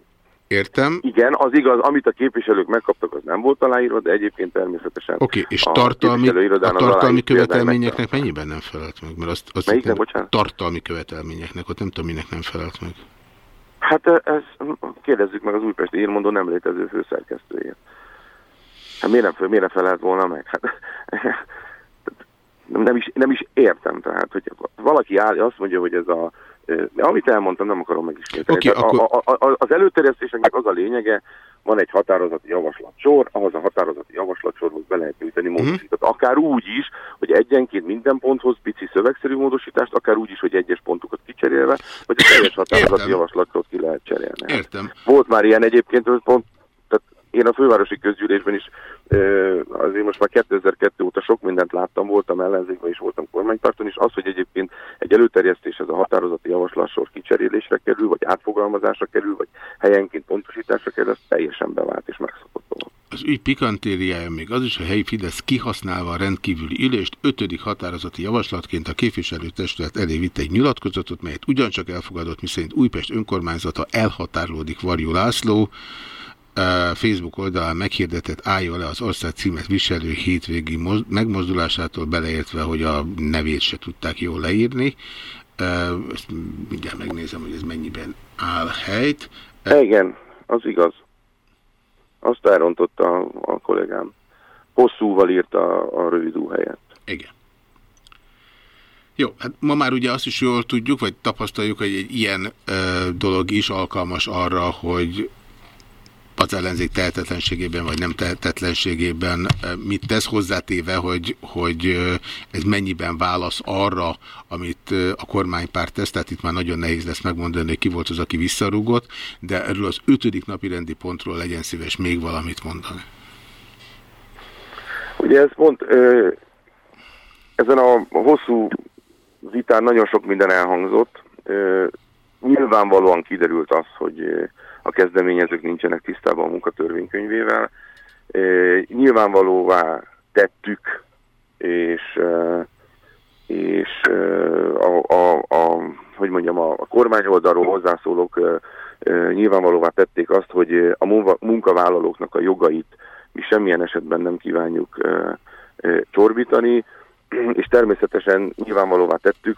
Értem. Igen, az igaz, amit a képviselők megkaptak, az nem volt aláírva, de egyébként természetesen... Oké, okay, és a tartalmi, a tartalmi követelményeknek mennyiben nem felelt meg? Mert azt, azt Melyiknek, bocsánat? Tartalmi követelményeknek, ott nem tudom, minek nem felelt meg. Hát ez, kérdezzük meg az újpesti írmondó nem létező főszerkesztőjét. Hát miért nem, miért nem felelt volna meg? Hát, nem, is, nem is értem, tehát, hogy valaki áll, azt mondja, hogy ez a amit elmondtam, nem akarom megismételni. Okay, akkor... a, a, a, az előterjesztéseknek az a lényege, van egy határozati javaslatsor, ahhoz a határozati javaslatsorhoz be lehet nyújtani mhm. módosítat. Akár úgy is, hogy egyenként minden ponthoz pici szövegszerű módosítást, akár úgy is, hogy egyes pontokat kicserélve, vagy a teljes határozati javaslatot ki lehet cserélni. Értem. Volt már ilyen egyébként, hogy pont én a fővárosi közgyűlésben is azért most már 2002 óta sok mindent láttam, voltam ellenzékben és voltam kormánypárton is, az, hogy egyébként egy előterjesztés ez a határozati javaslatsor kicserélésre kerül, vagy átfogalmazásra kerül, vagy helyenként pontosításra kerül, ez teljesen bevált és megszokott dolog. Az ügy pikantériája még az is, hogy a helyi Fidesz kihasználva a rendkívüli ülést ötödik határozati javaslatként a képviselőtestület elé vitte egy nyilatkozatot, melyet ugyancsak elfogadott, miszerint Újpest önkormányzata elhatárolódik Varjú László, Facebook oldalán meghirdetett állja le az ország címet viselő hétvégi megmozdulásától beleértve, hogy a nevét se tudták jól leírni. Ezt mindjárt megnézem, hogy ez mennyiben áll helyt. Igen, az igaz. Azt elrontotta a, a kollégám. Hosszúval írta a, a rövidú helyet. Igen. Jó, hát ma már ugye azt is jól tudjuk, vagy tapasztaljuk, hogy egy ilyen ö, dolog is alkalmas arra, hogy az ellenzék tehetetlenségében vagy nem tehetetlenségében mit tesz hozzátéve, hogy, hogy ez mennyiben válasz arra, amit a kormánypárt tesz, tehát itt már nagyon nehéz lesz megmondani, hogy ki volt az, aki visszarúgott, de erről az ötödik napi rendi pontról legyen szíves még valamit mondani. Ugye ez pont ezen a hosszú vitán nagyon sok minden elhangzott. Nyilvánvalóan kiderült az, hogy a kezdeményezők nincsenek tisztában a munkatörvénykönyvével. Nyilvánvalóvá tettük, és, és a, a, a, hogy mondjam, a, a kormány oldalról hozzászólók nyilvánvalóvá tették azt, hogy a munkavállalóknak a jogait mi semmilyen esetben nem kívánjuk csorbítani, és természetesen nyilvánvalóvá tettük,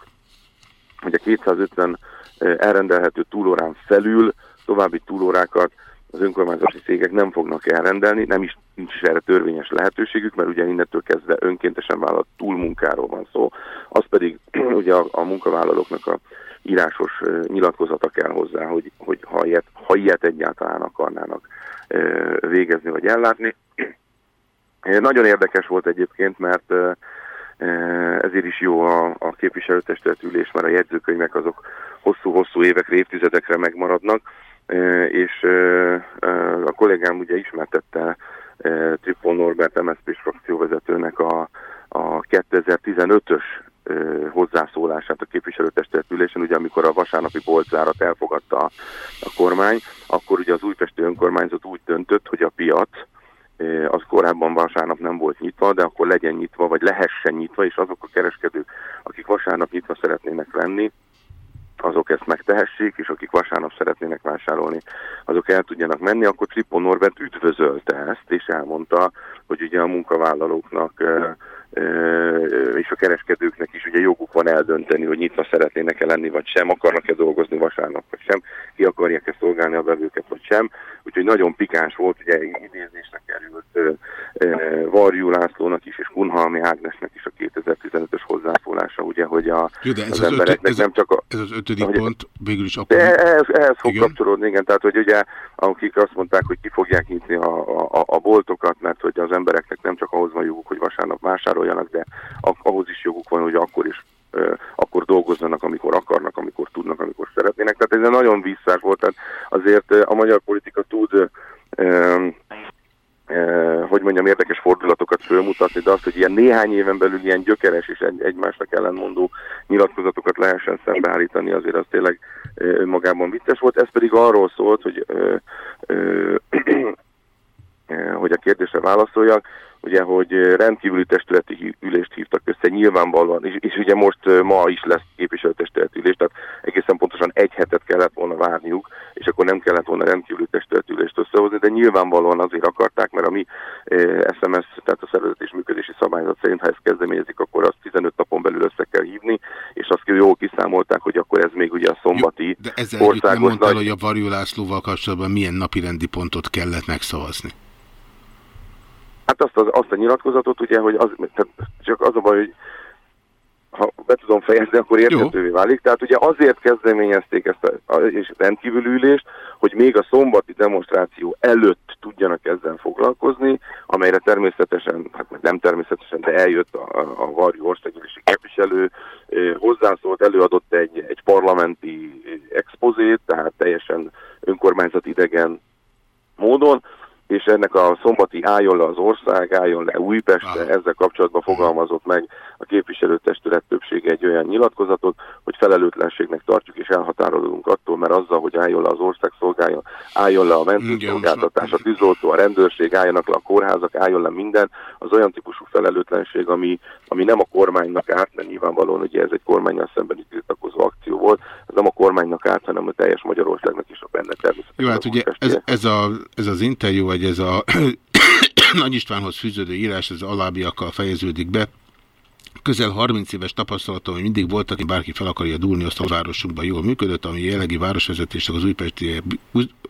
hogy a 250 elrendelhető túlórán felül további túlórákat az önkormányzati cégek nem fognak elrendelni, nem is nincs is erre törvényes lehetőségük, mert ugye innentől kezdve önkéntesen vállalt túlmunkáról van szó. Az pedig ugye a, a munkavállalóknak a írásos nyilatkozata kell hozzá, hogy, hogy ha, ilyet, ha ilyet egyáltalán akarnának végezni vagy ellátni. Nagyon érdekes volt egyébként, mert ezért is jó a, a képviselőtestületülés, mert a jegyzőkönyvek azok hosszú-hosszú évekre, évtizedekre megmaradnak, és a kollégám ugye ismertette Tripon Norbert MSZP-s frakcióvezetőnek a, a 2015-ös hozzászólását a képviselőtestületülésen, ugye amikor a vasárnapi boltzárat elfogadta a kormány, akkor ugye az újpesti önkormányzat úgy döntött, hogy a piac az korábban vasárnap nem volt nyitva, de akkor legyen nyitva, vagy lehessen nyitva, és azok a kereskedők, akik vasárnap nyitva szeretnének lenni, azok ezt megtehessék, és akik vasárnap szeretnének vásárolni, azok el tudjanak menni, akkor Tripon Norbert üdvözölte ezt, és elmondta, hogy ugye a munkavállalóknak és a kereskedőknek is ugye joguk van eldönteni, hogy nyitva szeretnének-e lenni, vagy sem, akarnak-e dolgozni vasárnap, vagy sem, ki akarják-e szolgálni a bevőket, vagy sem. Úgyhogy nagyon pikáns volt, ugye idézésre került Varjú Lászlónak is, és Kunhalmi Ágnesnek is a 2015-ös hozzászólása, ugye, hogy a, Jó, de ez az, az embereknek ez, nem csak a... Ez az ötödik hogy, pont, végül is akkor... De ehhez, ehhez fog Igen. kapcsolódni, igen, tehát hogy ugye akik azt mondták, hogy ki fogják nyitni a, a, a boltokat, mert hogy az embereknek nem csak ahhoz van joguk, hogy vasárnap vásároljanak, de ahhoz is joguk van, hogy akkor is akkor dolgozzanak, amikor akarnak, amikor tudnak, amikor szeretnének. Tehát ez egy nagyon visszás volt, tehát azért a magyar politika tud hogy mondjam, érdekes fordulatokat fölmutatni, de azt, hogy ilyen néhány éven belül ilyen gyökeres és egy, egymásnak ellenmondó nyilatkozatokat lehessen szembeállítani, azért az tényleg önmagában vicces volt. Ez pedig arról szólt, hogy, hogy a kérdésre válaszoljak, ugye, hogy rendkívüli testületi ülést hívtak össze nyilvánvalóan, és, és ugye most ma is lesz képviselőtestületi ülés, tehát egészen pontosan egy hetet kellett volna várniuk, és akkor nem kellett volna rendkívüli testületi ülést összehozni, de nyilvánvalóan azért akarták, mert a mi SMS, tehát a szervezet és működési szabályzat szerint, ha ezt kezdeményezik, akkor azt 15 napon belül össze kell hívni, és azt jól kiszámolták, hogy akkor ez még ugye a szombati Jó, De ezzel együtt nem mondtál, hogy a Varjú Lászlóval kapcsolatban milyen napirendi pontot kellett megszavazni? Hát azt, az, azt a nyilatkozatot, ugye, hogy az, tehát csak az a baj, hogy ha be tudom fejezni, akkor érthetővé válik. Tehát ugye azért kezdeményezték ezt a, a és rendkívül ülést, hogy még a szombati demonstráció előtt tudjanak ezzel foglalkozni, amelyre természetesen, hát nem természetesen, de eljött a, a Varjú országgyűlési képviselő, hozzászólt, előadott egy, egy parlamenti expozét, tehát teljesen önkormányzat idegen módon, és ennek a szombati álljon le az ország, álljon le Újpestre, ezzel kapcsolatban fogalmazott meg a képviselőtestület többsége egy olyan nyilatkozatot, hogy felelőtlenségnek tartjuk és elhatárolódunk attól, mert azzal, hogy álljon le az ország szolgálja, álljon le a mentőszolgáltatás, a tűzoltó, a rendőrség, álljanak le a kórházak, álljon le minden, az olyan típusú felelőtlenség, ami, ami nem a kormánynak árt, mert nyilvánvalóan ugye ez egy kormányjal szembeni tiltakozó akció volt, ez nem a kormánynak árt, hanem a teljes Magyarországnak is a benne természetesen. Jó, hát ugye ez, ez, a, ez az interjú, vagy ez a Nagy Istvánhoz fűződő írás, ez alábbiakkal fejeződik be. Közel 30 éves tapasztalatom, hogy mindig volt, aki bárki fel akarja dúlni, azt a városunkban jól működött, ami jelenlegi városvezetésnek az újpesti,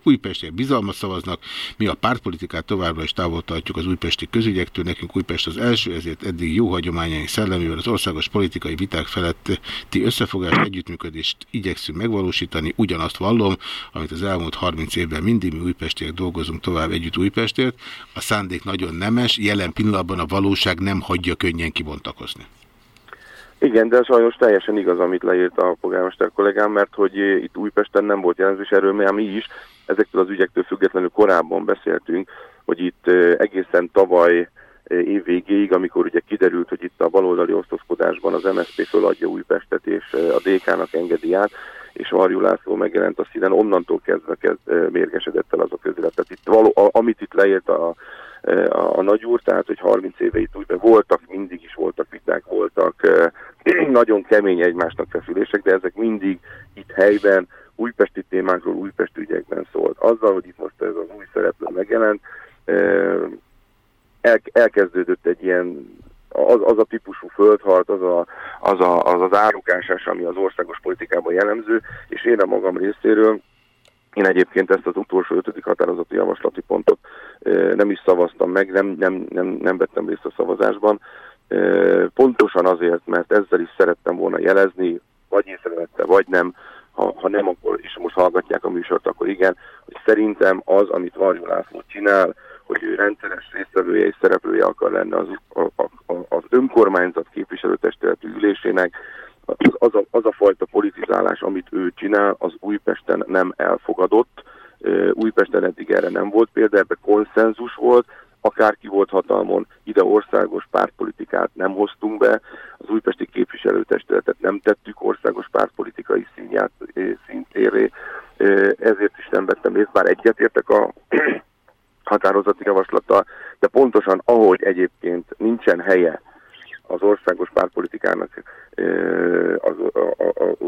Újpestiek bizalmat szavaznak, mi a pártpolitikát továbbra is távol tartjuk az újpesti közügyektől, nekünk Újpest az első, ezért eddig jó hagyományaink szellemével az országos politikai viták feletti összefogást, együttműködést igyekszünk megvalósítani, ugyanazt vallom, amit az elmúlt 30 évben mindig mi újpestiek dolgozunk tovább együtt Újpestért. A szándék nagyon nemes, jelen pillanatban a valóság nem hagyja könnyen kibontakozni. Igen, de sajnos teljesen igaz, amit leírt a polgármester kollégám, mert hogy itt Újpesten nem volt jelenzés erről, mert mi is ezektől az ügyektől függetlenül korábban beszéltünk, hogy itt egészen tavaly év végéig, amikor ugye kiderült, hogy itt a baloldali osztozkodásban az MSZP föladja Újpestet és a DK-nak engedi át, és Varjú László megjelent a színen, onnantól kezdve kezd, mérgesedett el az a közélet. Tehát itt való, amit itt leírt a, a, a nagyúr, tehát hogy 30 éve itt úgy voltak, mindig is voltak viták, voltak nagyon kemény egymásnak feszülések, de ezek mindig itt helyben, újpesti témákról, újpesti ügyekben szólt. Azzal, hogy itt most ez az új szereplő megjelent, el, elkezdődött egy ilyen az, az a típusú földhart, az, a, az, a, az az árukásás, ami az országos politikában jellemző, és én a magam részéről én egyébként ezt az utolsó ötödik határozati javaslati pontot nem is szavaztam meg, nem, nem, nem, nem vettem részt a szavazásban. Pontosan azért, mert ezzel is szerettem volna jelezni, vagy észrevette, vagy nem, ha, ha nem, akkor, és most hallgatják a műsort, akkor igen, hogy szerintem az, amit Varjú László csinál, hogy ő rendszeres résztvevője és szereplője akar lenni az, a, a, az önkormányzat képviselőtestületi ülésének, az, a, az a fajta politizálás, amit ő csinál, az Újpesten nem elfogadott. Újpesten eddig erre nem volt példa, ebben konszenzus volt, akárki volt hatalmon, ide országos pártpolitikát nem hoztunk be, az újpesti képviselőtestületet nem tettük országos pártpolitikai színját, szintéré, ezért is nem vettem részt, bár egyetértek a határozati javaslattal, de pontosan ahogy egyébként nincsen helye az országos pártpolitikának az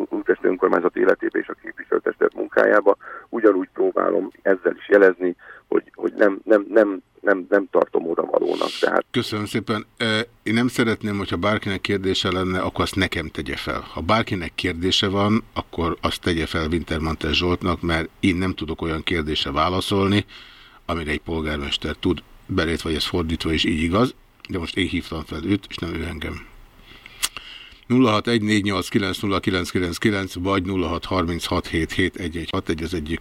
Újpesti önkormányzat életébe és a képviselőtestet munkájába, ugyanúgy próbálom ezzel is jelezni, hogy, hogy nem, nem, nem, nem, nem tartom oda valónak. Tehát... Köszönöm szépen. Én nem szeretném, hogyha bárkinek kérdése lenne, akkor azt nekem tegye fel. Ha bárkinek kérdése van, akkor azt tegye fel Wintermantel Zsoltnak, mert én nem tudok olyan kérdésre válaszolni, amire egy polgármester tud, belét vagy ez fordítva is így igaz, de most én hívtam fel őt, és nem ő engem. 0614890999 vagy 0636771161 az egyik.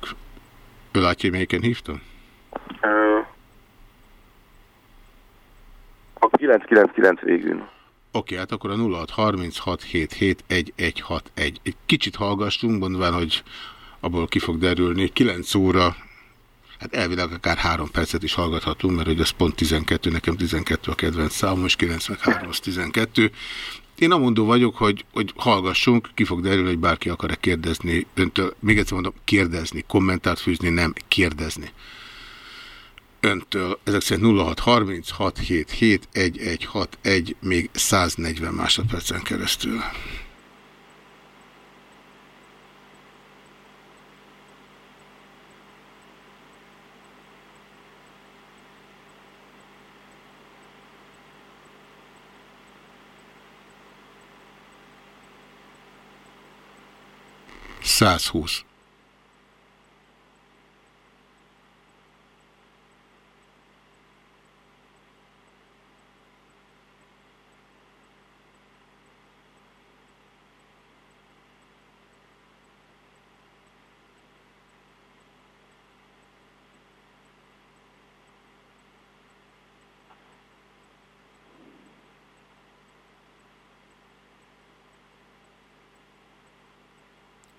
Ő látja, melyiken hívtam? A 999 végül. Oké, hát akkor a 0636771161. Egy kicsit hallgassunk, mondván, hogy abból ki fog derülni. 9 óra Hát elvileg akár három percet is hallgathatunk, mert hogy ez pont 12, nekem 12 a kedvenc számom, és 93 az 12. Én amondó vagyok, hogy, hogy hallgassunk, ki fog derülni, hogy bárki akar-e kérdezni öntől. Még egyszer mondom, kérdezni, kommentárt fűzni, nem kérdezni. Öntől, ezek szerint 0636771161, még 140 másodpercen keresztül. 120.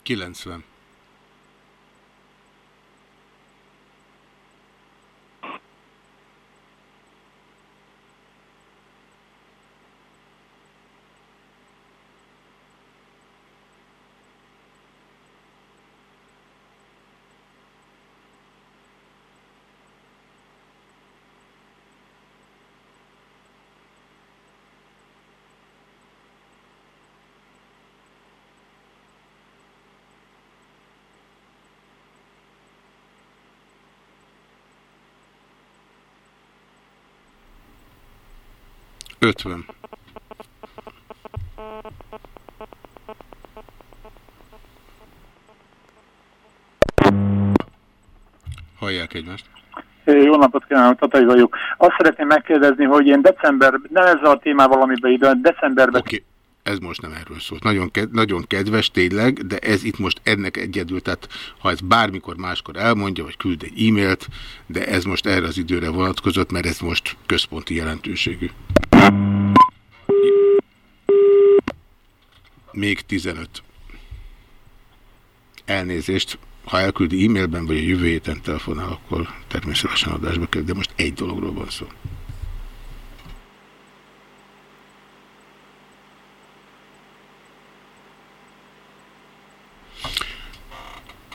Kilencven. Ötven. Hallják egymást. Jó napot kívánok, Tatai vagyok. Azt szeretném megkérdezni, hogy én december, nem ezzel a témával, amiben ide, decemberben... Oké, okay. ez most nem erről szólt. Nagyon, ked nagyon kedves tényleg, de ez itt most ennek egyedül, tehát ha ez bármikor máskor elmondja, vagy küld egy e-mailt, de ez most erre az időre vonatkozott, mert ez most központi jelentőségű. Még 15. Elnézést, ha elküldi e-mailben, vagy a jövő héten telefonál, akkor természetesen adásba kell, de most egy dologról van szó.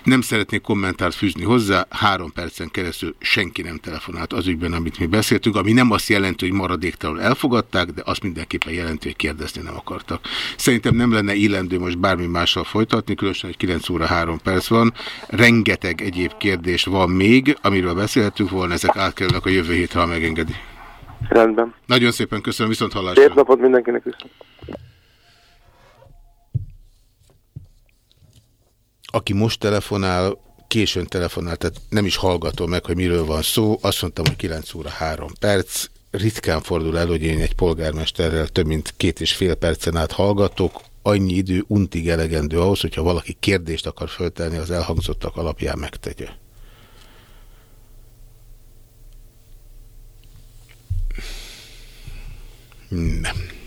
Nem szeretnék kommentárt fűzni hozzá, három percen keresztül senki nem telefonált az ügyben, amit mi beszéltünk, ami nem azt jelenti, hogy maradéktalanul elfogadták, de azt mindenképpen jelenti, hogy kérdezni nem akartak. Szerintem nem lenne illendő most bármi mással folytatni, különösen, hogy 9 óra 3 perc van. Rengeteg egyéb kérdés van még, amiről beszélhetünk volna, ezek átkerülnek a jövő hétre, ha megengedi. Rendben. Nagyon szépen köszönöm, viszont hallásra. Szép napot mindenkinek viszont. Aki most telefonál, későn telefonál, tehát nem is hallgatom meg, hogy miről van szó. Azt mondtam, hogy 9 óra 3 perc. Ritkán fordul elő, hogy én egy polgármesterrel több mint két és fél percen át hallgatok. Annyi idő untig elegendő ahhoz, hogyha valaki kérdést akar föltenni, az elhangzottak alapján megtegye. Nem.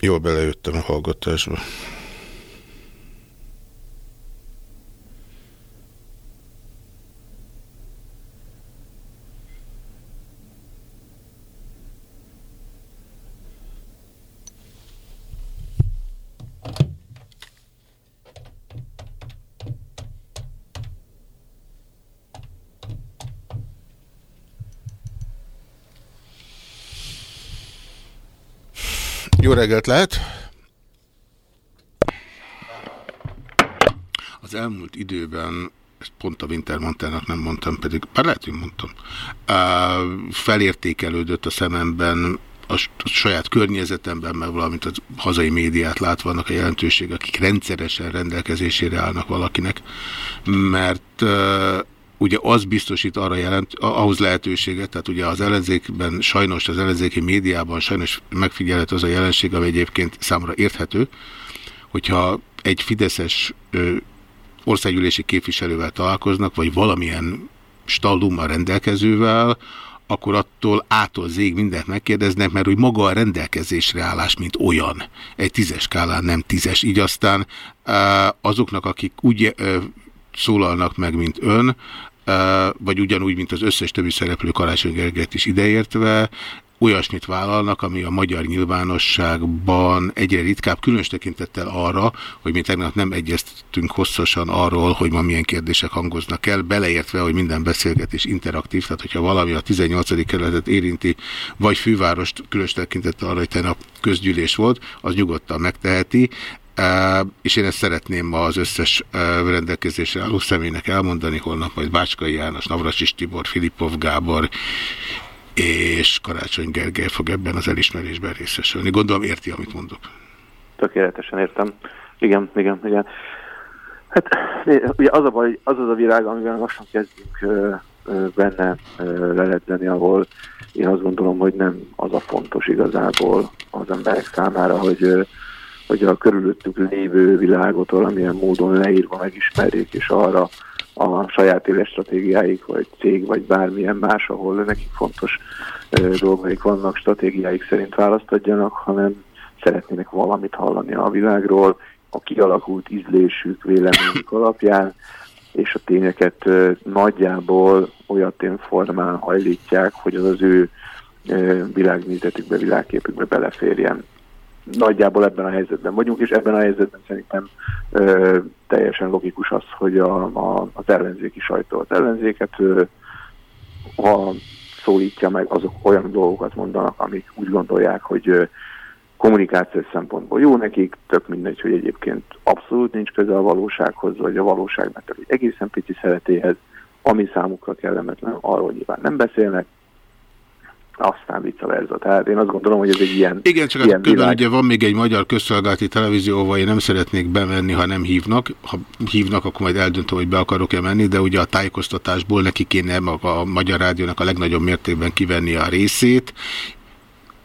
Jól belejöttem a hallgatásba. Jó reggelt lehet! Az elmúlt időben, ezt pont a Wintermantelnak nem mondtam, pedig már lehet, hogy mondtam, felértékelődött a szememben a saját környezetemben, meg valamint a hazai médiát látva annak a jelentőség, akik rendszeresen rendelkezésére állnak valakinek, mert ugye az biztosít arra jelent, ahhoz lehetőséget, tehát ugye az ellenzékben sajnos, az ellenzéki médiában sajnos megfigyelhet az a jelenség, ami egyébként számra érthető, hogyha egy fideszes ö, országgyűlési képviselővel találkoznak, vagy valamilyen stallummal rendelkezővel, akkor attól ától zég mindent megkérdeznek, mert hogy maga a rendelkezésre állás, mint olyan, egy tízes skálán nem tízes, így aztán azoknak, akik úgy szólalnak meg, mint ön, vagy ugyanúgy, mint az összes többi szereplő Karácsony Gergelyt is ideértve, olyasmit vállalnak, ami a magyar nyilvánosságban egyre ritkább, különös tekintettel arra, hogy mi tegnap nem egyeztünk hosszasan arról, hogy ma milyen kérdések hangoznak el, beleértve, hogy minden beszélgetés interaktív, tehát hogyha valami a 18. kerületet érinti, vagy fővárost különös tekintettel arra, hogy tegnap közgyűlés volt, az nyugodtan megteheti és én ezt szeretném ma az összes rendelkezésre álló személynek elmondani, holnap majd Bácskai János, Navracsis Tibor, Filipov Gábor és Karácsony Gergely fog ebben az elismerésben részesülni. Gondolom érti, amit mondok. Tökéletesen értem. Igen, igen, igen. Hát ugye az a baj, az az a világ, amivel lassan kezdünk ö, ö, benne ö, leledzeni, ahol én azt gondolom, hogy nem az a fontos igazából az emberek számára, hogy hogy a körülöttük lévő világot valamilyen módon leírva megismerjék, és arra a saját éles stratégiáik, vagy cég, vagy bármilyen más, ahol nekik fontos dolgaik vannak, stratégiáik szerint választadjanak, hanem szeretnének valamit hallani a világról, a kialakult ízlésük, véleményük alapján, és a tényeket nagyjából olyan formán hajlítják, hogy az az ő világnézetükbe, világképükbe beleférjen nagyjából ebben a helyzetben vagyunk, és ebben a helyzetben szerintem ö, teljesen logikus az, hogy a, a, az ellenzéki sajtó az ellenzéket ö, ha szólítja meg, azok olyan dolgokat mondanak, amik úgy gondolják, hogy kommunikációs szempontból jó nekik, tök mindegy, hogy egyébként abszolút nincs köze a valósághoz, vagy a valóságnak egy egészen pici szeretéhez, ami számukra kellemetlen, arról nyilván nem beszélnek, aztán vice versa. Tehát én azt gondolom, hogy ez egy ilyen Igen, csak ilyen hát közben ugye van még egy magyar közszolgálati televízió, ahol én nem szeretnék bemenni, ha nem hívnak. Ha hívnak, akkor majd eldöntöm, hogy be akarok-e menni, de ugye a tájékoztatásból neki kéne a, a Magyar Rádiónak a legnagyobb mértékben kivenni a részét,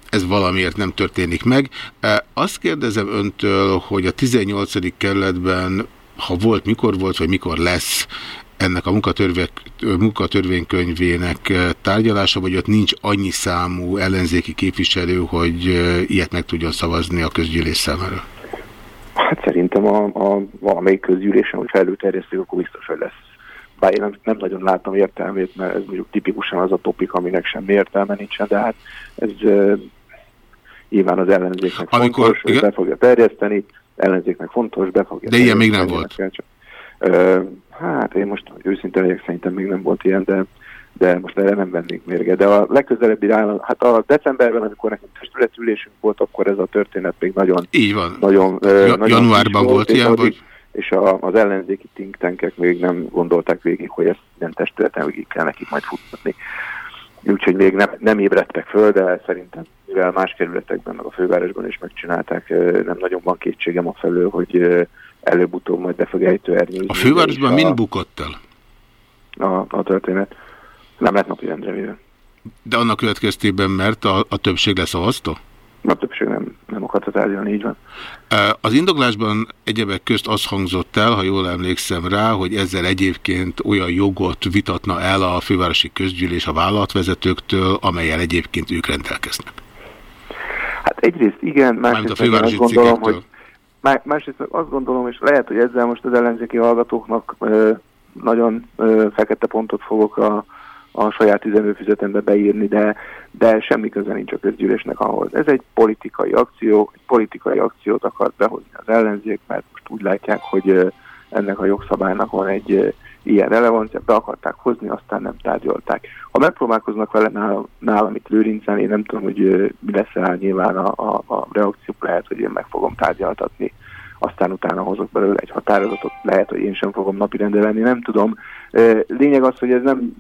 ez valamiért nem történik meg. E, azt kérdezem öntől, hogy a 18. kerületben, ha volt, mikor volt, vagy mikor lesz ennek a munkatörvénykönyvének eh, tárgyalása, vagy ott nincs annyi számú ellenzéki képviselő, hogy eh, ilyet meg tudjon szavazni a közgyűlés számára? Hát szerintem a, a valamelyik közgyűlésen, hogy előterjesztjük, akkor biztos, hogy lesz. Bár én nem, nem nagyon látom értelmét, mert ez mondjuk tipikusan az a topik, aminek semmi értelme nincsen, de hát ez uh, nyilván az ellenzéknek Amikor, fontos, igen? be fogja terjeszteni, ellenzéknek fontos, be fogja De ilyen még nem volt. Kell, csak, uh, Hát én most őszintén legyek, szerintem még nem volt ilyen, de, de most erre nem vennék mérge. De a legközelebbi állam, hát a decemberben, amikor nekünk testületülésünk volt, akkor ez a történet még nagyon... Így van. Nagyon, ja, nagyon januárban volt, volt ilyen, vagy? És a, az ellenzéki think tankek még nem gondolták végig, hogy ezt nem testületen végig kell nekik majd futtatni. Úgyhogy még nem, nem ébredtek föl, de szerintem, mivel más kerületekben, meg a fővárosban is megcsinálták, nem nagyon van kétségem a felől, hogy előbb-utóbb majd be fog ejtőernyőzni. A fővárosban mind bukott el? A, a történet. Nem lett napi rendre De annak következtében, mert a, a többség leszavazta? A többség nem, nem akarta tárgyalni, így van. Az indoklásban egyebek közt az hangzott el, ha jól emlékszem rá, hogy ezzel egyébként olyan jogot vitatna el a fővárosi közgyűlés a vállalatvezetőktől, amelyel egyébként ők rendelkeznek. Hát egyrészt igen, másrészt azt gondolom, hogy Másrészt azt gondolom, és lehet, hogy ezzel most az ellenzéki hallgatóknak ö, nagyon ö, fekete pontot fogok a, a saját üzemőfüzetembe beírni, de, de semmi köze nincs a közgyűlésnek ahhoz. Ez egy politikai akció, egy politikai akciót akart behozni az ellenzék, mert most úgy látják, hogy ennek a jogszabálynak van egy ilyen relevancia, be akarták hozni, aztán nem tárgyalták. Ha megpróbálkoznak vele nálam, nálam itt Lőrincen, én nem tudom, hogy mi lesz el nyilván a, a, a reakció, lehet, hogy én meg fogom tárgyaltatni, aztán utána hozok belőle egy határozatot, lehet, hogy én sem fogom napirendre venni, nem tudom. Lényeg az, hogy ez nem,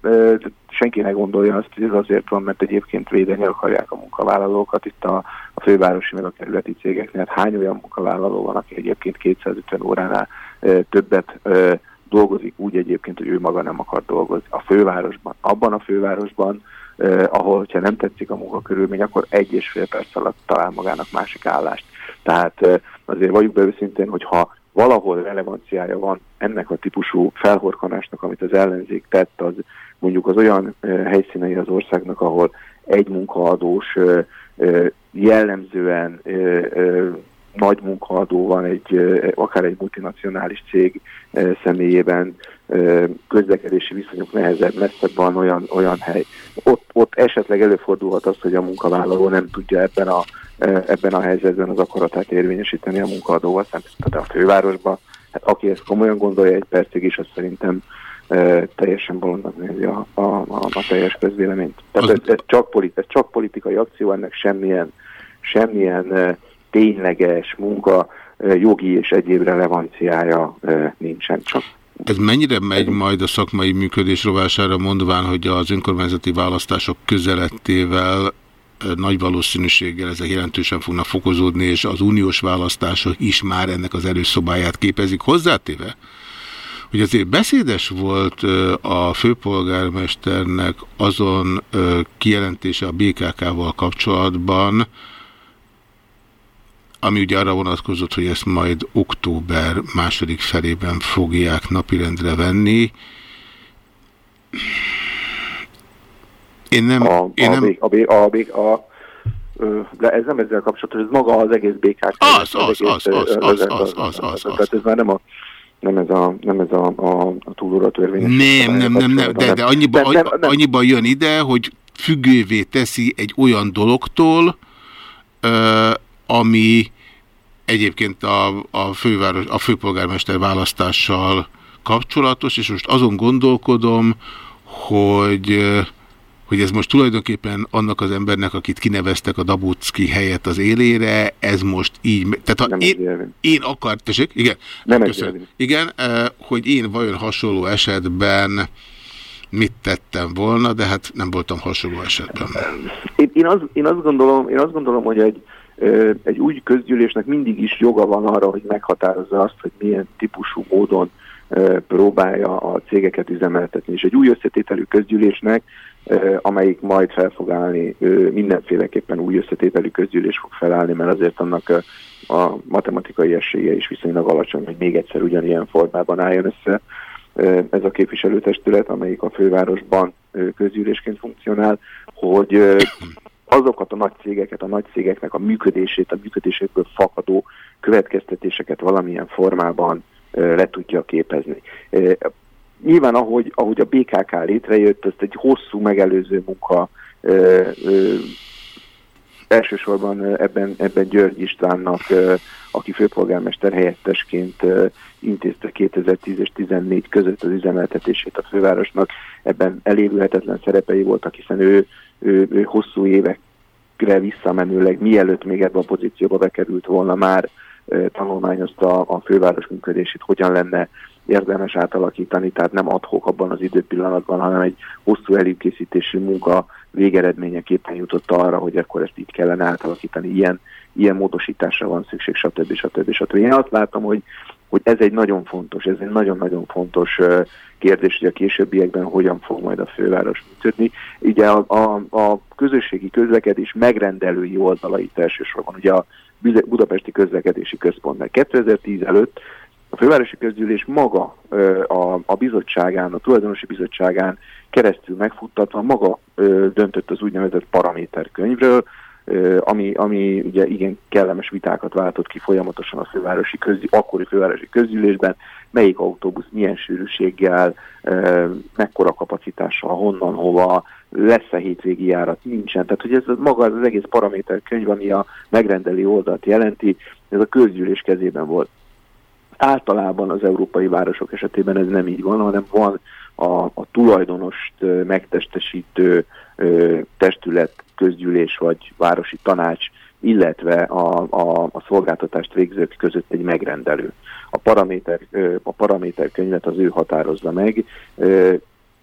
senki ne gondolja azt, hogy ez azért van, mert egyébként védeni akarják a munkavállalókat itt a, a fővárosi meg a kerületi cégeknél. Hát hány olyan munkavállaló van, aki egyébként 250 óránál többet dolgozik úgy egyébként, hogy ő maga nem akar dolgozni. A fővárosban, abban a fővárosban, eh, ahol, hogyha nem tetszik a munkakörülmény, akkor egy és fél perc alatt talál magának másik állást. Tehát eh, azért vagyunk be őszintén, hogy ha valahol relevanciája van ennek a típusú felhorkanásnak, amit az ellenzék tett, az mondjuk az olyan eh, helyszínei az országnak, ahol egy munkaadós eh, jellemzően nagy munkaadó van egy, akár egy multinacionális cég személyében, közlekedési viszonyok nehezebb, messzebb van olyan, olyan hely. Ott, ott esetleg előfordulhat az, hogy a munkavállaló nem tudja ebben a, ebben a helyzetben az akaratát érvényesíteni a munkaadóval szemben. Tehát a fővárosban, hát aki ezt komolyan gondolja egy percig is, az szerintem teljesen bolondnak nézi a, a, a, a teljes közvéleményt. Tehát ez, ez, csak politi, ez csak politikai akció, ennek semmilyen, semmilyen tényleges munka, jogi és egyéb relevanciája nincsen csak. Ez mennyire megy majd a szakmai működés rovására mondván, hogy az önkormányzati választások közelettével nagy valószínűséggel ezek jelentősen fognak fokozódni, és az uniós választások is már ennek az előszobáját képezik hozzátéve? Hogy azért beszédes volt a főpolgármesternek azon kijelentése a BKK-val kapcsolatban, ami ugye arra vonatkozott, hogy ezt majd október második felében fogják napirendre venni. Én nem... A, én a, nem... A, a, a, a, de ez nem ezzel kapcsolatos, ez maga az egész BKK. Az, az, az, az, az, az, az, az, Tehát ez már nem a nem ez a, nem ez a, a, a túlóra törvény. Nem, nem, nem, nem, de, de annyiba, nem, nem, nem. annyiba jön ide, hogy függővé teszi egy olyan dologtól, ami egyébként a, a, főváros, a főpolgármester választással kapcsolatos, és most azon gondolkodom, hogy, hogy ez most tulajdonképpen annak az embernek, akit kineveztek a Dabucki helyett az élére, ez most így... Tehát ha nem én, én akart, tessék? Igen? Nem Köszön. Igen, hogy én vajon hasonló esetben mit tettem volna, de hát nem voltam hasonló esetben. Én, én, az, én, azt, gondolom, én azt gondolom, hogy egy, egy új közgyűlésnek mindig is joga van arra, hogy meghatározza azt, hogy milyen típusú módon próbálja a cégeket üzemeltetni. És egy új összetételű közgyűlésnek, amelyik majd fel fog állni, mindenféleképpen új összetételű közgyűlés fog felállni, mert azért annak a matematikai esélye is viszonylag alacsony, hogy még egyszer ugyanilyen formában álljon össze ez a képviselőtestület, amelyik a fővárosban közgyűlésként funkcionál, hogy azokat a nagy cégeket, a nagy cégeknek a működését, a működésétből fakadó következtetéseket valamilyen formában le tudja képezni. Nyilván, ahogy, ahogy a BKK létrejött, ezt egy hosszú megelőző munka ö, ö, elsősorban ebben, ebben György Istvánnak, aki főpolgármester helyettesként intézte 2010 és 2014 között az üzemeltetését a fővárosnak. Ebben elévülhetetlen szerepei voltak, hiszen ő, hosszú évekre visszamenőleg, mielőtt még ebben a pozícióba bekerült volna, már tanulmányozta a főváros működését, hogyan lenne érdemes átalakítani, tehát nem adhok abban az időpillanatban, hanem egy hosszú előkészítési munka végeredményeképpen jutott arra, hogy akkor ezt így kellene átalakítani, ilyen, ilyen módosításra van szükség, stb. stb. stb. Én azt látom, hogy, hogy ez egy nagyon fontos, ez egy nagyon-nagyon fontos kérdés, hogy a későbbiekben hogyan fog majd a főváros működni. Ugye a, a, a közösségi közlekedés megrendelői oldalait elsősorban, ugye a Budapesti Közlekedési Központnak 2010 előtt a fővárosi közgyűlés maga a, a bizottságán, a tulajdonosi bizottságán keresztül megfuttatva maga döntött az úgynevezett paraméterkönyvről, ami, ami ugye igen kellemes vitákat váltott ki folyamatosan a fővárosi közgy, akkori fővárosi közgyűlésben, melyik autóbusz milyen sűrűséggel, mekkora kapacitással, honnan, hova, lesz-e hétvégi járat, nincsen. Tehát, hogy ez maga az egész paraméterkönyv, ami a megrendelő oldalt jelenti, ez a közgyűlés kezében volt. Általában az európai városok esetében ez nem így van, hanem van a, a tulajdonost megtestesítő testület, közgyűlés vagy városi tanács, illetve a, a, a szolgáltatást végzők között egy megrendelő. A paraméter, a paraméter könyvet az ő határozza meg,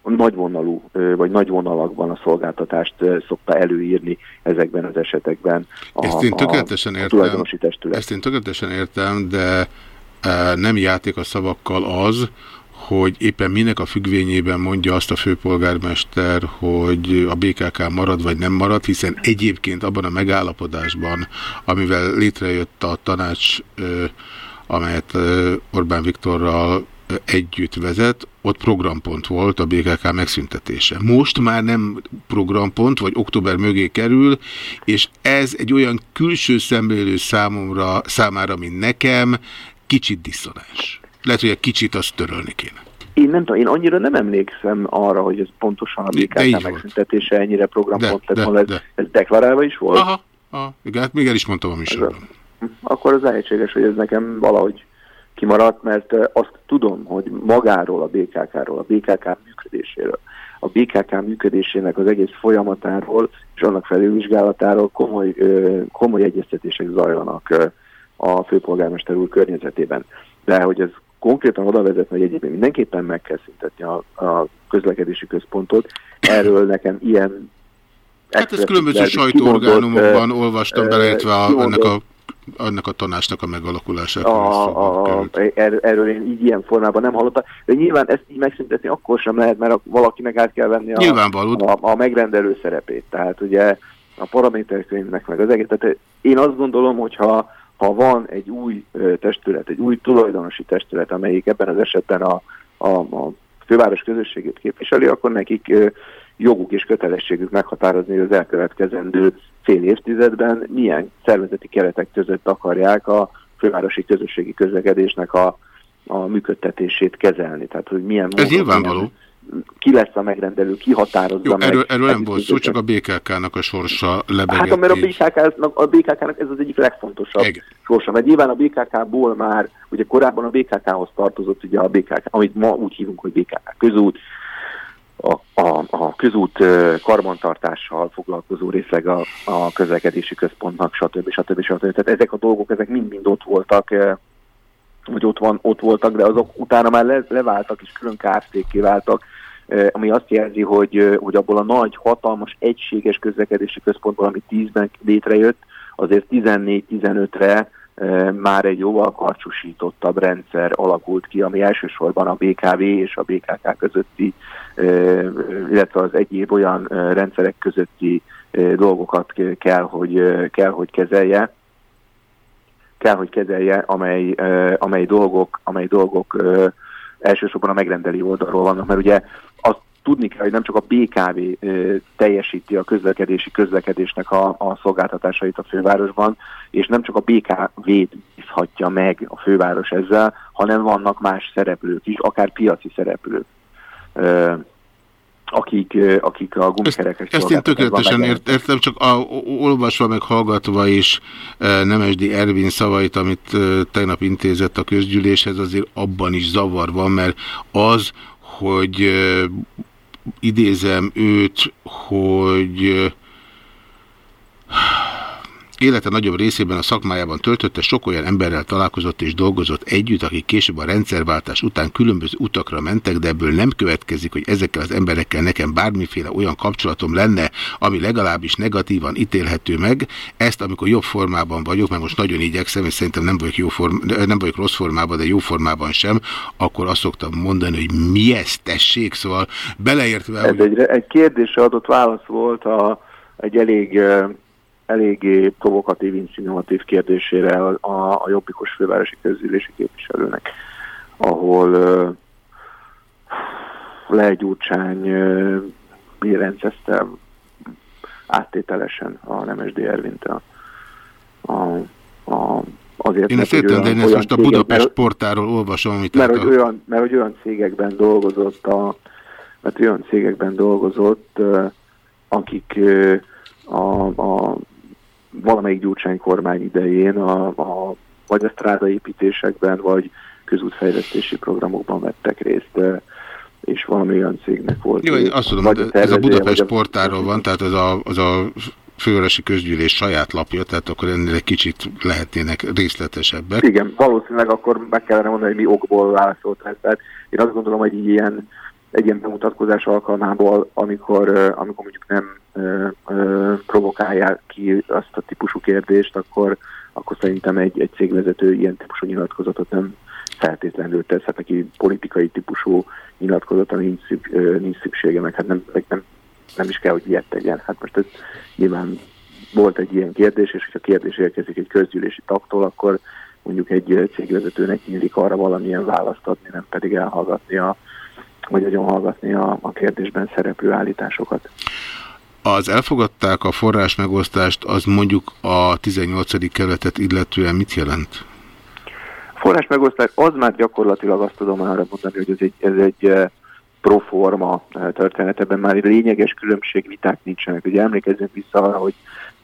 nagyvonalú vagy nagy vonalakban a szolgáltatást szokta előírni ezekben az esetekben a, Ezt én tökéletesen a, a tulajdonosi testület. Ezt én tökéletesen értem, de nem játék a szavakkal az, hogy éppen minek a függvényében mondja azt a főpolgármester, hogy a BKK marad vagy nem marad, hiszen egyébként abban a megállapodásban, amivel létrejött a tanács, amelyet Orbán Viktorral együtt vezet, ott programpont volt a BKK megszüntetése. Most már nem programpont, vagy október mögé kerül, és ez egy olyan külső szemlélő számomra, számára, mint nekem, kicsit diszonás. Lehet, hogy egy kicsit azt törölni kéne. Én nem tudom, én annyira nem emlékszem arra, hogy ez pontosan a BKK megszüntetése ennyire programpont lett volna. Ez, ez deklarálva is volt? Aha, aha igen, hát még el is mondtam a műsorban. Akkor az lehetséges, hogy ez nekem valahogy kimaradt, mert azt tudom, hogy magáról a BKK-ról, a BKK működéséről, a BKK működésének az egész folyamatáról és annak felülvizsgálatáról komoly, komoly egyeztetések zajlanak a főpolgármester úr környezetében. De hogy ez konkrétan oda vezet, hogy egyébként mindenképpen meg kell szüntetni a, a közlekedési központot, erről nekem ilyen Hát ezt különböző sajtóorgánumokban olvastam, beleértve a, ennek a annak a tanácsnak a megalakulását. A, a, erről, erről én így ilyen formában nem hallottam, de nyilván ezt így megszüntetni akkor sem lehet, mert valakinek át kell venni a, a, a megrendelő szerepét. Tehát ugye a paraméterkönyvnek meg az egész. Tehát én azt gondolom, hogy ha, van egy új testület, egy új tulajdonosi testület, amelyik ebben az esetben a, a, a főváros közösségét képviseli, akkor nekik joguk és kötelességük meghatározni, hogy az elkövetkezendő fél évtizedben milyen szervezeti keretek között akarják a fővárosi közösségi közlekedésnek a, a működtetését kezelni. Tehát, hogy milyen Ez nyilvánvaló. Ki lesz a megrendelő, ki határozza Jó, meg. Erről, erről nem volt szó, csak a BKK-nak a sorsa lebegett. Hát, mert a BKK-nak a BKK ez az egyik legfontosabb Igen. sorsa, mert nyilván a BKK-ból már, ugye korábban a BKK-hoz tartozott ugye a BKK, amit ma úgy hívunk, hogy BKK közút, a, a, a közút karbantartással foglalkozó részleg a, a közlekedési központnak, stb. stb. stb. Tehát ezek a dolgok, ezek mind-mind ott voltak, vagy ott, van, ott voltak, de azok utána már le, leváltak és külön KFT-ké váltak, ami azt jelzi, hogy, hogy abból a nagy, hatalmas, egységes közlekedési központból, ami 10-ben létrejött, azért 14-15-re már egy jóval karcsúsítottabb rendszer alakult ki, ami elsősorban a BKV és a BKK közötti, illetve az egyéb olyan rendszerek közötti dolgokat kell, hogy, kell, hogy kezelje. Kell, hogy kezelje, amely, amely dolgok, amely dolgok elsősorban a megrendelő oldalról vannak, mert ugye azt tudni kell, hogy nem csak a BKV teljesíti a közlekedési közlekedésnek a, a szolgáltatásait a fővárosban, és nem csak a BKV-t bízhatja meg a főváros ezzel, hanem vannak más szereplők is, akár piaci szereplők akik, akik a gumikerekes Ezt, ezt én tökéletesen ért, értem, csak a, olvasva meg hallgatva is Nemesdi Ervin szavait, amit tegnap intézett a közgyűléshez, azért abban is zavar van, mert az, hogy idézem őt, hogy Élete nagyobb részében a szakmájában töltötte, sok olyan emberrel találkozott és dolgozott együtt, akik később a rendszerváltás után különböző utakra mentek, de ebből nem következik, hogy ezekkel az emberekkel nekem bármiféle olyan kapcsolatom lenne, ami legalábbis negatívan ítélhető meg. Ezt, amikor jobb formában vagyok, mert most nagyon igyekszem, és szerintem nem vagyok, jó form, nem vagyok rossz formában, de jó formában sem, akkor azt szoktam mondani, hogy mi ez tessék, szóval beleértve... Ez hogy... egy, egy kérdésre adott válasz volt a, egy elég eléggé provokatív, insinuatív kérdésére a, a, jobbikos fővárosi közülési képviselőnek, ahol uh, Lej Gyurcsány uh, bírendezte áttételesen a Nemesdi Ervint a, a, a azért, én ezt értem, de én ezt most a Budapest mert, portáról olvasom, amit mert, hogy a... olyan, mert hogy olyan cégekben dolgozott, a, mert olyan cégekben dolgozott, akik a, a valamelyik Gyurcsány kormány idején a, a, vagy a strádaépítésekben, vagy közútfejlesztési programokban vettek részt, és valami olyan cégnek volt. Jó, én azt tudom, de ez a Budapest portáról van, tehát az a, az a fővárosi közgyűlés saját lapja, tehát akkor ennél egy kicsit lehetnének részletesebbek. Igen, valószínűleg akkor meg kellene mondani, hogy mi okból válaszolt ez. Tehát én azt gondolom, hogy ilyen egy ilyen bemutatkozás alkalmából, amikor, amikor mondjuk nem ö, ö, provokálják ki azt a típusú kérdést, akkor, akkor szerintem egy, egy cégvezető ilyen típusú nyilatkozatot nem feltétlenül tesz, hát neki politikai típusú nyilatkozata nincs, szük, nincs szüksége, meg hát nem, nem, nem is kell, hogy ilyet tegyen. Hát most ez nyilván volt egy ilyen kérdés, és hogyha kérdés érkezik egy közgyűlési taktól, akkor mondjuk egy cégvezetőnek nyílik arra valamilyen választ adni, nem pedig elhallgatni a, vagy nagyon hallgatni a, a kérdésben szereplő állításokat. Az elfogadták a forrás megosztást, az mondjuk a 18. kerületet illetően mit jelent? A forrás megosztás az már gyakorlatilag azt tudom arra mondani, hogy ez egy, ez egy eh, proforma eh, történet, ebben már lényeges különbségviták nincsenek. Ugye emlékezzünk vissza arra, hogy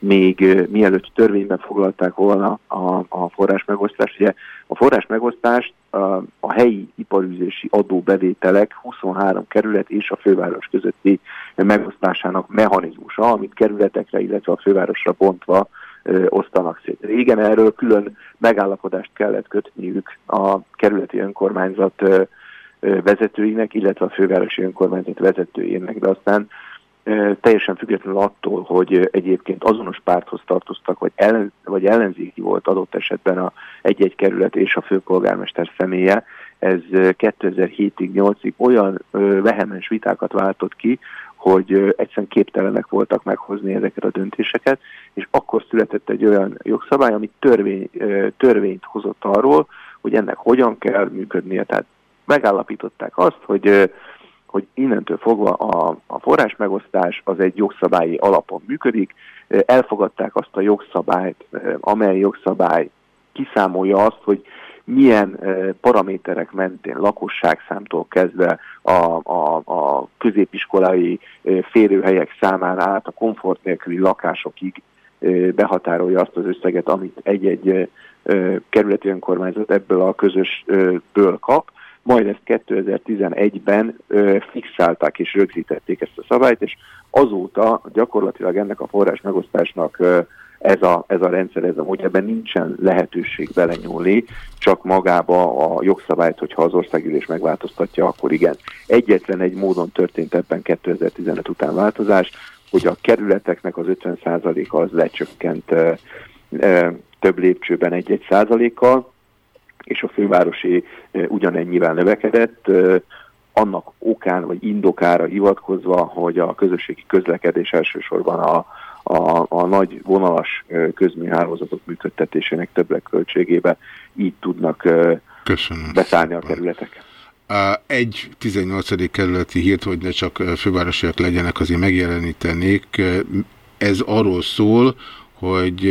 még mielőtt törvényben foglalták volna a, a forrás megosztást. Ugye a forrás megosztást a, a helyi iparűzési adóbevételek 23 kerület és a főváros közötti megosztásának mechanizmusa, amit kerületekre, illetve a fővárosra bontva ö, osztanak szét. Régen erről külön megállapodást kellett kötniük a kerületi önkormányzat ö, vezetőinek, illetve a fővárosi önkormányzat vezetőjének, de aztán teljesen függetlenül attól, hogy egyébként azonos párthoz tartoztak, vagy, ellen, vagy ellenzéki volt adott esetben a egy-egy kerület és a főpolgármester személye, ez 2007-ig, 8-ig olyan vehemens vitákat váltott ki, hogy egyszerűen képtelenek voltak meghozni ezeket a döntéseket, és akkor született egy olyan jogszabály, ami törvény, törvényt hozott arról, hogy ennek hogyan kell működnie. Tehát megállapították azt, hogy hogy innentől fogva a, a forrás megosztás az egy jogszabályi alapon működik. Elfogadták azt a jogszabályt, amely jogszabály kiszámolja azt, hogy milyen paraméterek mentén lakosságszámtól kezdve a, a, a középiskolai férőhelyek számára át a komfort nélküli lakásokig behatárolja azt az összeget, amit egy-egy kerületi önkormányzat ebből a közösből kap, majd ezt 2011-ben fixálták és rögzítették ezt a szabályt, és azóta gyakorlatilag ennek a forrás megosztásnak ez a, ez a rendszer, ez a mód, ebben nincsen lehetőség belenyúlni, csak magába a jogszabályt, hogyha az országgyűlés megváltoztatja, akkor igen. Egyetlen egy módon történt ebben 2015 után változás, hogy a kerületeknek az 50%-a az lecsökkent e, e, több lépcsőben egy-egy százalékkal, és a fővárosi ugyanennyivel növekedett, annak okán vagy indokára hivatkozva, hogy a közösségi közlekedés elsősorban a, a, a nagy vonalas közműhálózatok működtetésének többletköltségébe így tudnak Köszönöm. beszállni a kerületek. Egy 18. kerületi hírt, hogy ne csak fővárosiak legyenek, azért megjelenítenék. Ez arról szól, hogy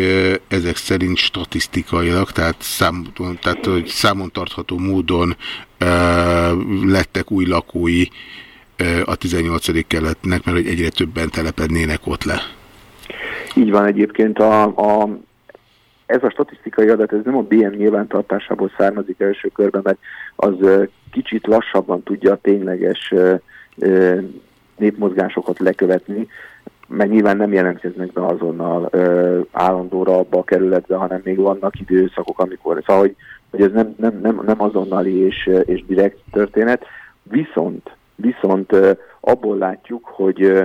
ezek szerint statisztikailag, tehát, szám, tehát hogy számon tartható módon e, lettek új lakói e, a 18. keletnek, mert hogy egyre többen telepednének ott le. Így van egyébként a, a ez a statisztikai adat, ez nem a BM nyilvántartásából származik első körben, mert az kicsit lassabban tudja a tényleges népmozgásokat lekövetni, mert nyilván nem jelentkeznek be azonnal ö, állandóra abba a kerületbe, hanem még vannak időszakok, amikor, szóval, hogy, hogy ez nem, nem, nem, nem azonnali és, és direkt történet, viszont, viszont ö, abból látjuk, hogy ö,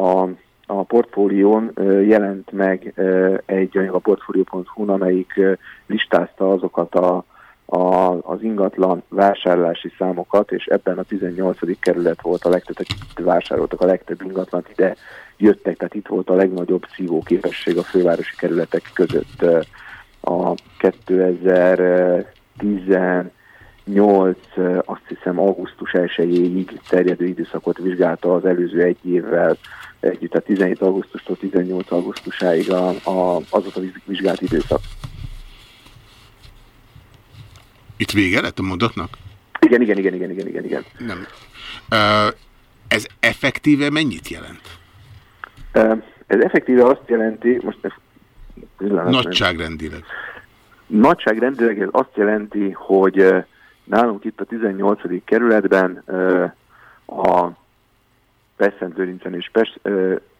a a portfólión jelent meg egy anyag a portfolio.hu, amelyik listázta azokat a, a, az ingatlan vásárlási számokat, és ebben a 18. kerület volt a legtöbb, itt vásároltak a legtöbb ingatlant, ide jöttek, tehát itt volt a legnagyobb szívóképesség a fővárosi kerületek között. A 2018, azt hiszem augusztus 1-ig terjedő időszakot vizsgálta az előző egy évvel együtt, a 17 augusztustól 18 augusztusáig a, a, az a vizsgált időszak. Itt vége lett a mondatnak? Igen, igen, igen, igen, igen, igen, igen. Nem. Uh, ez effektíve mennyit jelent? Uh, ez effektíve azt jelenti, most ne, Nagyságrendileg. Nagyságrendileg ez azt jelenti, hogy uh, nálunk itt a 18. kerületben uh, a Peszent és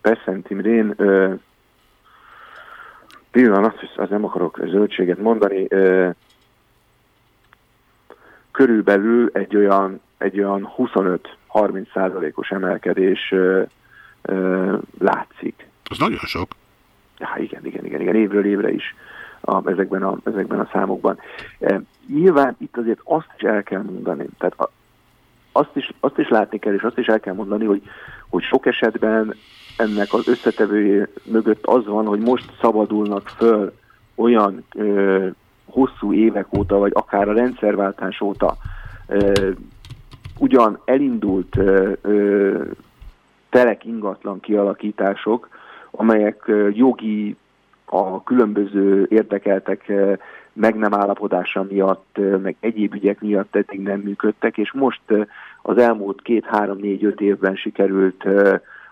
Peszent Imrén pillanat, az nem akarok zöldséget mondani, körülbelül egy olyan, egy olyan 25-30 százalékos emelkedés ö, ö, látszik. Az nagyon sok. Ja, igen, igen, igen, igen, évről évre is a, ezekben, a, ezekben a számokban. E, nyilván itt azért azt is el kell mondani, tehát a, azt is, azt is látni kell, és azt is el kell mondani, hogy, hogy sok esetben ennek az összetevője mögött az van, hogy most szabadulnak föl olyan ö, hosszú évek óta, vagy akár a rendszerváltás óta ö, ugyan elindult ö, ö, telek ingatlan kialakítások, amelyek ö, jogi, a különböző érdekeltek meg nem állapodása miatt, meg egyéb ügyek miatt eddig nem működtek, és most az elmúlt két-három-négy-öt évben sikerült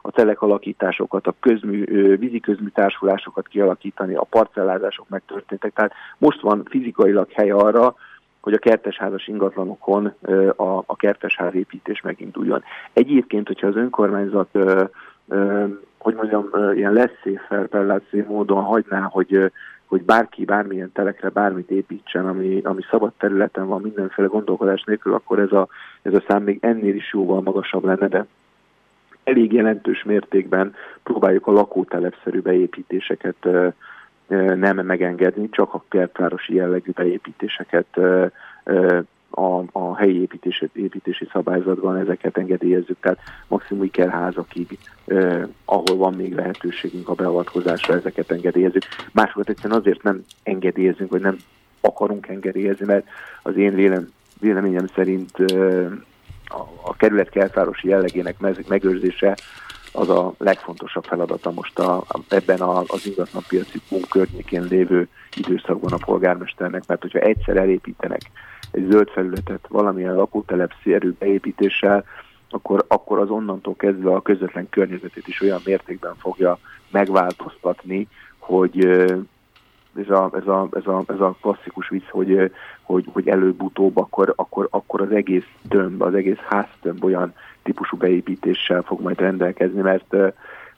a telekalakításokat, a közmű, vízi közmű társulásokat kialakítani, a parcellázások megtörténtek. Tehát most van fizikailag hely arra, hogy a kertesházas ingatlanokon a, a kertesház építés meginduljon. Egyébként, hogyha az önkormányzat, hogy mondjam, ilyen lesz felpelláció módon hagyná, hogy hogy bárki bármilyen telekre bármit építsen, ami, ami szabad területen van mindenféle gondolkodás nélkül, akkor ez a, ez a szám még ennél is jóval magasabb lenne, de elég jelentős mértékben próbáljuk a lakótelepszerű beépítéseket nem megengedni, csak a kertvárosi jellegű beépítéseket a, a helyi építési, építési szabályzatban ezeket engedélyezzük, tehát maximum ikerházakig, eh, ahol van még lehetőségünk a beavatkozásra, ezeket engedélyezzük. Másokat egyszerűen azért nem engedélyezünk, vagy nem akarunk engedélyezni, mert az én vélem, véleményem szerint eh, a, a kerület kertvárosi jellegének megőrzése az a legfontosabb feladata most a, ebben a, az ingatlanpiaci punk környékén lévő időszakban a polgármesternek, mert hogyha egyszer elépítenek egy zöld felületet valamilyen lakótelepszi erő beépítéssel, akkor, akkor az onnantól kezdve a közvetlen környezetét is olyan mértékben fogja megváltoztatni, hogy ez a, ez a, ez a, ez a klasszikus vicc, hogy, hogy, hogy előbb-utóbb akkor, akkor, akkor az egész tömb, az egész háztömb olyan típusú beépítéssel fog majd rendelkezni, mert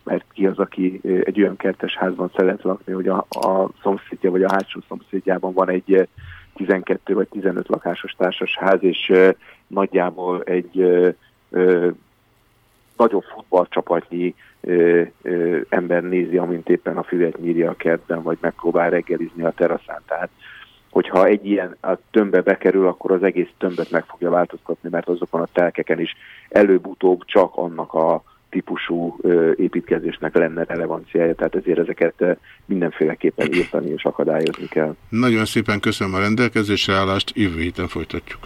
mert ki az, aki egy olyan kertes házban szeret lakni, hogy a, a szomszédja vagy a hátsó szomszédjában van egy 12 vagy 15 lakásos társasház, és nagyjából egy nagyobb futballcsapatnyi ö, ö, ember nézi, amint éppen a füvet nyírja a kertben, vagy megpróbál reggelizni a teraszán. Tehát, hogyha egy ilyen a tömbbe bekerül, akkor az egész tömbet meg fogja változtatni, mert azokon a telkeken is előbb-utóbb csak annak a típusú építkezésnek lenne relevanciája, tehát ezért ezeket mindenféleképpen írtani és akadályozni kell. Nagyon szépen köszönöm a rendelkezésre állást, jövő héten folytatjuk.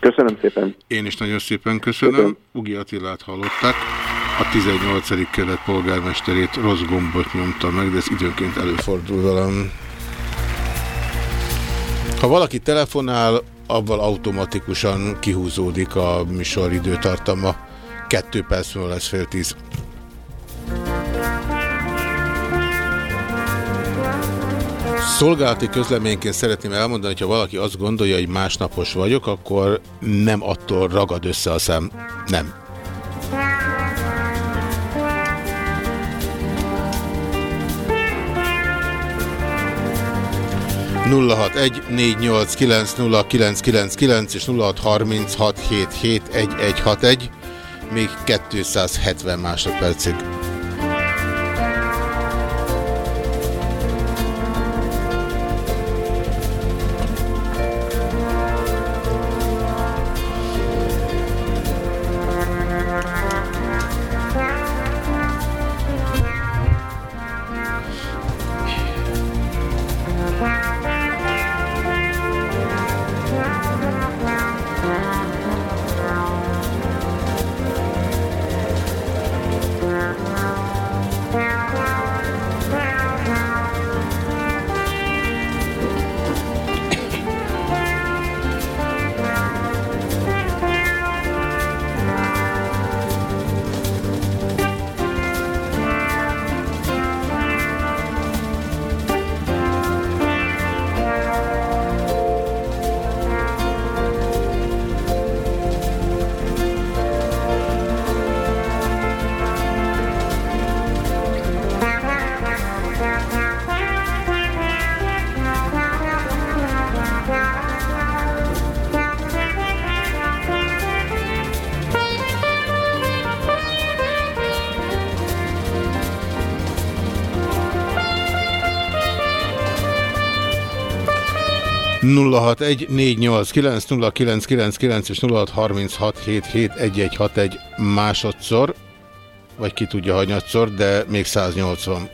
Köszönöm szépen. Én is nagyon szépen köszönöm. köszönöm. Ugi Attilát hallották. A 18. kelet polgármesterét rossz gombot nyomta meg, de ez időnként előfordul velem. Ha valaki telefonál, abban automatikusan kihúzódik a műsor időtartama. Kettő perc múlva lesz fél tíz. Szolgálati közleményként szeretném elmondani, hogy ha valaki azt gondolja, hogy másnapos vagyok, akkor nem attól ragad össze a szem. Nem. nulla hat egy négy nyolc 0614890999 és 0636771161 másodszor, vagy ki tudja hanyatszor, de még 180.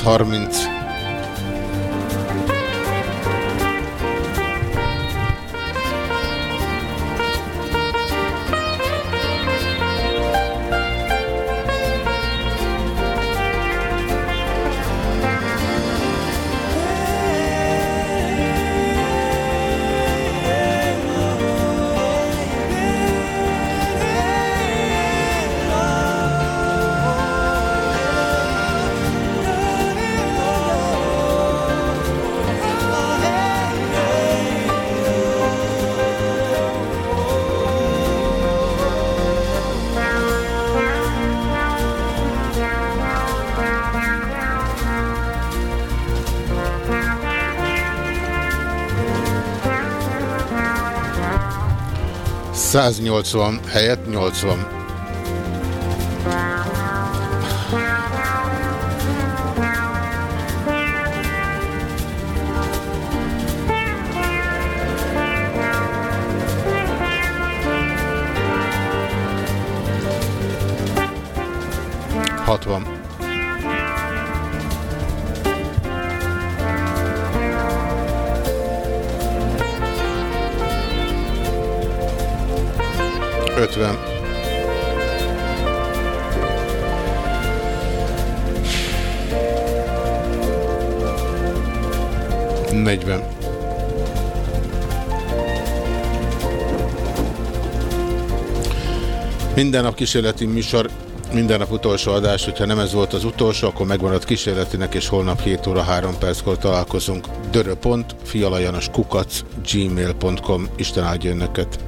harminc. 180 helyett 80. Hatvan. 50. Negyven. Minden nap kísérleti műsor, minden nap utolsó adás, hogyha nem ez volt az utolsó, akkor megmarad kísérletinek, és holnap 7 óra 3 perckor találkozunk. Dörö.fialajanoskukac gmail.com Isten áldja önöket!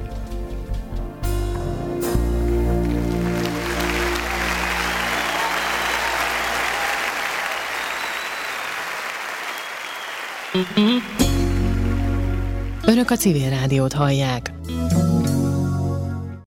Önök a civil rádiót hallják.